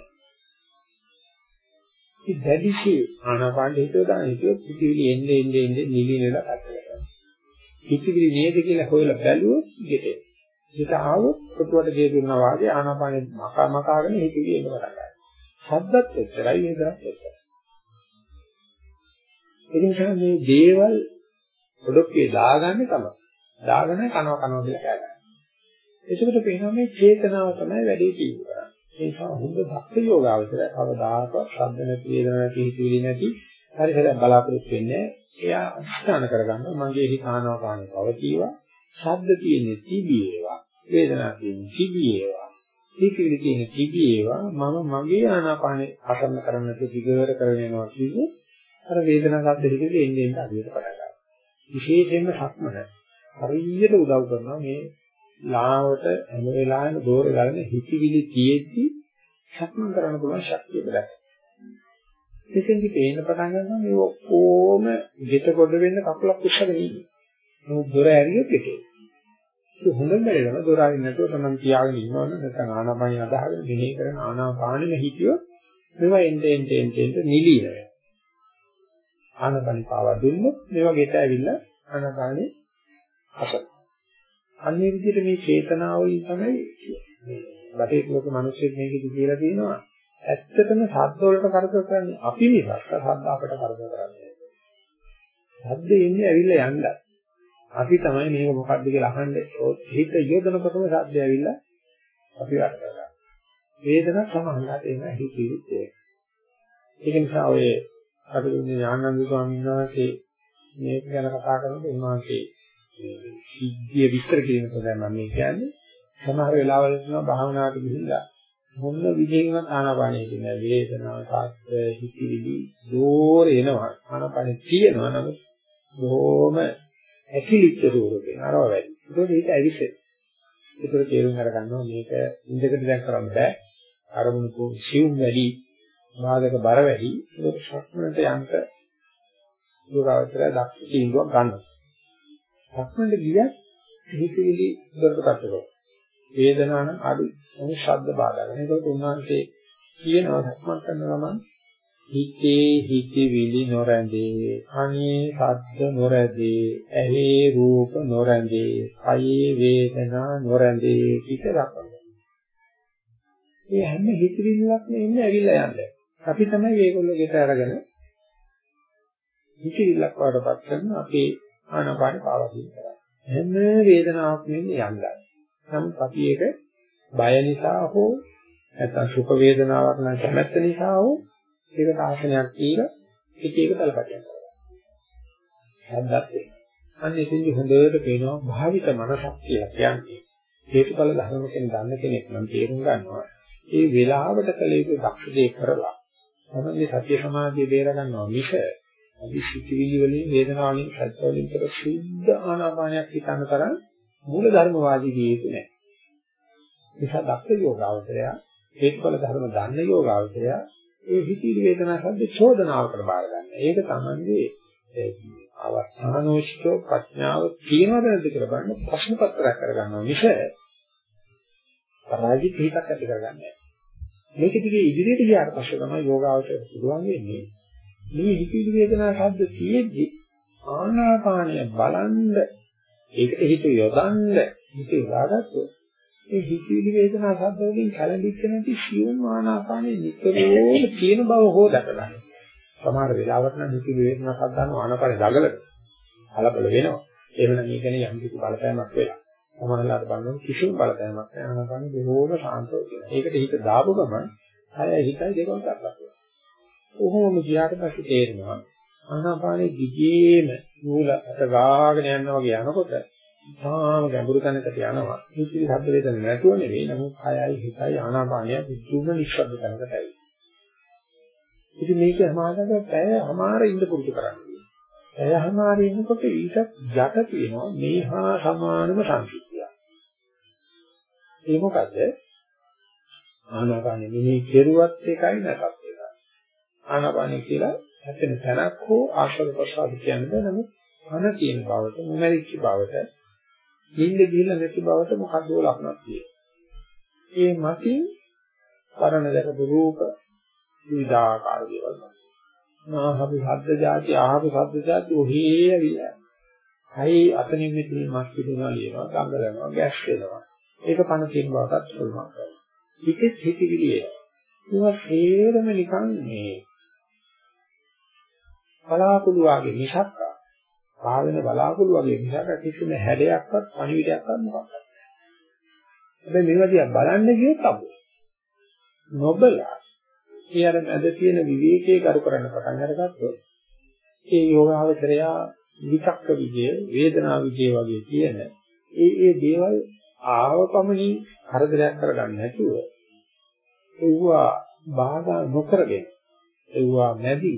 ඉතින් දැඩිශී ආනාපාන හිතව දාන හිතුවොත් හිතවිලි එන්නේ එන්නේ එන්නේ නිවිනලා පැත්තකට. හිතවිලි නේද කියලා හොයලා බැලුවොත් ගෙටේ. ඒක ආවොත් කොටුවට ගේ දුන්නා වාගේ ආනාපානෙ මකා මකාගෙන හිතවිලි එන්න පටන් ගන්නවා. ශබ්දත් එච්චරයි වේදනත් එච්චරයි. ඒ නිසා මේ දේවල් පොඩොක්කේ දාගන්නේ තමයි. දාගෙන කනවා කනවා කියලා කියනවා. ඒකට පේනවා මේ චේතනාව තමයි වැඩි තීව්‍ර කරන්නේ. ඒ නිසා හොඳ භක්ති යෝගාවචරය කවදාකවත් ශබ්ද නැති වේදනා නැති හිතවිලි නැති හරියට බලාපොරොත්තු වෙන්නේ. එයා අධිෂ්ඨාන කරගන්නවා මගේ හිත ආනවා කාණේ පවතිවා. ශබ්ද තියෙන්නේ තිබීවා. වේදනා තියෙන්නේ තිබීවා. හිතවිලි තියෙන්නේ තිබීවා. මම මගේ ආනාපානේ අසන්න කරන්න තිබිගවර කරගෙන යනවා කියන්නේ අර වේදනා සද්ද හිතේ එන්නේ එන්නේ අදියට පටන් ගන්නවා. විශේෂයෙන්ම සක්මන හරියට උදව් කරනවා මේ ලාවට හැම වෙලාවෙම දෝර ගන්න හිතවිලි තියෙද්දි සක්මන් කරන්න පුළුවන් ශක්තිය බලන්න. එතෙන්දි පේන්න පටන් ගන්නවා මේ ඔක්කොම ගෙට කොට වෙන්න කකුලක් උස්සගෙන ඉන්නේ. මොකද දොර ඇරියොත් ඒකේ. ඒක හොඳම බැලම දොර අරින්න නැතුව තමයි තියාගෙන ඉන්නවනේ නැත්නම් ආනාපානිය අදහගෙන මෙහෙ කරන ආනාපානෙම හිතියොත් මේවා එnde end end end නිලීන වෙනවා. ආනපනි පාවා දුන්නොත් මේ වගේට ඇවිල්ලා ආනපනි අසල. අන්නේ විදිහට මේ චේතනාවලින් තමයි මේ බටේ ලෝක මිනිස්සු මේකද කියලා තියෙනවා. ඇත්තටම ශබ්ද වලට කරදර කරන්නේ අපි මිසක් ශබ්ද අපට කරදර කරන්නේ නැහැ. ශබ්ද එන්නේ ඇවිල්ලා යන්න. අපි තමයි මේක මොකද්ද කියලා අහන්නේ. හිත යොදනකොටම ශබ්දය ඇවිල්ලා අපි වැඩ කරගන්නවා. වේදනක් සමහරවිට එන හිතවිලිත් ඒක. ඒක නිසා ඔය අරුණි ඥානන්ද ස්වාමීන් වහන්සේ මේක ගැන කතා කරනකොට උන්වහන්සේ සිද්ධිය විස්තර කිරීම තමයි මම කියන්නේ. සමහර වෙලාවල තියෙනවා භාවනාවට ගිහිල්ලා මොන විදිහකින්වත් ආනාපානයේ තියෙන වේදනාව සාස්ත්‍ර හිතවිලි දෝර එනවා ආනාපානෙ තියෙනවා නමුත් බොහොම ඇකිලිච්ච රූපේ අරව වැඩි. ඒකෝට ඒක ඇවිස්සෙන. ඒතර තේරුම් අරගන්නවා මේක ඉඳකට දැන් කරන්න බෑ. අරමුණු සිවුම් වැඩි, බාධක බර වැඩි. ඒක ශක්මනට යන්ත යෝගාවචරය දක්ෂ තීන්දුවක් ගන්නවා. ශක්මනට ගියත් හිතවිලි දොරටපත් කරනවා. වේදනාව නම් අඩු මොන ශබ්ද බාධා කරන. ඒකට උන්වහන්සේ කියනවා සක්මන් කරන ගමන් හිතේ හිතවිලි නොරැඳේ කනේ ශබ්ද නොරැඳේ ඇහි රූප නොරැඳේ කයේ වේදනා නොරැඳේ කිත දක්වනවා. මේ හැම හිතවිල්ලක්ම එන්නේ ඇවිල්ලා යන්නේ. අපි තමයි මේගොල්ලෝ ගෙට අරගෙන හිතවිල්ලක් වඩපත් කරන අපේ ආනපාන පාවතින් කරන්නේ. හැම වේදනාවක්ම එන්නේ යන්නේ. නමුත් අපි ඒක බය නිසා හෝ නැත්නම් සුඛ වේදනාවක් නම් කැමැත්ත නිසා හෝ ඒකට ආසනයක් කියලා එක එක තලපටියක් කරනවා. හැද්දත් ඒක. අන්න එතෙන්දි හොඳට පේනවා භාවිත මනසක් කියලා කියන්නේ. හේතුඵල ධර්ම කෙන දන්න කෙනෙක් නම් තේරුම් ගන්නවා. ඒ වෙලාවට කළ යුතු දක්ෂ දේ කරලා තමයි සත්‍ය සමාධිය බේර ගන්නවා මිස අපි සිතිවිලි වලින් වේදනාවලින් සත්‍ය වලින් කර සුද්ධ ආනාපානයක් හිතන තරම් මූල ධර්මවාදී ජීවිතේ නැහැ. නිසා දක්ෂ යෝගාවචරය හේතුඵල ධර්ම දන්න යෝගාවචරය ඒ හිතිවිලි වේදනා සද්ද චෝදනාවකට බාර ගන්න. ඒක තමයි අවස්ථානෝචිතෝ ප්‍රඥාව තියනවද නැද්ද කියලා බලන්න ප්‍රශ්න පත්‍රයක් කරගන්නවා මිස පරාජිත හිතක් ඇති කරගන්නේ මේක දිගේ ඉදිරියට ගියාට පස්සේ තමයි යෝගාවචරයට පුළුවන් වෙන්නේ මේ හිතිවිලි වේදනා සද්ද තියෙද්දි ආනාපානය බලන්ද ඒකට හිත යොදන්න හිත යොදාගත්තොත් ඒ හිතිවිලි වේදනා සද්ද වලින් කලබිච්ච නැති සියුම් ආනාපානයේ නිතරම තියෙන බව හෝ දැකගන්න. සමහර වෙලාවට නම් හිතිවිලි වේදනා සද්ද ගන්න ආනාපානය දඟලන. කලබල වෙනවා. එහෙම නම් මේකනේ යම් කිසි බලපෑමක් වෙලා. සමහරවිට බලන්න කිසිම බලපෑමක් නැහැ ආනාපානෙ බොහෝම සාන්තව තියෙනවා. ඒකට හිත දාපු ගමන් අය හිතයි දෙකම කරලා. කොහොමද ගියාට පස්සේ තේරෙනවා ආනාපානෙ දිගේම මූල අත ගාගෙන යනවා වගේ යනකොට තාම ගැඹුරු තැනකට යනවා. හිතේ ශබ්ද වේදන නැතුව නෙවෙයි නමුත් කයයි හිතයි ආනාපානය විදුම නිශ්ශබ්ද තැනකට ඇවිත්. ඉතින් මේක සමාජගත පැය අමාර ඉඳ පුරුදු කරන්නේ. පැය අමාර ඉන්නකොට ඊට යට තියෙනවා මේහා සමානම සංසිද්ධිය. ඒ මොකද? ආනාපානෙ මෙහි කෙරුවත් එකයි නැතත් එකයි. ආනාපානෙ කියලා හැපෙන තැනක් හෝ ආශ්‍රද ප්‍රසාද කියන්නේ නමුත් කන තියෙන බවට නොමැරිච්ච බවට නිින්ද ගිහිල්ලා නැති බවට මොකද්ද ලක්ෂණක් තියෙනවා. ඒ මතින් පරණ දැකපු රූප විවිධාකාර දේවල්. නාහපු ශබ්ද જાති ආහපු ශබ්ද જાති ඔහේ ඇවිල්ලා. හයි අතනින් මෙතනින් මස් පිටුනවා ලියනවා, ගංගලනවා, ගැස් වෙනවා. ඒක පණ තියෙන බවටත් පුළුවන් කරනවා. හිතෙත් හිතවිලි එනවා. ඒවා හේරම නිකන් මේ බලාකුළු වගේ මිසක් පාවෙන බලාකුළු වගේ මිසක කිසිම හැඩයක්වත් පණිවිඩයක්වත් මොකක්ද හැබැයි මේවා දිහා බලන්න ගියොත් අබෝ නොබලා ඒ අර මැද තියෙන විවේකයේ කරු කරන්න පටන් අරගත්තොත් ඒ යෝගාවචරය විචක්ක විජය වේදනා විජය වගේ තියෙන ඒ ඒ දේවල් ආවපමණින් කරදරයක් කරගන්න නැතුව ඒවා බාධා නොකරගෙන ඒවා මැදි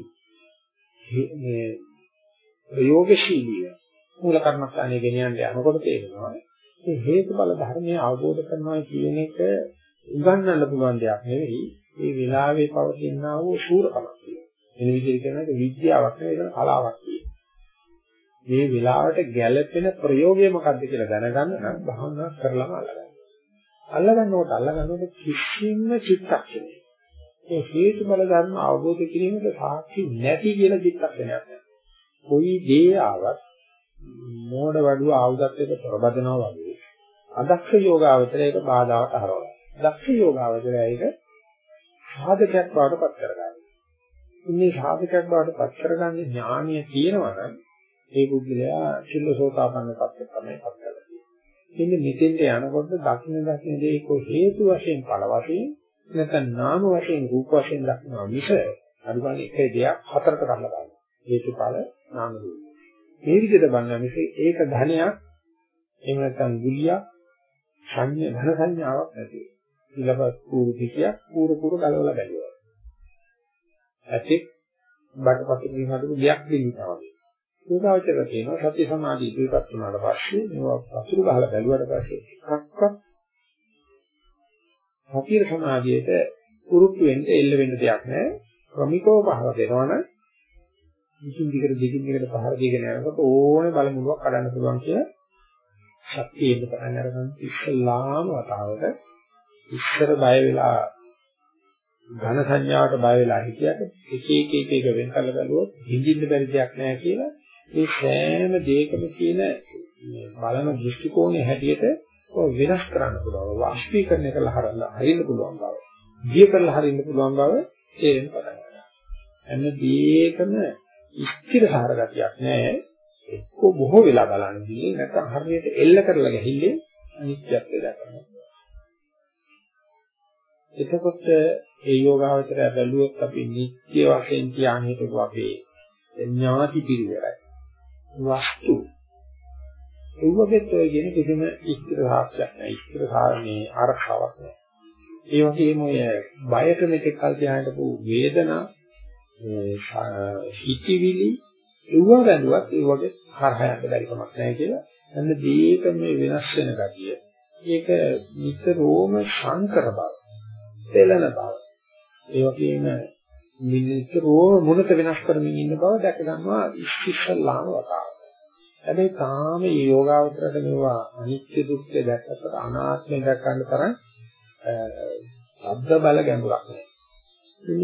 මේ ප්‍රයෝගශීලීව මූල කර්මස්ථානයේ ගෙනියන්න යනකොට තේරෙනවා මේ හේතුඵල ධර්මයේ අවබෝධ කරනවා කියන එක උගන්වන්න පුළුවන් දෙයක් නෙවෙයි මේ වෙලාවේ පවතිනා වූ ශූරකමක් තියෙනවා. එන විදිහට කියනවා විද්‍යාවක් නෙවෙයි ඒක කලාවක් තියෙනවා. මේ වෙලාවට ගැළපෙන ප්‍රයෝගය මොකක්ද කියලා දැනගන්න නම් භාවනා කරලම අල්ලගන්න. අල්ලගන්නකොට අල්ලගන්නකොට කිසිම චිත්තක්ෂණයක්. ඒ හේතුඵල ධර්ම අවබෝධ කිරීමට සාක්ෂි නැති කියලා චිත්තක්ෂණයක් නැහැ. කොයි දේ ආවත් මෝඩ වඩුව ආයුධත් එක්ක ප්‍රබදනවා වගේ අදක්ෂ යෝගාවචරයක බාධාවට හරවලා. දක්ෂ යෝගාවචරය ඒක සාධකයක් බවට පත් කරගන්නවා. ඉන්නේ සාධකයක් බවට පත් කරගන්නේ ඥානිය තියෙනවා නම් ඒ බුද්ධලයා සිල්ලසෝතාපන්න තත්ත්වයට තමයි පත් කරන්නේ. ඉන්නේ මෙතෙන්ට යනකොට දක්ෂින දක්ෂින දේ කො හේතු වශයෙන් ඵල වශයෙන් නැත්නම් නාම වශයෙන් රූප වශයෙන් දක්නවා මිස අනිවාර්ය එක දෙයක් හතරට කඩලා බලනවා. හේතුඵල නාම රූප. මේ විදිහට බලනවා මිස ඒක ධනයක් එහෙම නැත්නම් ගුලියක් සංඥා ධන සංඥාවක් නැති. ඊළඟ පූර්විකයක් පූර්ව පූර්ව ගලවලා බැලුවා. ඇතික් බඩපත් වීමකට දෙයක් දෙන්නවා වගේ. යෝගාවචර කියනවා සත්‍ය සමාධි ඉදිරිපත් වුණාට පස්සේ මේවා අසුරු ගහලා බැලුවට පස්සේ එකක්වත් සතිය සමාධියට උරුට්ටු වෙන්න එල්ල වෙන්න දෙයක් නැහැ. ක්‍රමිකව පහර දෙනවනම් දිගින් දිගට දිගින් දිගට පහර දීගෙන යනකොට ඕනේ බලමුලක් කඩන්න පුළුවන් කියලා ශක්තියෙන්ද පටන් අරගන්න ඉස්සලාම වතාවට ඉස්සර බය වෙලා ඝන සංඥාවට බය වෙලා හිටියට එක එක එක එක වෙන් කරලා බලුවොත් හිඳින්න බැරි දෙයක් නැහැ කියලා මේ සෑම දෙයකම තියෙන බලන දෘෂ්ටි කෝණය හැටියට වෙනස් කරන්න පුළුවන් වාස්පීකරණය කරලා හරලා හරින්න පුළුවන් බව. දිය කරලා හරින්න පුළුවන් බව තේරෙන්න පටන් ගන්නවා. හැම දෙයකම ස්ථිර සාර ගතියක් නැහැ. එක්ක බොහෝ වෙලා බලන්නේ නැත්නම් හරියට එල්ල කරලා ගහිල්ලේ අනිත්‍යත්වය දක්වනවා. එතකොට ඒ යෝගාවචරය බැලුවොත් අපි නිත්‍ය වශයෙන් කියන්නේ හිටපු අපේ ඥාති පිළිවෙලයි. වස්තු ඒ වගේත් ඔය කියන කිසිම ඉස්තර සාක්ෂයක් නැහැ. ඉස්තර සාරණේ ආරක්ෂාවක් නැහැ. ඒ වගේම ඔය බයට මෙතෙක් කල් ධ්‍යානටපු වේදනා හිතවිලි ඒව බැලුවත් ඒ වගේ හරහා යන්න බැරි කමක් නැහැ කියලා. අන්න දීක මේ වෙනස් වෙන ගතිය. ඒක නිතරම සංකර බව. පෙළෙන බව. ඒ වගේම නිතරම මොනත වෙනස් කරමින් ඉන්න බව දැක ගන්නවා ඉස්සෙල්ලාම වතාව. හැබැයි තාම මේ යෝගාවචරයට මේවා අනිත්‍ය දුක්ඛ දැක්කට අනාත්මය දැක ගන්න තරම් ශබ්ද බල ගැඹුරක් නෑ.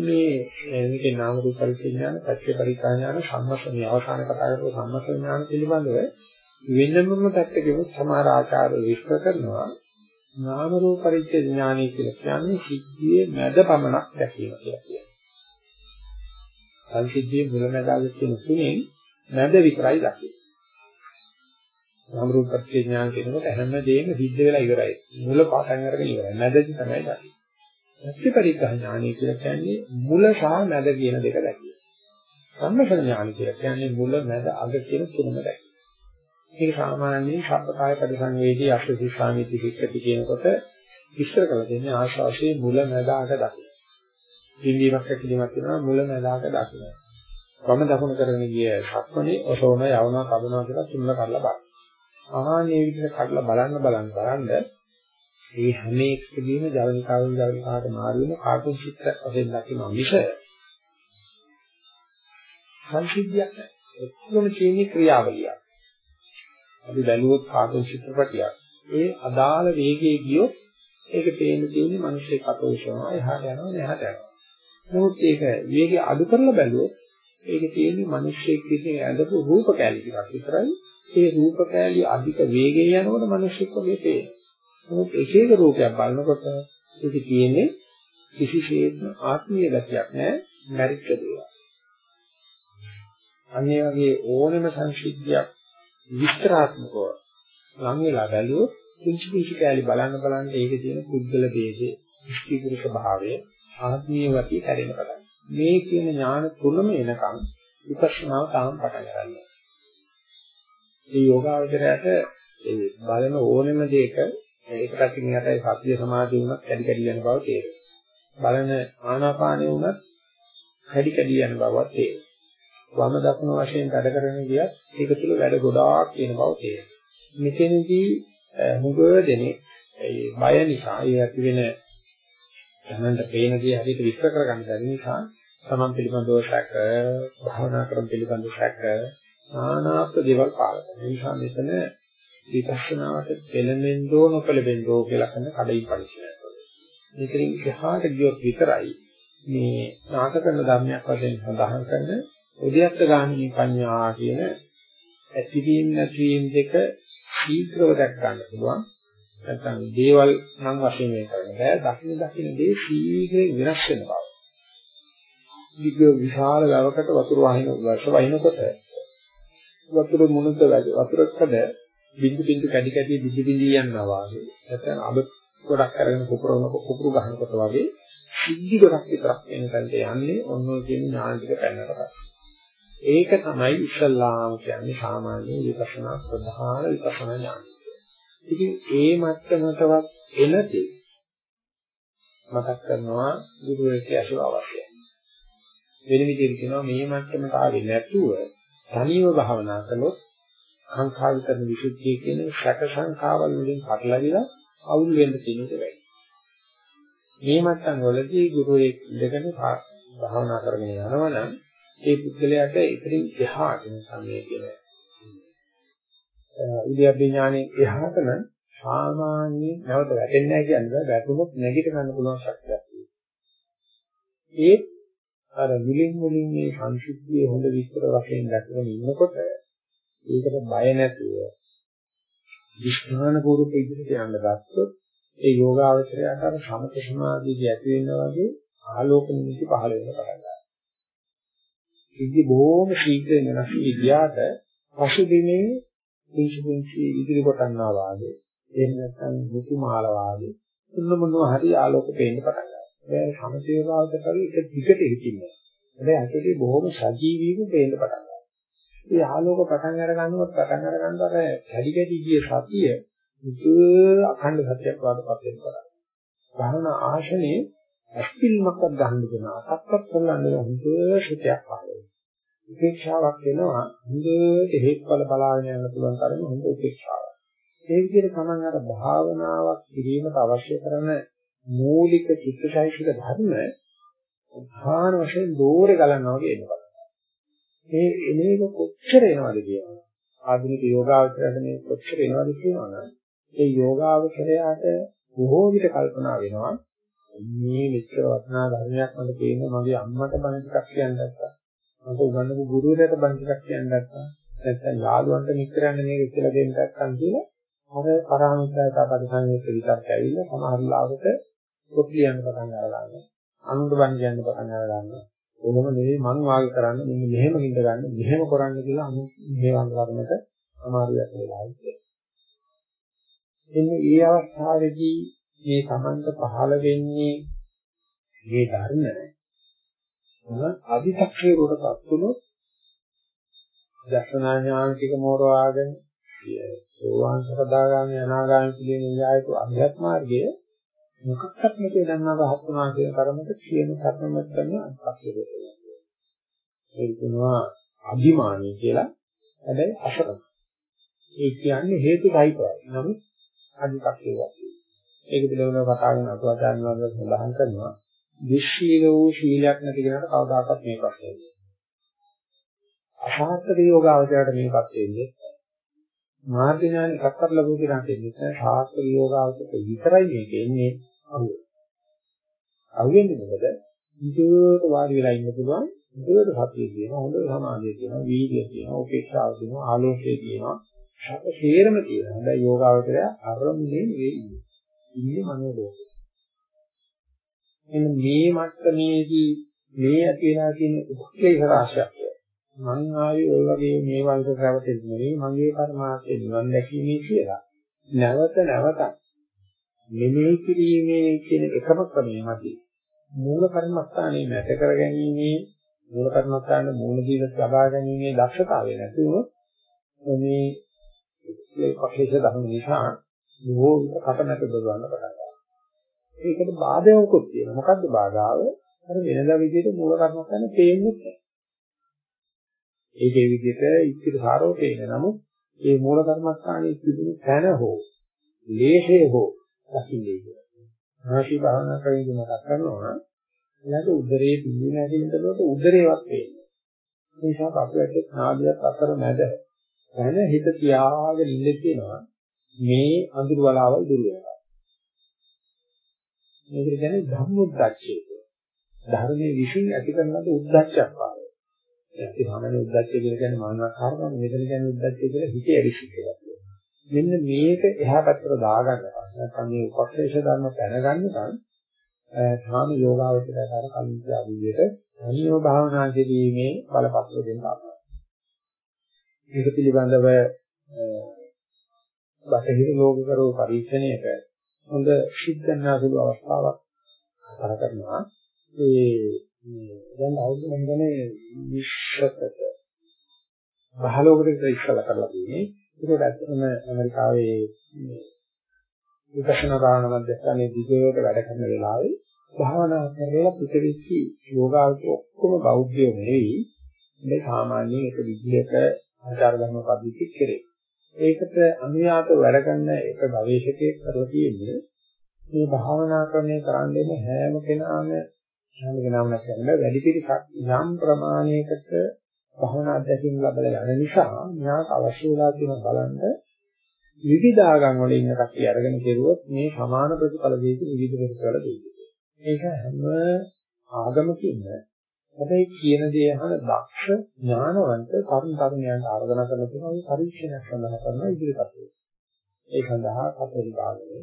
මේ මේකේ නාම රූප පරිඥාන, පච්චේ පරිඥාන, සම්මස්මී අවසාන කතා කරපු සම්මස්ම ඥාන පිළිබඳව වෙනමම පැත්තකින් සමහර ආචාර්ය විස්තර කරනවා. නාම රූප පරිච්ඡේද ඥානය කියලා කියන්නේ සිද්ධියේ මැද පමණක් දැකීම කියලා කියනවා. සංසිද්ධියේ මුලැමැදාග කියන තුනෙන් මැද විතරයි දකින්නේ. නාම රූප පරිච්ඡේද ඥාන කියනකොට හැමදේම සිද්ධ වෙලා ඉවරයි. මුල පාඩම් අරගෙන ඉවරයි. මැදදී තමයි දකින්නේ. ප්‍රතිපරිග්‍රහ ඥානය කියලා කියන්නේ මුල සහ මැද කියන දෙක දැකීම. සම්මත ඥාන කියලා කියන්නේ මුල මැද අග කියන තුනම දැකීම. මේක සාමාන්‍යයෙන් සම්පකාය පරිසංවේදී අසුසිසාමිති වික්‍රති කියනකොට විස්තර කරලා දෙන්නේ ආශාසයේ මුල මැද අග දකින්න. බින්දීමක් ඇතිවීමක් වෙනවා මුල මැද අග දකින්න. වම දකුණ කරගෙන ගිය සක්මනේ ඔසවන යවනවා කබනවා කියලා තුනල කරලා බලන්න. ආහනේ විදිහට කඩලා බලන්න බලන්න බලන්න මේ හැම එකකදීම ජවනිකාවෙන් ජවනිකාවට මාරු වෙන කාටුන් චිත්‍රයක් වශයෙන් දකින්න මිස සංසිද්ධියක් නැහැ. ඔක්කොම තියෙන්නේ ක්‍රියාවලියක්. අපි බැලුවොත් කාටුන් චිත්‍රපටියක්. ඒ අදාළ වේගයේ ගියොත් ඒක පේන්න තියෙන්නේ මිනිස්සේ කටෝෂනවා එහාට යනවා මෙහාට යනවා. නමුත් ඒක වේගය අඩු කරලා බැලුවොත් ඒක තියෙන්නේ මිනිස්සෙක් විසින් ඇඳපු රූප කැලි ටිකක් විතරයි. ඒ රූප කැලි අධික වේගයෙන් යනකොට මිනිස්සෙක් වගේ පේනවා. නමුත් එක එක රූපයක් බලනකොට ඒක තියෙන්නේ කිසිසේත්ම ආත්මීය ගතියක් නෑ මැරිච්ච දේවල්. අන්නේ වගේ ඕනෙම සංසිද්ධියක් විස්තරාත්මකව ලං වෙලා බැලුවොත් කුංචි කුංචි කැලි බලන්න බලන්න ඒකේ තියෙන පුද්ගල ભેදේ, ඉෂ්ටි පුරුෂ භාවය, ආත්මීය ගතිය හැරෙන පටන්. මේ කියන ඥාන තුනම එනකම් විපස්සනාව තාම පටන් ගන්නවා. මේ යෝගාවචරයට ඒ බලන ඕනෙම දෙයක ඒක පැත්තකින් යටයි සතිය සමාධිය වුණත් කැඩි කැඩි යන බව තේරෙනවා. බලන ආනාපානිය වුණත් කැඩි කැඩි යන බවක් තේරෙනවා. වම දකුණ වශයෙන් වැඩ කරගෙන ගියත් ඒක තුළ වැඩ ගොඩාක් තියෙන බව තේරෙනවා. මෙතනදී මුගව දෙනේ ඒ බය නිසා ඒ ඇති වෙන තමන්ට පේන දේ හරියට විස්තර කරගන්න බැරි නිසා තමන් පිළිබඳව සැක භාවනා කරන පිළිබඳව සැක නානාත් දේවල් පාලක. ඒ නිසා මෙතන විපස්සනාවට පෙළඹෙන්නෝ නොපෙළඹෙන්නෝ කියලා කරන කඩින් පරිශීලනය කරනවා. මෙතනින් එහාට ගියොත් විතරයි මේ නාට කරන ධර්මයක් වශයෙන් සඳහන් කරන උද්‍යත්ත ගාමිනී පඤ්ඤා කියන ඇතිවීම නැතිවීම දෙක ශීඝ්‍රව දැක් ගන්න පුළුවන්. නැත්නම් දේවල් නම් වශයෙන් මේ කරන බෑ. දකින්න දකින්න දේ ශීඝ්‍රයෙන් වෙනස් වෙන බව. විග විශාල ගවකට වතුර වහින වර්ෂ වහිනකොට වතුර මුණත වතුරකද බින්දු බින්දු කැඩි කැඩි බිඳි බිඳි යනවා වගේ නැත්නම් අබ ගොඩක් අරගෙන කුපුරන කුපුරු ගහනකොට වගේ සිද්ධි ගොඩක් විතරක් වෙන තැනට යන්නේ ඔන්න ඔය කියන ඥාන ටික පැනනට පස්සේ. ඒක තමයි ඉස්සල්ලාම කියන්නේ සාමාන්‍ය විපස්සනා ප්‍රධාන විපස්සනා ඥානය. ඉතින් ඒ මට්ටමටවත් එනදී මතක් කරනවා ගුරුවරයෙක් ඇසුර අවශ්‍යයි. වෙන විදිහට කියනවා මේ මට්ටමට ආවේ නැතුව තනියම භාවනා කළොත් සංඛාර විතරන විසුද්ධිය කියන සැක සංඛාවල් වලින් පටලවිලා අවුල් වෙන්න තියෙන දෙයක්. මේ මට්ටම් වලදී ගුරුවරයෙක් ඉඳගෙන භාවනා කරගෙන යනවනම් ඒ පුද්ගලයාට ඉතින් එහාට සමේ කියන ඉදියබ්බ ඥානෙ එහාට නම් සාමාන්‍ය නැවත වැටෙන්නේ නැහැ කියන්නේ වැටුනොත් නැගිට ගන්න පුළුවන් ශක්තියක් තියෙනවා. ඒ අර මුලින් මුලින් මේ සංසිද්ධියේ හොඳ විස්තර වශයෙන් දැකගෙන ඉන්නකොට ඒකට බය නැතුව විස්තරණ පූර්වක ඉදිරියට යන්න ගත්තොත් ඒ යෝගාවචරයට අර සමත සමාධිය ඇති වෙනවා වගේ ආලෝක නිමිති පහළ වෙන පටන් ගන්නවා. ඉතින් බොහොම ශීඝ්‍රයෙන් වෙනස් විදියාට පසුබිමේ පුංචි පුංචි ඉදිරි කොටන්නා වාගේ එහෙම නැත්නම් මුතුමාල වාගේ මොන මොනවා හරි ආලෝක පේන්න පටන් ගන්නවා. ඒ සමතේවාදට හරි එක දිගට හිටින්නේ. හැබැයි අතේ බොහොම සජීවීව පේන්න පටන් ගන්නවා. මේ ආලෝක පටන් අර ගන්නකොට පටන් අර ගන්නකොට කැඩි කැඩි ගිය සතිය මුතු අඛණ්ඩ සත්‍යයක් වඩපත් වෙනවා. ගහන ආශනේ ඇස්පිල්මක්වත් ගන්න දෙන අතක්වත් කරන්නේ හොඳ සුඛයක් පාදේ. උපේක්ෂාවක් වෙනවා හොඳට හේතුඵල බලාගෙන යන්න පුළුවන් තරම හොඳ උපේක්ෂාවක්. ඒ විදිහට තමන් අර භාවනාවක් කිරීමට අවශ්‍ය කරන මූලික චිත්තචෛතසික ධර්ම උදාහරණ වශයෙන් දෝරේ ගලනවා වගේ එනවා. මේ එනේක කොච්චර එනවද කියනවා. ආධුනික යෝගාවචරයට මේ කොච්චර එනවද කියනවනම් ඒ යෝගාවචරයට බොහෝ විට කල්පනා වෙනවා මේ විතර වටිනා ධර්මයක් මට තේරෙනවා මගේ අම්මට බණ ටිකක් කියන්න නැත්තා. මට උගන්වපු ගුරුවරයාට බණ ටිකක් කියන්න නැත්තා. නැත්නම් යාළුවන්ට මිත්‍රයන්ට මේක කියලා දෙන්න නැත්නම් කියලා අර පරාමිතයතා පරිසංයුක්ත විතරක් ඇවිල්ලා සමහර ලාවට පොත් ලියන්න පටන් අරගන්නවා. අනුන්ට බණ කියන්න පටන් අරගන්නවා. ඕනම නෙවෙයි මං වාගේ කරන්න මෙන්න මෙහෙම හින්ද ගන්න මෙහෙම කරන්න කියලා අනු මේවන් කර්මකට අමාරුයක් වෙලා ඉන්නේ. එන්නේ මේ අවස්ථාවේදී මේ සමන්ත පහළ වෙන්නේ මේ ධර්ම මොන අධිසක්ෂේරුවටපත් වුණොත් දර්ශනා ඥාන ටික මෝරවාගෙන සෝවාන් සකදාගාමී අනාගාමී පිළිගෙන න්යායක අධ්‍යාත්ම මාර්ගයේ මොකක්වත් නැති දන්නා රහත් වුණා කියන කර්මක කියන කර්මයක් කරන අත්පස්සේ වෙනවා. ඒ කියනවා අභිමානී කියලා. හැබැයි අසරණ. ඒ කියන්නේ හේතු සහිතයි. නමුත් අනිපක්ෂේ වගේ. ඒක පිළිබඳව කතා කරන අතුවාචාන් වහන්සේ සඳහන් කරනවා විශ්ශීල වූ ශීලයක් නැති කෙනාට කවදාකවත් මේ ප්‍රශ්නේ නෑ. අසහත්ක යෝගාවචරයට මේකත් වෙන්නේ මාර්ග ඥාන එකක්වත් ලැබුව කෙනාට එන්නේ ශාස්ත්‍ර යෝගාවචරයට විතරයි මේක එන්නේ අහුවෙ. අහුවෙන්නේ මොකද? ඉතින් වාඩි වෙලා ඉන්න පුළුවන්. හොඳට සතිය තියෙනවා, හොඳ සමාධිය තියෙනවා, වීර්යය තියෙනවා, උපේක්ෂාව තියෙනවා, ආලෝකය තියෙනවා. ශාක හේරම තියෙනවා. හැබැයි යෝගාවචරය අරමුණේ නෙවෙයි. ඉන්නේ මනෝලෝකේ. එන්න මේ මට්ටමේදී මේ ඇති වෙලා තියෙන උපක්ලේශ රාශියක් මං ආවේ ඔය වගේ මේ වගේ රැවටෙන්නේ නෙවෙයි මගේ පරමාර්ථය නිවන් දැකීමේ කියලා. නැවත නැවත මෙනෙහි කිරීමේ කියන එකම ක්‍රමය මතයි. මූල කර්මස්ථානයේ නැත කර ගැනීමේ මූල කර්මස්ථානයේ මූල ජීවිත ලබා ගැනීමේ දක්ෂතාවය නැති වුණොත් මේ මේ පක්ෂේෂ ධර්ම නිසා බොහෝ කටමැට දොරවන්න පටන් ගන්නවා. ඒකට බාධාවකුත් තියෙනවා. මොකද්ද බාධාව? අර වෙනදා විදිහට මූල කර්මස්ථානේ පේන්නේ නැහැ. ඒකේ විදිහට ඉච්ඡිත සාරෝ පේන නමුත් මේ මූල කර්මස්ථානයේ තිබුණු තැන හෝ ලේෂේ හෝ දකින්නේ කියලා. ආශි භාවනා කරගෙන මතක් කරනවා එයාට උදරයේ පිළිම නැතිනකොට උදරේවත් පේන්නේ. ඒ නිසා අපිට නාදියක් අතර මැද තැන හිත තියාගෙන ඉන්න කියනවා මේ අඳුරු වලාවල් දුර වෙනවා. මේක කියන්නේ ධම්මොද්දච්චය. ධර්මයේ විශ්ින් ඇති කරන ලද උද්දච්චයක් පාරයි. ඒ සාමාන්‍ය උද්දච්චය කියලා කියන්නේ මානසික කාරණා මෙතන කියන්නේ උද්දච්චය කියලා හිතේ ඇවිසිච්ච එකක්. මෙන්න මේක එහා පැත්තට දාගන්න නැත්නම් මේ උපක්ෂේෂ ධර්ම දැනගන්නකම් ධාම යෝගාවචරයතර කලින්ජා විදියට අනියෝ භාවනා කිරීමේ බලපත්‍ර දෙන්න අපහසුයි. මේක පිළිබඳව බටහිර ලෝක කරෝ පරීක්ෂණයක හොඳ සිද්ධාන්නාසුළු අවස්ථාවක් කතා කරනවා ඒ දැන් අවුරුදු මම කියන්නේ 20කට 15කට විතර ඉස්සලා කරලා තියෙන්නේ. ඒකට ඇත්තටම ඇමරිකාවේ මේ විපස්සනා භාවනා මධ්‍යස්ථානයේ දිගට වැඩ කරන වෙලාවේ භාවනා කරලා පිටවිච්චි යෝගාවචර ඔක්කොම බෞද්ධයෝ නෙවෙයි මේ සාමාන්‍යයෙන් එක විදිහක ආචාර ධර්ම පද්ධතියක් කෙරේ. ඒකට අනුයාත වැඩ කරන එක ගවේෂකයෙක් කරලා තියෙන්නේ මේ භාවනා ක්‍රමයේ කරන්නේ හැම කෙනාම හැම කෙනාම නැත්නම් වැඩි පිළිසක් යම් ප්‍රමාණයකට භාවනා අධ්‍යක්ෂින් ලැබලා යන නිසා ඥාත අවශ්‍ය වෙලා තියෙන බලන්න විවිධ ආගම් වල ඉන්න කට්ටිය අරගෙන කෙරුවොත් මේ සමාන ප්‍රතිඵල දෙකේ විවිධ ප්‍රතිඵල දෙන්නේ. ඒක හැම ආගමකින්ම හැබැයි කියන දේ අහන දක්ෂ ඥානවන්ත තරුණ තරුණියන්ට ආරාධනා කරන තුන මේ පරීක්ෂණයක් සඳහා කරන ඉදිරිපත් වෙනවා. ඒ සඳහා කතෝලික ආගමේ,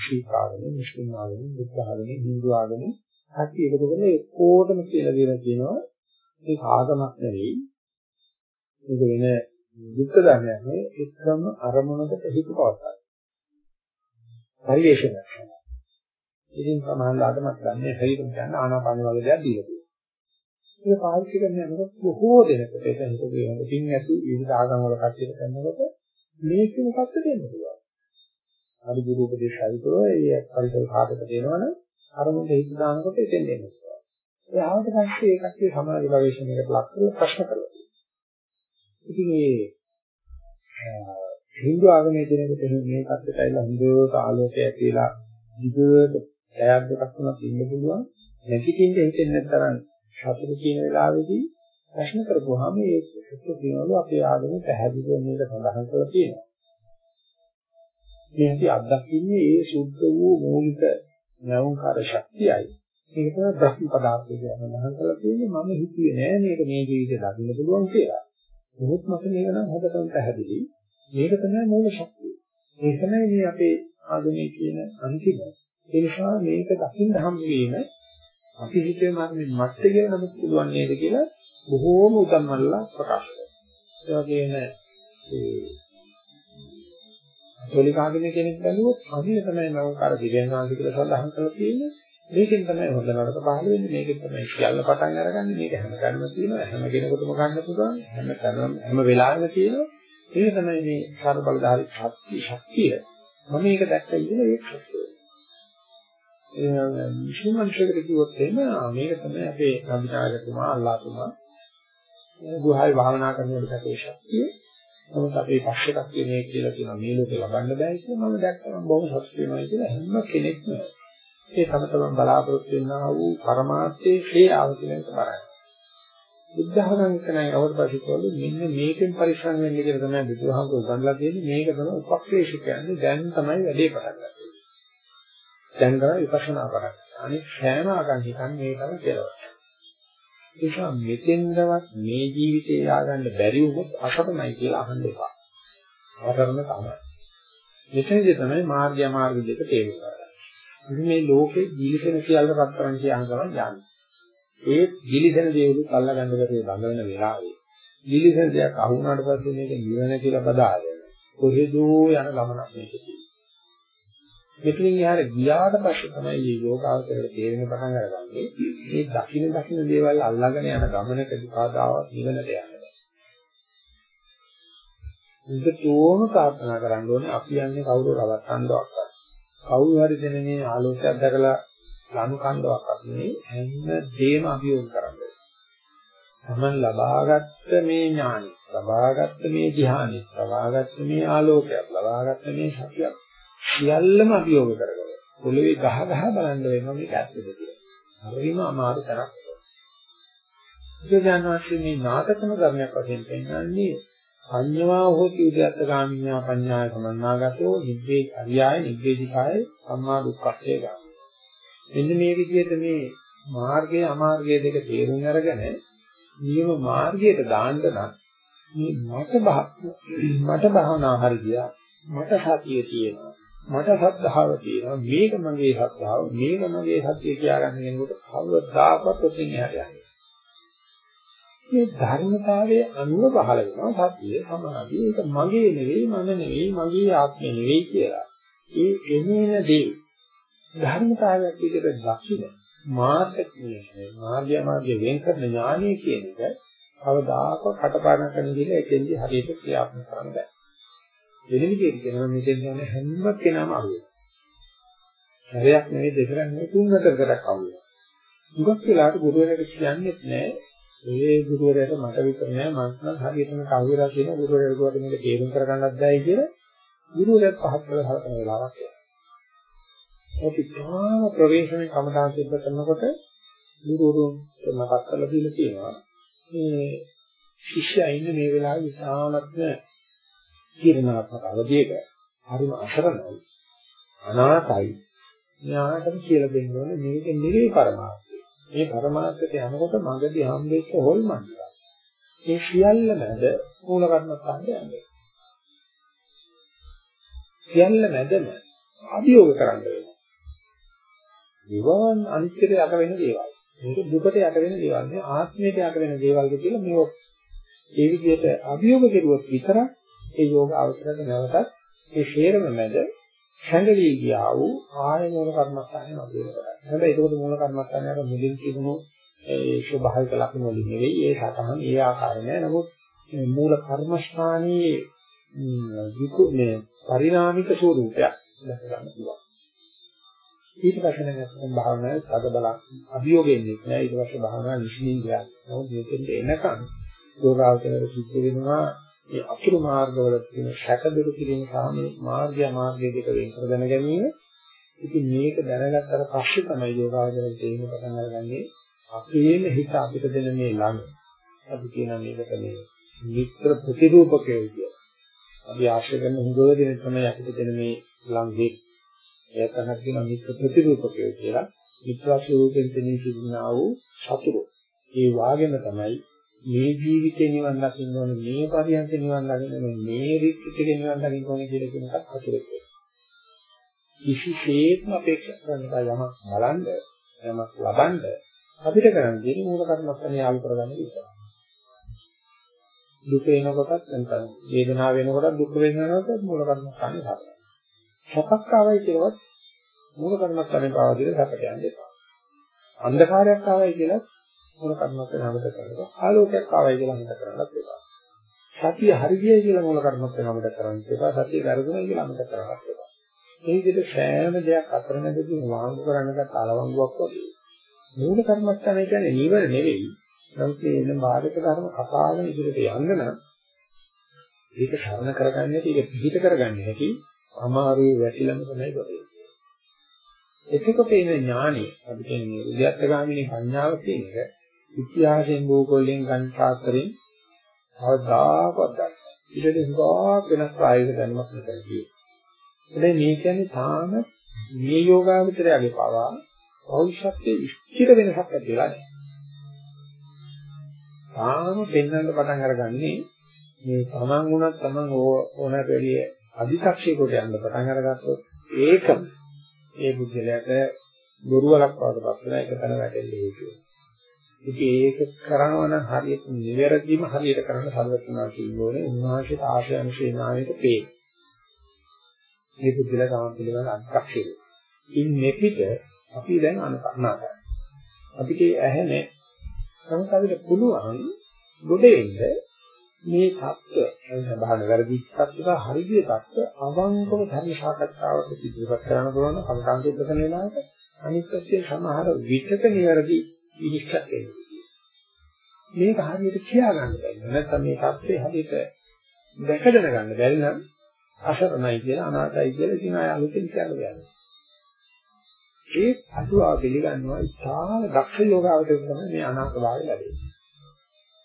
ශීඛ ආගමේ, මුස්ලිම් ආගමේ, බුද්ධ ආගමේ, හින්දු ආගමේ හැටි එකතු කරලා ඒකෝටම කියලා දෙලා කියනවා මේ ආගමක් නෙවෙයි. මේක වෙන දුක්ඛ ධර්මයක් නෙවෙයි එක්කම අරමුණකට හිත පවත්තා. පරිවේශනයක්. ඉතින් සමහරවිට මට ගන්නේ හරියටම කියන්න ආනාපාන වගේ දෙයක් දීලා තියෙනවා. ඒක පාවිච්චි කරන යනකොට බොහෝ දෙනෙකුට ඒක හිතේ වෙන පින් ඇති විවිධ ආගම් වල කටයුතු කරනකොට මේක මොකක්ද දෙන්න පුළුවන්. හරි ගුරු උපදේශ හරිතෝ ඒ පරිසර කාටද දෙනවනම් අරමුණ හිත දානකොට එතෙන් දෙන්න පුළුවන්. ඒ ආවට පස්සේ ඒ කට්ටිය සමාජ ගවේෂණයකට ලක් කරලා ප්‍රශ්න කරලා තියෙනවා. ඉතින් මේ හින්දු ආගමේ දෙනෙකුට මේ කට්ටියට ඇවිල්ලා හොඳට ආලෝකයක් කියලා විදිහට ඇයක් දෙකක් තුනක් ඉන්න පුළුවන්. නැතිකින්ද හිතෙන්නේ නැතරම් සතුට කියන වෙලාවේදී ප්‍රශ්න කරපුවාම ඒ සුත්තු කියනවලු අපේ ආගමේ පැහැදිලිව මේක සඳහන් කරලා තියෙනවා. මේ අපි අත්දකින්නේ ඒ සුද්ධ වූ මූලික නැවුම්කාර ශක්තියයි. මේක තමයි බ්‍රහ්ම පදාර්ථය කියලා සඳහන් කරලා තියෙන්නේ මම හිතුවේ නෑ මේක මේ ජීවිතේ දකින්න පුළුවන් කියලා. මොහොත් මට මේක නම් හොඳටම පැහැදිලි. මේක තමයි මූල ශක්තිය. ඒ තමයි මේ අපේ ආගමේ කියන අන්තිම. ඒ නිසා මේක දකින්න හම් වීම අපි හිතේ මන්නේ මත්te කියලා නමුත් පුළුවන් නේද කියලා බොහෝම උදම්මල්ලා ප්‍රකාශ කරනවා. ඒ වගේම ඒ කතෝලික ආගමේ කෙනෙක් බැලුවොත් අදින තමයි මම කර දිව්‍යඥාන්ති කියලා සඳහන් කරලා තියෙන්නේ. මේකෙන් තමයි හොඳ නරක පහළ වෙන්නේ. මේකෙන් තමයි සියල්ල පටන් අරගන්නේ. මේක හැම තැනම තියෙනවා. හැම කෙනෙකුටම ගන්න පුළුවන්. හැම තැනම හැම වෙලාවෙම තියෙනවා. ඒක තමයි මේ සාර බලධාරී ශක්තිය ශක්තිය. මම මේක දැක්කයි කියලා ඒක සත්‍යය. මුස්ලිම් මිනිසෙකුට කිව්වොත් එහෙම මේක තමයි අපේ නබිනාගතුමා අල්ලාහතුමා ගුහාවේ භාවනා කරනකොට ඇති ශක්තිය. නමුත් අපේ පක්ෂයක් කියන්නේ කියලා කියන මේ ලෝකේ ලබන්න බෑ කියලා මම දැක්කම බොහොම සතුටු වෙනවා කියලා හැම කෙනෙක්ම ඒ තම තමන් බලාපොරොත්තු වෙනා වූ පරමාර්ථයේ ක්‍රියාව කියන එක බලයි. බුද්ධහගම් කනයි අවබෝධ කරගන්න මෙන්න මේකෙන් පරිශ්‍රම වෙන්න කියලා තමයි බුදුහාමුදුරු උගන්ලා තියෙන්නේ මේක තමයි උපක්‍රේෂ කියන්නේ දැන් තමයි වැඩේ පටන් ගන්න. දැන් තමයි විපස්සනා කරන්නේ. අනිත් හැම ආගම් හිතන්නේ මේ තමයි කියලා. ඒක මෙතෙන්දවත් මේ ජීවිතේ ය아가න්න බැරි වුණොත් අසරණයි කියලා අහන්න එපා. ආකරණ තමයි. මෙතනදී තමයි මාර්ගය මාර්ග දෙක තේරුම් ගන්න. ඉතින් මේ ලෝකේ ජීවිතේ සියල්ල රත්තරන් කියන ගමන් යන්නේ. ඒ ජීලිසන දේවලු කල්ලා ගන්න බැරි දඟලන වෙලාවේ ජීලිසන දෙයක් අහු වුණාට පස්සේ මේක නිවන කියලා බදාගෙන කොහෙදෝ යන ගමනක් මේක තියෙන්නේ. මෙතනින් එහාට ගියාට පස්සේ තමයි මේ යෝගාවචරයට තේරෙන පටන් අරගන්නේ මේ දකින්න දකින්න දේවල් අල්ලාගෙන යන ගමනකදී කාදාවක් නිවනට යනවා. ඉතින් ප්‍රාර්ථනා කරන්න ඕනේ අපි යන්නේ කවුරු රවට්ටන්නවක් කවුරු හරි දෙන මේ ආලෝකයක් දැකලා ලනු කණ්ඩාවක් නෙවෙයි හැම දෙයක්ම අභියෝග කරන්නේ. තමන් ලබාගත්ත මේ ඥානෙ, ලබාගත්ත මේ ධ්‍යානෙ, ලබාගත්ත මේ ආලෝකයක්, ලබාගත්ත මේ සතියක් සියල්ලම අභියෝග කරගන්න. පොළවේ ගහ ගහ බලන්න වෙනවා මේක ඇත්තද කියලා. හරිම අමාරු තරක්. බුදුජානනාංශයේ මේ නාටකම ධර්මයක් වශයෙන් පෙන්වන්නේ අඤ්ඤවා හෝති උද්‍යත්ත ගාමිඤ්ඤා පඤ්ඤාය සමන්නාගතෝ නිබ්බේ අරියාය නිබ්බේධිකාය සම්මා දුක්ඛය ගන්න. මෙන්න මේ විදිහට මේ මාර්ගය අමාර්ගය දෙක තේරුම් අරගෙන නියම මාර්ගයට දාන්න නම් මේ මට මට භාවනා හරියට මට සතිය තියෙනවා මට ශ්‍රද්ධාව තියෙනවා මේක මගේ ශ්‍රද්ධාව මේක මගේ සත්‍ය කියාගන්න කෙනෙකුට කවදාකවත් ඔතෙන් එහාට යන්නේ මේ ධර්මතාවයේ අනුව පහළ වෙනවා සත්‍ය සමාධිය. ඒක මගේ නෙවෙයි මම නෙවෙයි මගේ ආත්මය නෙවෙයි කියලා. ඒ එනේන දේ ධර්මතාවයක් විදිහට දකින්න මාර්ග කියන්නේ මාර්ගය මාර්ගය වෙන් කරන ඥානය කියන එක කවදාකවත් කටපාඩම් කරන විදිහ එතෙන්දි හරියට ක්‍රියාත්මක කරන්න බෑ. වෙන විදිහට කියනවා මෙතෙන් යන හැම කෙනාම අහුවෙනවා. හරියක් නෙවෙයි දෙකක් නෙවෙයි තුන් හතරකට අහුවෙනවා. මුගක් වෙලාවට ගුරුවරයාට කියන්නේත් නෑ ඒ ගුරුවරයාට මට විතර නෑ මම නම් හරියටම කවුරුලා කියන ගුරුවරයාට කිව්වට මේක තේරුම් කරගන්නත් බෑයි කියලා ගුරුවරයාත් පහත් කරලා හලකන වෙලාවක් එනවා. ඒක ඉතාම ප්‍රවේශමෙන් කමඨාන් සිද්ධ කරනකොට ගුරුවරුන් මතක් කරලා දීලා තියෙනවා. මේ ශිෂ්‍යයා ඉන්න මේ වෙලාවේ විශාලත්ම කිරණාත්මක අවධියක හරිම අසරණයි අනාතයි ඥානටම කියලා දෙන්න ඕනේ මේක නෙවෙයි පරමාර්ථය. මේ පරමාර්ථයට යනකොට මගදී හම්බෙච්ච හොල්මන් ඒ සියල්ල මැද මූල කර්මස්ථානට යන්නේ. සියල්ල මැදම අභියෝග කරන්න වෙනවා. විවාන් අනිත්‍යයට යට වෙන දේවල්. මේක දුකට යට වෙන දේවල් නේ ආත්මයට යට වෙන දේවල්ද කියලා මේ ඒ විදිහට අභියෝග කෙරුවොත් විතරක් ඒ යෝග අවසරයට නැවතත් ඒ ශේරම මැද හැඟවි ගියා වූ ආය මූල කර්මස්ථානේ නදින කරා. හැබැයි ඒකෝට මූල කර්මස්ථානේ අර මුලින් තිබුණු ඒ ස්වභාවික ලක්ෂණ වලින් නෙවෙයි ඒ සතහන් ඒ ආකාරය නෑ. නමුත් මූල කර්මස්ථානයේ විකු මේ පරිණාමික ස්වරූපයක් දැක ගන්න පුළුවන්. ඊට පස්සේ නැත්නම් භාවනාවේ තද බලක් අභියෝගෙන්නේ නෑ ඊට පස්සේ භාවනාව නිසින්ින් ගියා. නමුත් මේකෙන් එනකන් යෝගාවචරයට සිද්ධ වෙනවා මේ අතුරු මාර්ගවල තියෙන සැක දුරු කිරීම සහ මේ මාර්ගය මාර්ගය දෙක වෙන් කර දැන ගැනීම. ඉතින් මේක දැනගත්තට පස්සේ තමයි යෝගාවචරයට තේරෙන්න පටන් අරගන්නේ අපේම හිත අපිට දෙන මේ ළඟ. අපි කියන මේකට මේ මිත්‍ර ප්‍රතිරූපකය කියලා. අපි ආශ්‍රය කරන හුඟව දෙන තමයි අපිට දෙන මේ ළඟේ. ඒ තමයි කියන මිත්‍ර ප්‍රතිරූපකය කියලා. මිත්‍ර ස්වරූපයෙන් තෙනී සිටිනා වූ සතුරු. ඒ වාගෙම තමයි මේ ජීවිතේ නිවන් දකින්න ඕනේ මේ පරියන්ත නිවන් දකින්න ඕනේ මේ රිත්තික නිවන් දකින්න ඕනේ කියලා කියන එකත් අතුරෙත් විශේෂයෙන්ම අපේක්ෂා කරන යමක් බලන්න යමක් ලබන්න අපිට කරන්න තියෙන්නේ මූල කර්මස්ථානේ යාලු කරගන්න විතරයි. දුක එනකොටත් නැත්නම් වේදනාව වෙනකොටත් දුක් වෙනකොටත් මූල කර්මස්ථානේ හදනවා සපක් ආවයි කියවත් මූල කර්මස්ථානේ පාවා දෙලා සැපට යන්න එපා. අන්ධකාරයක් ආවයි කියලත් මොන කර්මයක් වෙනවද කරන්නේ ආලෝකයක් ආවයි කියලා හිත කරන්නත් එපා. සතිය හරි ගියයි කියලා මොන කර්මයක් වෙනවද කරන්නත් එපා. සතිය වැරදුනයි කියලා අමතක කරන්නත් එපා. මේ විදිහට සෑම දෙයක් අතරමැදදී වාංගු කරන්නකට අලවංගුවක් වගේ. මූල කර්මස්ථානය කියන්නේ නීවර නෙවෙයි. නමුත් මේ එන බාධක ධර්ම කපාගෙන ඉදිරියට යන්න නම් ඒක සරණ කරගන්නේ ඒක පිළිහිට කරගන්නේ නැති අමාරුවේ වැටිලම තමයි කරන්නේ. එතකොට එන ඥානෙ අපි කියන්නේ උද්‍යත්තගාමිනී සංඥාව කියන එක ඉතිහාසයෙන් භූගෝලයෙන් ගණිතාස්තරයෙන් කවදාකවත් ගන්න. ඊට හුඟක් වෙනස් ප්‍රායෝගික දැනුමක් නැතියි. හැබැයි මේ කියන්නේ තාම මේ යෝගාවචරයගේ පවා භෞෂත්වයේ ස්ථිර වෙනසක් ඇති වෙලා නැහැ. තාම පෙන්වන්න පටන් අරගන්නේ මේ තමන් වුණත් තමන් ඕනෑම වෙලිය අධිශක්ෂයකට යන්න පටන් අරගත්තොත් ඒකම ඒ බුද්ධලයට බොරුවලක් වඩපත් වෙන එක තන වැටෙන්න හේතුව. ඉතින් ඒක කරනවා නම් හරියට නිවැරදිම හරියට කරන්න සම්පූර්ණවා කියන්නේ උන්වහන්සේ ආශයන් සේනාවෙට පේ. මේ බුද්ධල තමන් පිළිබඳ අත්‍යක්ෂය. ඉන් මෙපිට අපි දැන් අනුකම්පා කරනවා. අපිට ඇහැ නැහැ. නමුත් අපිට පුළුවන් ගොඩෙන්න මේ தত্ত্ব බහන වැරදිච්ච தত্ত্ব හරියට தত্ত্ব අවංකව ධර්ම සාකච්ඡාවට ඉදිරිපත් කරන්න පුළුවන් කමඨාන්ත උපකරණ වෙනාට අනිත් පැත්තේ සමහර විචක නිවැරදි විනිශ්චය වෙනවා. මේක හරියට කියා ගන්න බැහැ. නැත්නම් මේ தත්ත්වය හරියට දැක දැනගන්න බැරි නම් අසරණයි කියලා අනාථයි කියලා ඉතින් ආය අලුතෙන් කියන්න බෑ. ඒ අතුවා පිළිගන්නවා ඉතාල දක්ෂ යෝගාවචර තමයි මේ අනාථ භාවය ලැබෙන්නේ.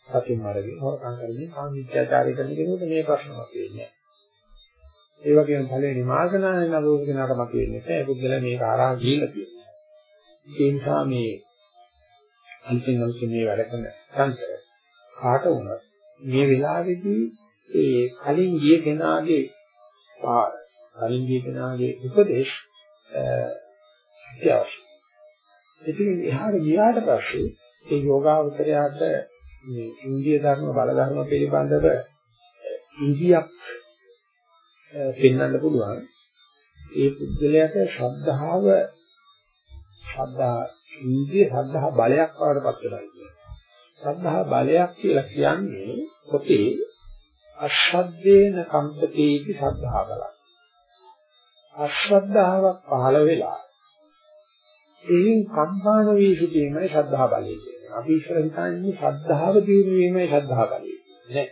සතින් මරගෙන හොරකම් කරමින් ආමිත්‍යාචාරය කරන කෙනෙකුට මේ ප්‍රශ්නවත් වෙන්නේ නැහැ. ඒ වගේම ඵලෙනි මාර්ගනායන නරෝග කෙනාට මත වෙන්නේ නැහැ. ඒකත් මේක ආරා ගිහිල්ලා තියෙනවා. ඒ නිසා මේ අන්තිම අන්තිම මේ වැඩ කරන සංතර කාට වුණත් මේ වෙලාවේදී ඒ කලින් ගිය කෙනාගේ පාර කලින් ගිය කෙනාගේ උපදේශ අත්‍යවශ්‍යයි. ඉතින් එහාට ගියාට පස්සේ ඒ යෝගාවචරයට මේ ඉන්දිය ධර්ම බල ධර්ම පිළිබඳව ඉන්දියක් පෙන්වන්න පුළුවන්. ඒ පුද්ගලයාට ශ්‍රද්ධාව ශ්‍රද්ධා ඉන්ද්‍රිය ශ්‍රද්ධා බලයක් වඩපත් වෙනවා කියන්නේ. ශ්‍රද්ධා බලයක් කියලා කියන්නේ පොතේ අශ්‍රද්ධේන කම්පතේති ශ්‍රද්ධා බලක්. අශ්‍රද්ධාවක් පහළ වෙලා එයින් කම්පාන වී සිටීමයි ශ්‍රද්ධා බලය කියන්නේ. අපි ඉස්සර හිතන්නේ ශ්‍රද්ධාව දිනුවීමයි ශ්‍රද්ධා බලය. නෑ.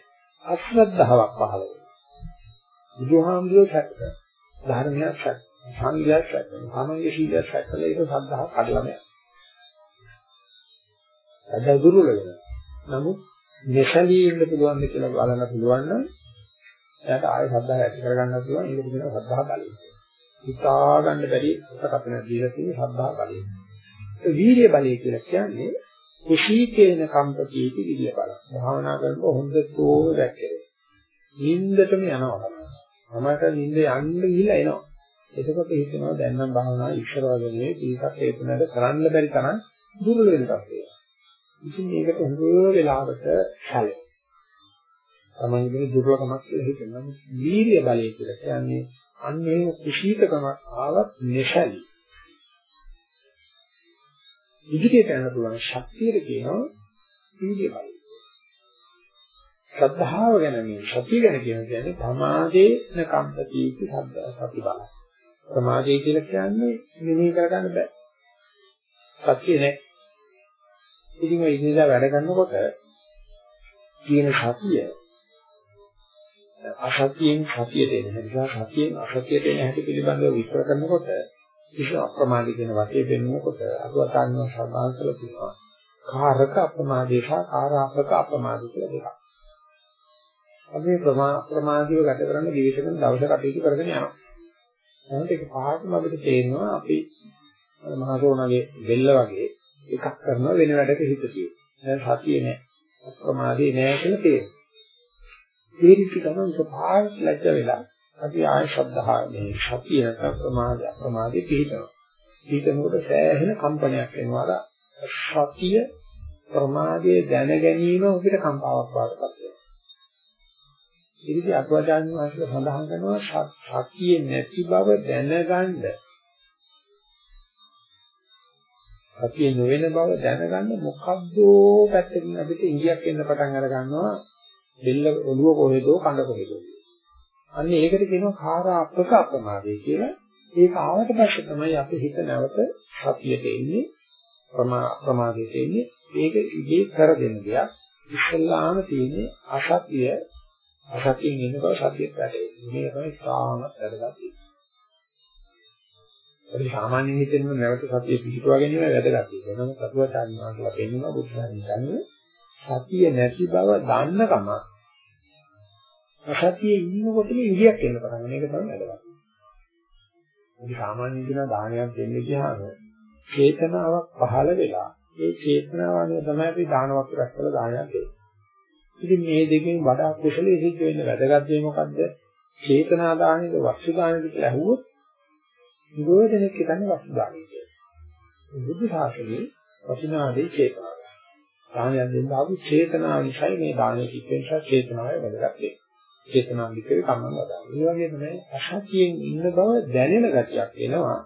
අශ්‍රද්ධාවක් පහළ වෙනවා. බුදුහාමුදුරුවෝ සැක ධර්මයක් සැක සංඝයක් සැක සමගිය සීලයක් සැකලා ඒක ශ්‍රද්ධාව කඩලම යනවා. අද දුර්වල වෙනවා. නමුත් මෙසලී ඉන්න පුළුවන් ද කියලා බලන්න පුළුවන් නම් එයාට ආයෙ ශ්‍රද්ධාව ඇති කරගන්න පුළුවන් ඒක කියන ශ්‍රද්ධා බලය. හිතා ගන්න බැරි කපන දීලා තියෙන ශ්‍රද්ධා බලය. ඒ වීර්ය බලය කියලා කියන්නේ කුසීකේන කම්පතිටි විදිය බල. භාවනා කරනකොට හොඳටෝ දැක්කේ. නින්දටම යනවා. මමට නින්ද යන්න ගිහිල්ලා එනවා. එතකොට හිතනවා දැන් නම් භාවනා ඉස්සර වගේ නෙවෙයි ටිකක් හේතුනද කරන්න බැරි තරම් දුර්වල වෙනකම් තියෙනවා. ඉතින් මේකට හොඳ වෙලාවට සැලේ. තමන්ගේ දුර්වලකමක් කියලා හිතනවා. වීර්ය බලය කියලා කියන්නේ අන්න ඒ කුසීතකම ආවත් නැසලි. ඉදිරියට යන පුළුවන් ශක්තියට කියනවා වීර්ය බලය. ශ්‍රද්ධාව ගැන මේ සතිය ගැන කියන්නේ සමාධේ න කම්පතිති සද්ද සති බල. සමාධිය කියලා කියන්නේ මෙනෙහි කරගන්න බෑ. සතිය නෑ. ඉතින් ඔය ඉඳලා වැඩ කරනකොට කියන සතිය අසතියෙන් සතියට එන නිසා සතියෙන් අසතියට එන හැටි පිළිබඳව විස්තර කරනකොට විශ අප්‍රමාදී කියන වචනේ දෙන්නකොට අතුවතාන්ව සම්බන්ධව තියෙනවා. කාරක අප්‍රමාදී සහ කාරාපක අප්‍රමාදී කියලා දෙකක්. අපි ප්‍රමාදීව ගත කරන ජීවිතේ දවස කටයුතු කරගෙන යනවා. එහෙනම් ඒක පහටම අපිට තේරෙනවා අපි මහසෝනගේ වෙල්ල වගේ එකක් කරනවා වෙන වැඩක හිත තියෙනවා. දැන් සතියේ නෑ. අප්‍රමාදී නෑ කියලා තේරෙනවා. තේරිච්ච ගමන් සපාස් ලැජ්ජ වෙලා අපි ආය ශ්‍රද්ධාව මේ සතිය නැත්නම් ප්‍රමාද අප්‍රමාදී පිළිතනවා. පිළිතනකොට සෑහෙන කම්පනයක් එනවා. සතිය ප්‍රමාදයේ දැන ගැනීම අපිට කම්පාවක් වඩපත් වෙනවා. ඉතින් අත්වාචාන් වහන්සේ සඳහන් කරනවා සතියේ නැති බව දැනගන්න සතිය නොවන බව දැනගන්න මොකද්දෝ පැත්තකින් අපිට ඉංගියක් එන්න පටන් අර ගන්නවා බෙල්ල ඔළුව කොහෙදෝ කඳ කොහෙදෝ. අන්න ඒකට කියනවා කාරා අපක අප්‍රමාදය කියලා. ඒක ආවට පස්සේ තමයි අපි හිත නැවත සතියට එන්නේ ප්‍රමාදයට එන්නේ. ඒක ඉගේ කර දෙන දෙයක්. ඉස්සල්ලාම තියෙන්නේ අසත්‍ය අසත්‍යයෙන් ඉන්න බව සත්‍යයට වැටෙන්නේ. මේක තමයි සාමත් වැඩගත්. ඒ සාමාන්‍යයෙන් හිතෙන්න නැවත සතිය පිහිටුවා ගැනීම වැදගත්. ඒකම සතුවචාන් වහන්සේලා පෙන්වන බුද්ධ ධර්මයේ සතිය නැති බව දන්නකම අසතියේ ඉන්නකොටම ඉංගියක් එන්න පටන් ගන්න එක තමයි වැදගත්. අපි සාමාන්‍යයෙන් කියන දානයක් දෙන්න ගියාම චේතනාවක් පහළ වෙලා ඒ චේතනාව අනුව තමයි අපි දානවක් රැස් කරලා දානයක් දෙන්නේ. ඉතින් මේ දෙකෙන් වඩා කුසලයේ සිද්ධ වෙන්න වැදගත් දේ මොකද්ද? චේතනා දානෙද වස්තු දානෙද කියලා අහුවොත් නිරෝධනෙක් කියන්නේ වස්තු දානෙ කියලා. බුද්ධ ශාසනයේ වචනාදී චේතනාව. දානයක් දෙන්න ආපු චේතනාව නිසා මේ දානෙ කිච්ච නිසා චේතනාවයි වැදගත් වෙන්නේ. චේතනාව විතරේ කමන වදා. ඒ වගේ තමයි අසතියෙන් ඉන්න බව දැනෙන ගතියක් එනවා.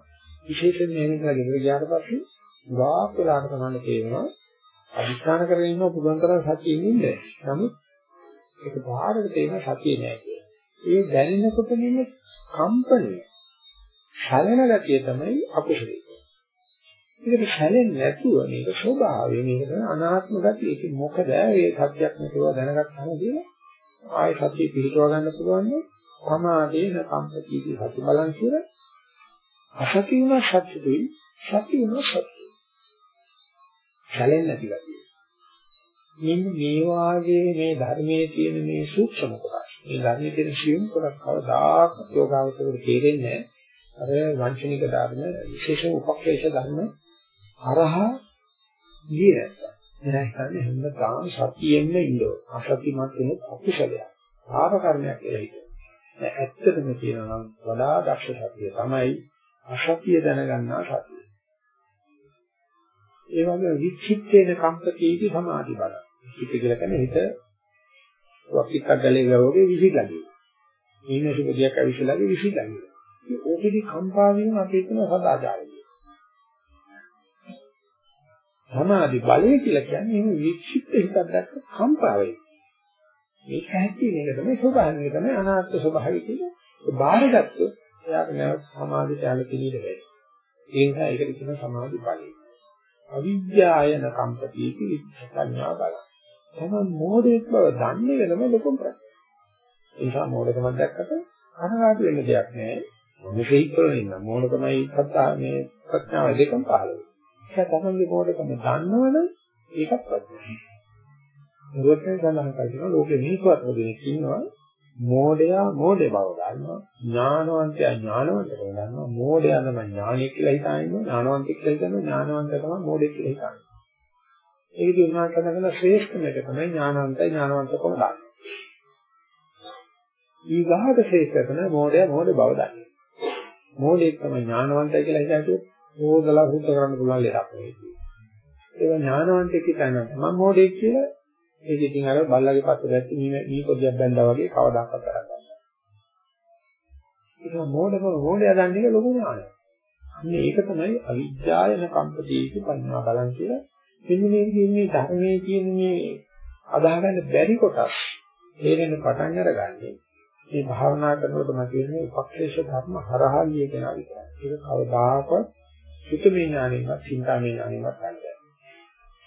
විශේෂයෙන් මේ විදිහට ගෙදර ගියාට පස්සේ ගාක් වෙලාට තමයි තේරෙනවා අධිෂ්ඨාන කරගෙන ඉන්න පුළුවන් තරම් සතියෙන් ඉන්න. නමුත් ඒක බාහිරට තේරෙන සතිය නෑ කියන්නේ. ඒ දැනෙනකොට ඉන්නේ කම්පණය. ශලන ගතිය තමයි අකුසලයේ. ඒකට සැලෙන්නේ නැතුව මේක ස්වභාවය මේක තමයි අනාත්ම ගතිය. ඒක මොකද ඒ සත්‍යයක් නෙතුව දැනගත්තාම කියලා ආයෙ සතිය පිළිටව ගන්න පුළුවන් නේ. සමාධේන කම්පතිදී සති බලන් කියලා අසති වුණ සත්‍යුයි සති වුණ සත්‍යුයි. සැලෙන්නේ නැති ගතිය. මෙන්න මේ වාගේ මේ ධර්මයේ තියෙන මේ සූක්ෂම කොටස්. මේ ධර්මයේ තියෙන සියුම් කොටස් කවදාක යෝගාවචරයට තේරෙන්නේ නැහැ. අර වංචනික ධර්ම විශේෂ උපක්ලේශ ධර්ම අරහා ගියේ නැත්තම්. එයා හිතන්නේ හැමදාම සතියෙන්න ඉන්නෝ. අසතිමත් වෙන අකුසලයක්. පාප කර්මයක් කියලා හිතනවා. ඇත්තටම කියනවා නම් වඩා දක්ෂ සතිය තමයි අසතිය දැනගන්නා සතිය. ඒ වගේ විචිත්තේන කම්පතිටි සමාධි බල. හිත කියලා කියන්නේ හිත වක්කිටක් ගලේ ගවගේ විසිරලා. ඊමේ සුබදියක් අවිසලාගේ විසිරලා. ඕකෙදි කම්පා වීම අපි කියන සදාචාරය. සමාධි බලය කියලා කියන්නේ එහෙම වික්ෂිප්ත හිතක් දැක්ක කම්පා වෙයි. මේක හැටි නේද තමයි ස්වභාවය තමයි අනාත්ම ස්වභාවය කියන්නේ. ඒ බාරගත්තොත් එයාට නැවත සමාධියට යන්න පිළිද වෙයි. ඒ නිසා ඒකට කියන සමාධි බලය. අවිද්‍යායන කම්පතිති විඥාන බල. තමයි මෝඩෙක් බව දන්නේ වෙනම ලොකුම ප්‍රශ්නය. ඒ නිසා මෝඩකමක් දැක්කට අනාගත වෙන්න දෙයක් නැහැ. මොකෙයි කරන්නේ ඉන්න මෝඩකමයි සත්‍යා මේ ප්‍රඥාව දෙකම පහළ වෙනවා. ඒක තමයි මෝඩකම දන්නවනම් ඒකත් ප්‍රඥාවක්. මුරුවෙන් සඳහන් කරනවා ලෝකෙ මේකවත් දෙනෙක් ඉන්නවා මෝඩයා මෝඩේ බව ගන්නවා ඥානවන්තයා ඥානවන්ත බව ගන්නවා මෝඩයා තමයි ඥානි කියලා හිතන්නේ ඥානවන්තෙක් කියලා හිතනවා ඥානවන්තයා තමයි මෝඩෙක් කියලා හිතන්නේ ඒක දිනා කරන ශ්‍රේෂ්ඨම එක තමයි ඥානවන්තයි ඥානවන්තකම ගන්න. ඊගාට ශ්‍රේෂ්ඨ කරන මෝඩයා මෝඩ බව දන්නේ. මෝඩෙක් තමයි ඥානවන්තයි කියලා හිතන්නේ ඕදලා හුත් කරන්න පුළුවන් ලෙඩක් නෙවෙයි. ඒක ඥානවන්තෙක් කියනවා මම මෝඩෙක් කියලා ඒක ඉතින් අර බල්ලගේ පස්සේ දැක්ක මී මී පොදියක් බැඳා වගේ කවදාකවත් කරගන්න. ඒක මොඩම මොඩය දන්නේ ලොකු ඥානය. අන්න ඒක තමයි අවිද්‍යාවන කම්පදීසු පඤ්ඤා බලන් කියලා. මෙන්න මේ කියන්නේ ධර්මයේ කියන මේ අදාහගන්න බැරි කොටස් හේරෙන පටන් අරගන්නේ මේ භාවනා කරනකොට මම කියන්නේ උපක්ෂේෂ ධර්ම හරහා ගිය කෙනා විතරයි. ඒක කවදාකවත් සුතමේ ඥානෙවත්, චින්තාමේ ඥානෙවත් නැහැ.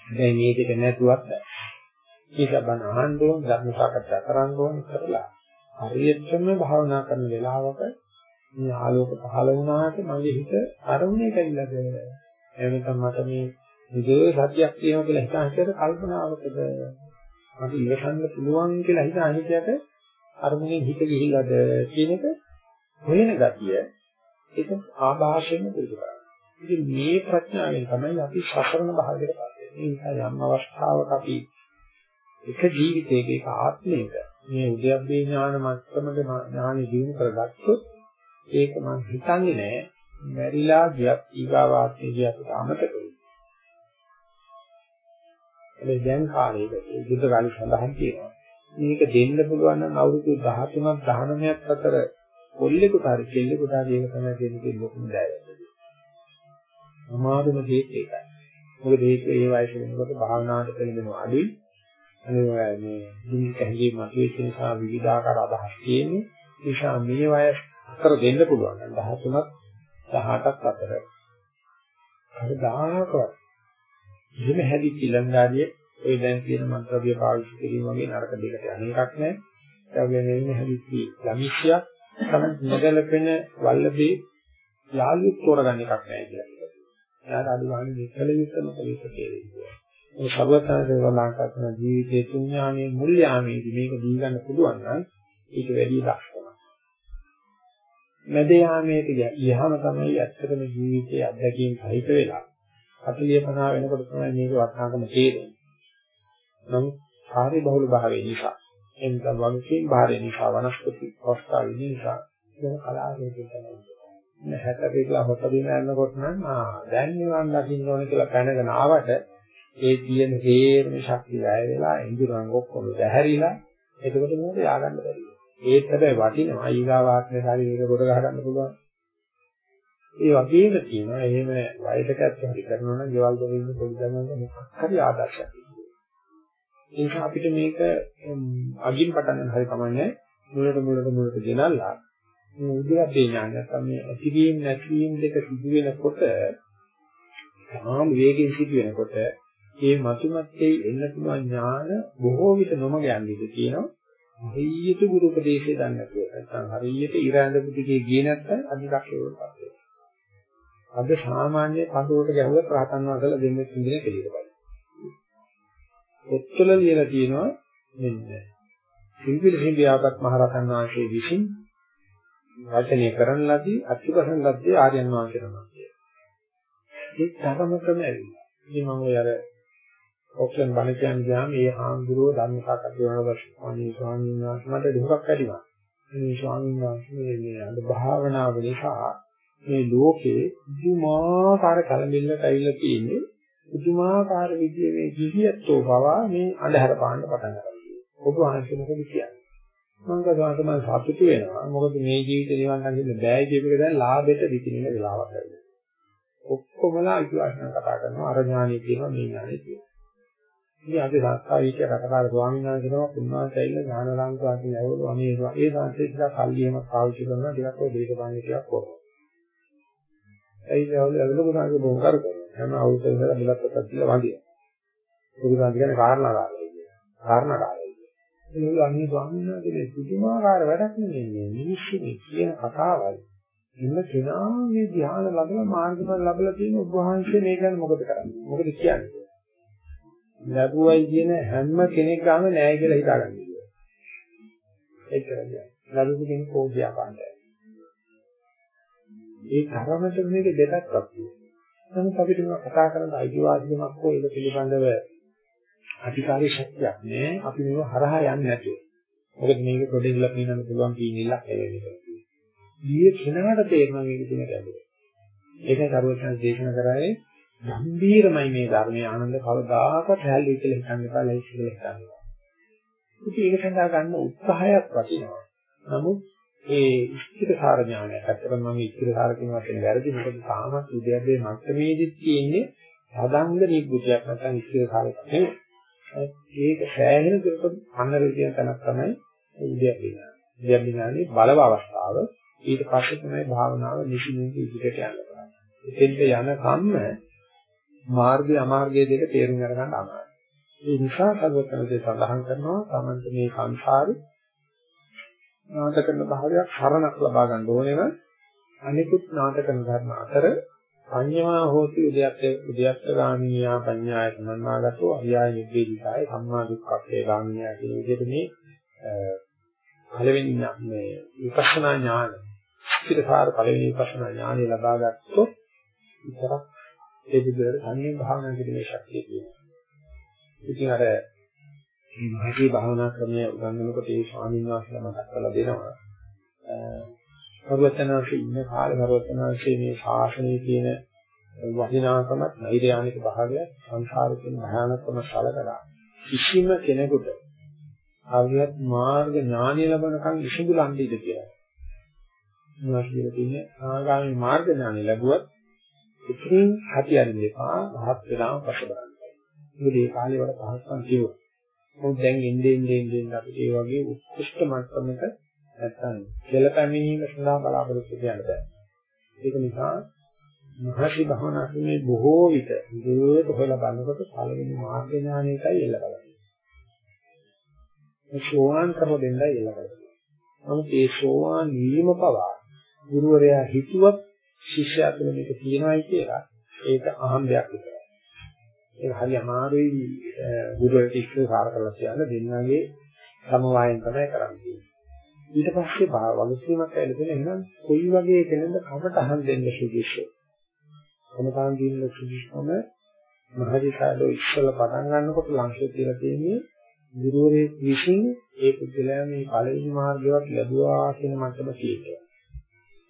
දැන් මේ දෙක නැතුවත් බෑ. ඒක බණ අහන්න ඕන ධර්ම සාකච්ඡා කරන්න ඕන කරලා හරියටම භාවනා කරන වෙලාවක මේ ආලෝක පහළ වුණාට මගේ හිත අරමුණේ කැවිලා දෙනවා. එහෙනම් මට මේ විදේ සත්‍යයක් තියෙනවා කියලා හිතා හිතට කල්පනාවකද මට ඉවසන්න පුළුවන් කියලා හිතා හිතයට අරමුණේ හිත ගිහිල්ලාද කියන එක හොයන ගතිය ඒක ආభాෂයෙන් පුරුදු කරනවා. ඉතින් මේ ප්‍රඥාවෙන් තමයි අපි සසරන භාගයට පත් වෙන්නේ. ඒ නිසා යම් අවස්ථාවක අපි එක ජීවිතයක එක ආත්මයක මේ උද්‍යප්පේ ඥාන මට්ටමක ඥානෙ දිනු කරගත්තොත් ඒක මම හිතන්නේ නෑ මැරිලා ගියත් ඊගාවාත්මේ ගියත් අමතක වෙයි. ඒ දැන් කාලේක බුද්ධ කාලේ සඳහන් තියෙනවා. මේක දෙන්න පුළුවන් නම් අවුරුදු 13ක් 19ක් අතර කොල්ලෙකුට හරි කෙල්ලෙකුට හරි ඒක තමයි දෙන්නේ ලොකුම දෑවැද්ද. අමාරුම දේ ඒකයි. මොකද ඒක ඒ වයසේ වෙනකොට භාවනාවට පෙළඹෙන අඩුයි. අනේ මේ ජීවිත හැඟීම් මතුවෙච්ච නිසා විවිධාකාර අදහස් තියෙන්නේ. ඒ නිසා මේ වයස අතර දෙන්න පුළුවන්. 13ක් 18ක් අතර. කවදාකවත් එහෙම හැදිච්ච ළඟාදියේ ඔය දැන් කියන මන්ත්‍රවිය පාවිච්චි කිරීම වගේ නරක දෙකට අනේකක් නැහැ. ඒ වගේම මේ හැදිච්ච ළමිෂ්‍යක් තමයි නොගැලපෙන වල්ලදී යාළුවෙක් තෝරගන්න එකක් නැහැ කියලා. එයාට අදුවහන්නේ මෙකල යුත්තම කලේක තේරෙන්නේ. මේ සර්වඥාන්සේ සඳහන් කරන ජීවිතයේ තුන්ඥානයේ මුල් යාමේදී මේක දී ගන්න පුළුවන් නම් ඒක වැඩි ලක්ෂණයක්. මැද යාමේට ගියාම තමයි ඇත්තටම ජීවිතයේ අත්දැකීම් සහිත වෙලා 40 50 වෙනකොට තමයි මේක වටිනාකම තේරෙන්නේ. නමුත් කාර්ය බහුල භාවය නිසා එන්ද වගකීම් භාරය නිසා වනස්පති අවස්ථාව නිසා වෙන කලාවේදී තමයි. මේ 60 කියලා හොත දින යනකොට නම් ආ දැන් නිවන් දකින්න ඕන කියලා පැනගෙන ආවට ඒ තියෙන හේරම ශක්තිය වැය වෙලා ඉන්ද්‍රයන් ඔක්කොම දැහැරිලා එතකොට මොකද ය아가න්න බැරි. ඒත් හැබැයි වටිනවා ඊගාවාත්මේ ශරීරයක කොට ගහ ගන්න පුළුවන්. ඒ වගේම තියෙනවා එහෙම වයසකත් හරි කරනවා නම් ගෙවල් වල ඉන්න පොඩි දරුවන්ට මොකක් හරි ආදර්ශයක්. ඒක අපිට මේක අගින් පටන් ගන්න හරි කමන්නේ මුලට මුලට මුලට ගෙනල්ලා මේ උද්‍යප්පේ ඥානය තමයි ඇතිවීම නැතිවීම දෙක සිදු වෙනකොට තාම වේගෙන් සිදු වෙනකොට මේ මතුමැත්තේ එන්න පුළුවන් ඥාන බොහෝ විට නොමග යන්නේ කියනවා. හරියට ගුරු උපදේශය දන්නේ නැතුව නැත්නම් හරියට ඉර ඇඳපු දිගේ ගියේ නැත්නම් අධිකක්ෂේවලපත් වෙනවා. අද සාමාන්‍ය පඳුරට ගැහුවත් රහතන් වහන්සේලා දෙන්නේ ඉඳින කෙලියට බලන්න. ඔත්තල ලියලා තියෙනවා මෙන්න. සිංහිල සිංහියාපත් මහරහතන් වහන්සේ විසින් වචනය කරන ලදී අත්‍යවශ්‍යම ලද්දේ ආර්යයන් වහන්සේ තමයි. ඒ තරමටම ඇවිල්ලා. ඉතින් මම ඔය අර ඔක්ලන් බණ කියන්නේ ගියාම ඒ ආන්දරෝ ධර්ම සාකච්ඡා කරනකොට අනේ ස්වාමීන් වහන්සේ මට දුකක් ඇතිවෙනවා. මේ ස්වාමීන් වහන්සේ මේ අද භාවනාව නිසා මේ ලෝකේ පුදුමාකාර කලබිල්ලක් ඇවිල්ලා තියෙන්නේ. පුදුමාකාර විදිහේ මේ ජීවිතෝ පවා මේ අඳුර පාන්න පටන් ගන්නවා. ඔබ වහන්සේ මොකද කියන්නේ? මම කතාවට මම සතුටු වෙනවා. මොකද මේ ජීවිතේ නිවන් දකින්න බෑ කියපේක දැන් ලාභයට විකිනෙන වෙලාවක් ඇවිල්ලා. ඔක්කොමලා අයිතිවාසිකම් කතා කරනවා අර ඥානෙ කියනවා මේ ඥානෙ කියනවා. ඉතින් අපි සත්‍යාවිච රටකාර ස්වාමීන් වහන්සේ කෙනෙක් උන්වහන්සේ ඇවිල්ලා ඥානලාංක වාක්‍ය ඇහුවා මේ ඒ සංසේ ටිකක් කල්ලියම පාවිච්චි කරනවා ටිකක් ඔය දේශපාලන ටිකක් කරනවා. ඒ ඉතින් අවුල ගුණාගේ බොහොම කර කරනවා. හැම අවුරුද්දකම ඉඳලා බුලත් අතක් දීලා වඳිනවා. බුදුරජාණන් කියන්නේ කාරණාකාරයි කියන්නේ. කාරණාකාරයි. ඒ අන්නේ ස්වාමීන් වහන්සේ මේ පුදුමාකාර වැඩක් නෙමෙයි මේ මිනිස්සු කියන කතාවයි. ඉන්න කෙනා මේ ධ්‍යාන ලැබලා මාර්ගඵල ලැබලා තියෙන ඔබ වහන්සේ මේ ගැන මොකද කරන්නේ? මොකද කියන්නේ? ලැබුවයි කියන හැම කෙනෙක් ගාම නෑ කියලා හිතාගන්න කියලා. ඒක කියන්නේ. ලැබුණු කෙනෙක් කෝපියා පාන්නේ. ඒ තරමට මේක දෙකක් අපිට. නමුත් අපිට මේ කතා කරන අයිතිවාසිකමක් හෝ ඒක පිළිබඳව අධිකාරී ශක්තියක් නෑ. අපි මේව හරහා යන්නේ නැතුව. මොකද මේක පොඩි ඉල්ලක් නිනන්න පුළුවන් කීනිල්ලක් හැවෙන්නේ. ඊයේ කෙනාට තේරෙනවා මේක දින ගැඹුර. ඒකයි කරුවචන දේශනා කරන්නේ ගම්බීරමයි මේ ධර්මයේ ආනන්ද කවදාකවත් හැල්ලි කියලා හිතන්න එපා ලයිස් කියලා හිතන්න එපා. ඉතින් ඒක සඳහා ගන්න උත්සාහයක් වටිනවා. නමුත් ඒ ඉස්තිරසාර ඥානය ඇත්තටම මම ඉස්තිරසාර කියන වචනේ වැරදි මොකද තාමත් විද්‍යාවේ මට්ටමේදී තියෙන්නේ සාධංග නිබ්බුතියක් නැත්නම් ඉස්තිරසාරයක් නෙවෙයි. ඒක සෑහෙන දුරට අන්නර කියන තැනක් තමයි විද්‍යාවේ. විද්‍යාවේ බලව අවස්ථාව ඊට පස්සේ තමයි භාවනාව නිසින්ින් ඉදිරියට යන්න. එතෙන්ට යන කම්ම මාර්ගය අමාර්ගය දෙක තේරුම් අරගන්න අමාරුයි. ඒ නිසා සර්වඥයන්සේ සඳහන් කරනවා තමන්ට මේ සංසාරේ නාට කරන භාවයක් හරණක් ලබා ගන්න ඕනෙව අනිකුත් නාට කරන ධර්ම අතර පඤ්ඤා හෝති උද්‍යත්ත උද්‍යත්ත ගාමිනියා පඤ්ඤාය සම්මාගතෝ අරියාය නිබ්බේධිකාය සම්මා දුක්ඛේ ගාමිනියා කියන විදිහට මේ පළවෙනි මේ විපස්සනා ඥාන ස්ථිරකාර පළවෙනි විපස්සනා ඥානය ලබා ගත්තොත් විතරක් ඒ විදිහට අන්නේ භාවනා කිරීමේ ශක්තිය තියෙනවා. ඉතින් අර මේ මහකී භාවනා ක්‍රමය උගන්වනකොට ඒ ස්වාමීන් වහන්සේලා මතක් කරලා දෙනවා. සර්වඥාන්සේ ඉන්න කාලේ සර්වඥාන්සේ මේ ශාසනයේ තියෙන වටිනාකම නෛර්යානික භාවය සංසාරේ තියෙන භයානකම සලකලා කිසිම කෙනෙකුට ආවියත් මාර්ග ඥානය ලැබනකන් විසඳුලන් දෙද කියලා. මොනවා කියලා තියෙන්නේ ආගාමී මාර්ග ඥානය ලැබුවත් ඉතින් හතියන්නේ එපා රහත් වෙනාම පස්ස බලන්න. මොකද මේ කාලේ වල පහසුකම් කිව්වා. මොකද දැන් එන්නේ එන්නේ එන්නේ අපිට ඒ වගේ උත්කෘෂ්ඨ මට්ටමක නැත්තම් කෙල පැමිණීම සඳහා බලාපොරොත්තු වෙන්න බෑ. ඒක නිසා මහසි භවනා ක්‍රමේ බොහෝ විට ඉතින් හොයලා බලනකොට පළවෙනි මාර්ග ඥානයකයි එල්ල බලන්නේ. මේ සෝවාන් කරව දෙන්නයි එල්ල බලන්නේ. නමුත් ඒ සෝවාන් වීම පවා ගුරුවරයා හිතුවත් ශිෂ්‍යයා තුළ මේක තියෙනවායි කියලා ඒක අහම්බයක් විතරයි. ඒක හරි අමාරුයි ගුරුවරට ඉස්සර සාර කරලා කියන්න දෙන්නගේ සමவாயෙන් තමයි කරන්නේ. ඊට පස්සේ වගකීමක් ඇවිල්ලා එහෙනම් කොයි වගේ කෙනෙක්ද කමට අහන් දෙන්න සුදුසු. කොමතාන් දින්න සුදුසුම මහදිකාඩෝ ඉස්සලා පටන් ගන්නකොට ලංකේ කියලා තියෙන්නේ ගුරුවරයෙක් විසින් ඒ පුද්ගලයා මේ පළවෙනි මාර්ගයක් ලැබුවා කියන මට්ටම තියෙනවා.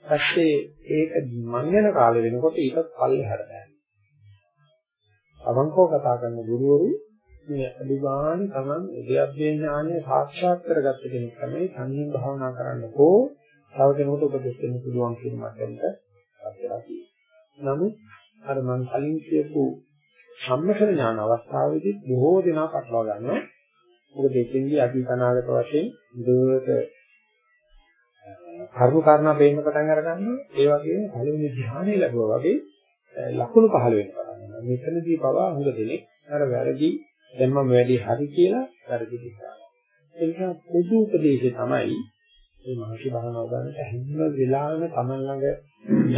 පස්සේ ඒක මං යන කාලේ වෙනකොට ඊටත් පල්ලෙහාට දැනෙනවා. අවංකව කතා කරන ගුරුවරු මේ අදිවාන තමන් උද්‍යප්පේ ඥානය සාක්ෂාත් කරගත්ත කෙනෙක් තමයි සංහිඳ භාවනා කරන්න ඕ තව කෙනෙකුට උපදෙස් දෙන්න පුළුවන් කියන මට්ටමට අපිලා තියෙනවා. නමුත් අර මං කලින් කියපු සම්මතන ඥාන අවස්ථාවේදී බොහෝ දෙනා පටලවා ගන්නවා. මොකද දෙකෙන්දී අතීත අනාගත වශයෙන් දුරට කර්ම කාරණා පේන්න පටන් අර ගන්නවා. ඒ වගේම පළවෙනි ධ්‍යානෙ ලැබුවා වගේ ලකුණු පහළ වෙන්න පටන් ගන්නවා. මෙතනදී පවා හුඟ දෙනෙක් අර වැරදි දැන් මම වැඩි හරි කියලා වැරදි දිහා. ඒ නිසා පොදු උපදේශය තමයි මේ මහසි භාවනාව ගන්නට හැම වෙලාවෙම Taman ළඟ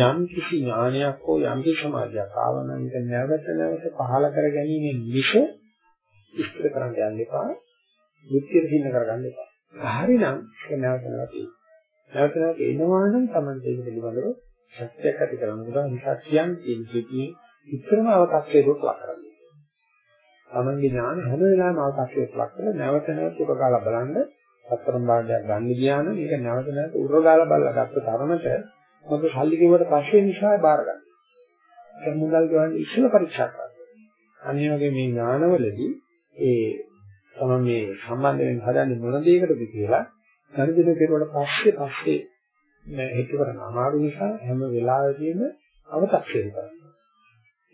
යම් කිසි ඥානයක් හෝ යම් කිසි සමාධියක් ආවනම් ඒක නැවත නැවත පහළ කර ගැනීම මිස ඉස්තර කරන්න යන්න එපා. මුත්‍තියට හින්න කරගන්න එපා. හරිනම් ඒක නැවත නැවත නැවත නැවත එනවා නම් Taman ඒක පිළිබඳව සත්‍යයක් ඇති කරගන්න පුළුවන්. නිසා කියන්නේ කියන්නේ ඉතරම අවකාශයකට ලක් කරගන්න. තමන්ගේ ඥාන හැම වෙලාවෙම අවකාශයට ලක් කරලා නැවත නැවත උරගාලා බලන්න අත්තරම් භාගයක් ගන්න ගියා නම් ඒක නැවත නැවත උරගාලා බලලා ගත්ත තරමට මොකද සල්ලි කිව්වට පස්සේ නිසා බාර ගන්න. දැන් මුදල් ගවන්නේ ඉස්සෙල්ල පරීක්ෂා කරන්න. අනිත් වගේ මේ ඥානවලදී ඒ තමයි මේ සම්බන්ධ වෙන්න හදන්නේ මොන දෙයකටද කියලා ගණිතය කෙරුවට පස්සේ පස්සේ මේ හිත කරන අමාරු නිසා හැම වෙලාවෙදීම අවතක්සේරු කරනවා.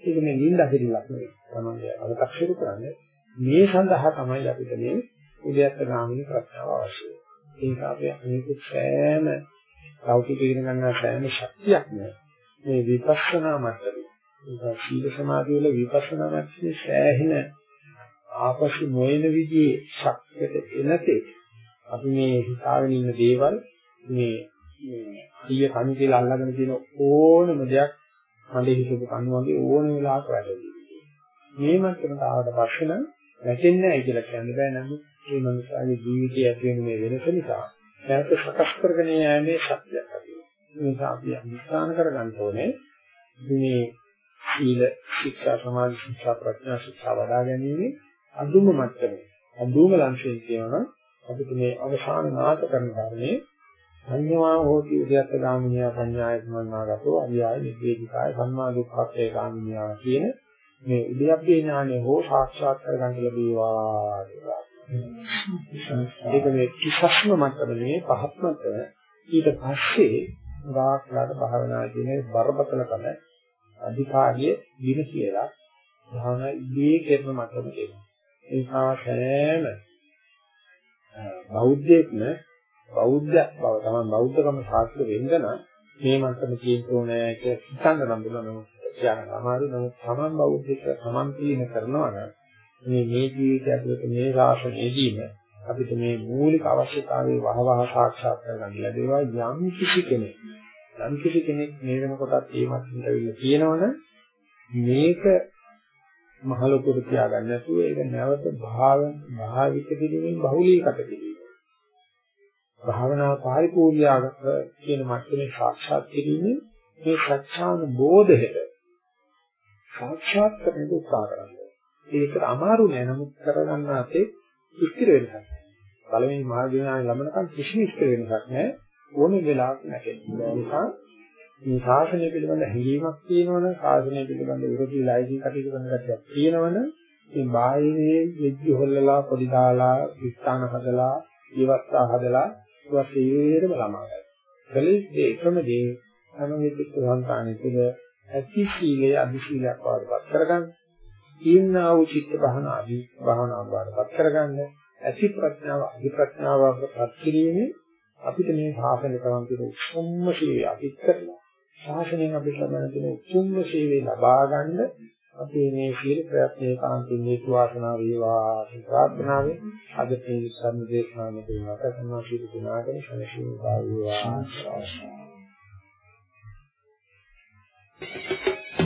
ඒක මේ නිින්ද හිරිලක් නෙවෙයි. තමයි අවතක්ෂරු කරන්නේ. මේ සඳහා තමයි අපිට මේ උද්‍යත්ත ගාමිනී ප්‍රඥාව අවශ්‍යයි. ඒක අපි අනිත් සෑම ලෞකික ඉගෙන ගන්න සෑම ශක්තියක් නෑ. මේ විපස්සනා මට්ටමේ. ඒක සීල සමාධිය වල විපස්සනා මට්ටමේ සෑහෙන ආපසු නොයන විදිහේ ශක්තියට එනතේ අපි මේ හිතාගෙන ඉන්න දේවල් මේ ඊය කණු කියලා අල්ලගෙන තියෙන ඕනම දෙයක් මඩේ හිතපු කණු වගේ ඕන වෙලාවක වැඩේ. මේ මට්ටමට ආවට පස්සේ නම් වැටෙන්නේ නැහැ කියලා කියන්න බෑ නමුත් මේ මනුස්සයාගේ ජීවිතයේ ඇති වෙන මේ වෙනස නිසා නැවත සකස් කරගෙන යෑමේ ශක්තියක් ඇති වෙනවා. ඒ නිසා අපි අනිස්ථාන කරගන්න ඕනේ මේ සීල ශික්ෂා සමාධි ශික්ෂා ප්‍රඥා ශික්ෂා වඩා ගැනීම අඳුම මට්ටමේ අඳුම ලංශයෙන් කියනවා අපිට මේ අවසාන නාට කරන ධර්මයේ සංයමා හෝති උද්‍යත්ත ගාමිනිය පඤ්ඤාය සමන්නාගතෝ අරියාය නිබ්බේධිකාය සම්මා දුක්ඛේ ගාමිනිය කියන මේ උද්‍යප්පේ ඥානය හෝ සාක්ෂාත් කරගන්න ලැබේවා කියලා. ඒක මේ කිසස්ම මට්ටමේ පහත් මට්ටම ඊට පස්සේ ගාක්ලාට භාවනා කියන්නේ බරපතලකම අධිකාරිය දින කියලා භාවනා ඉදී කරන මට්ටම තියෙනවා. ඒ නිසා සෑම බෞද්ධයෙක්ම බෞද්ධ බව තමයි බෞද්ධකම සාර්ථක වෙන්න නම් මේ මට්ටම තියෙන්න ඕනේ කියලා හිතන්න නම් බලන්න කියන්න අමාරු. නමුත් තමන් බෞද්ධක තමන් පිළින කරනවා නම් මේ මේ ජීවිතය ඇතුළත මේ ශාසනයේදීම අපිට මේ මූලික අවශ්‍යතාවයේ වහවහ සාක්ෂාත් කරගන්න ලැබේවා යම් කිසි කෙනෙක්. යම් කිසි කෙනෙක් මේ වෙනකොටත් ඒ මතින්ට වෙන්න කියනවනම් මේක මහ ලොකුට තියාගන්න නැතුව ඒක නැවත භාව භාවිත කිරීමෙන් බහුලීගත කිරීම. භාවනා පරිපූර්ණයාගත කියන මට්ටමේ සාක්ෂාත් කිරීමෙන් මේ සත්‍යාන බෝධයට සාක්ෂාත් කරගන්න උත්සාහ කරනවා. ඒක අමාරු නෑ නමුත් කරගන්න අපේ ඉස්තිර වෙනසක්. පළවෙනි මාර්ගඥාන ලැබෙනකන් කිසිම ඉස්තිර වෙනසක් නෑ. ඕනෙ වෙලාවක නැකෙන්නේ. ඒ නිසා මේ ශාසනය පිළිබඳ හැඟීමක් තියෙනවනම් ශාසනය පිළිබඳ විරෝධී ලයිසි කටයුතු කරන ගැටයක් තියෙනවනම් මේ බාහිරයේ වෙජ්ජි හොල්ලලා පොඩි දාලා විස්ථාන හදලා ජීවත්තා හදලා ඒවත් ඒරම ළමා ගන්න. කලේ ඒකම දේ තමයි පිට සංකාණය තුළ ඇති සීලයේ අදි සීලයක් වඩපත් කරගන්න. ඊන්නා වූ චිත්ත භාවන අදි භාවනාව වඩපත් කරගන්න. ඇති ප්‍රඥාව අදි ප්‍රඥාව වඩපත් කිරීමේ අපිට මේ ශාසනය කරන් තියෙන උත්සම්ම සීලය අපිට කරලා ශාසනයෙන් අපිට ලබන තියෙන උතුම්ම සේවය ලබා ගන්න අපේ මේ සීල ප්‍රයත්නයේ කාන්තින් හේතු වාසනා වේවා කියන ප්‍රාර්ථනාවෙන් අද මේ සම්ම දේශනාව මෙතන නැවත කරනවා සීල දිනාගෙන ශනසීම භාවේවා Thank you.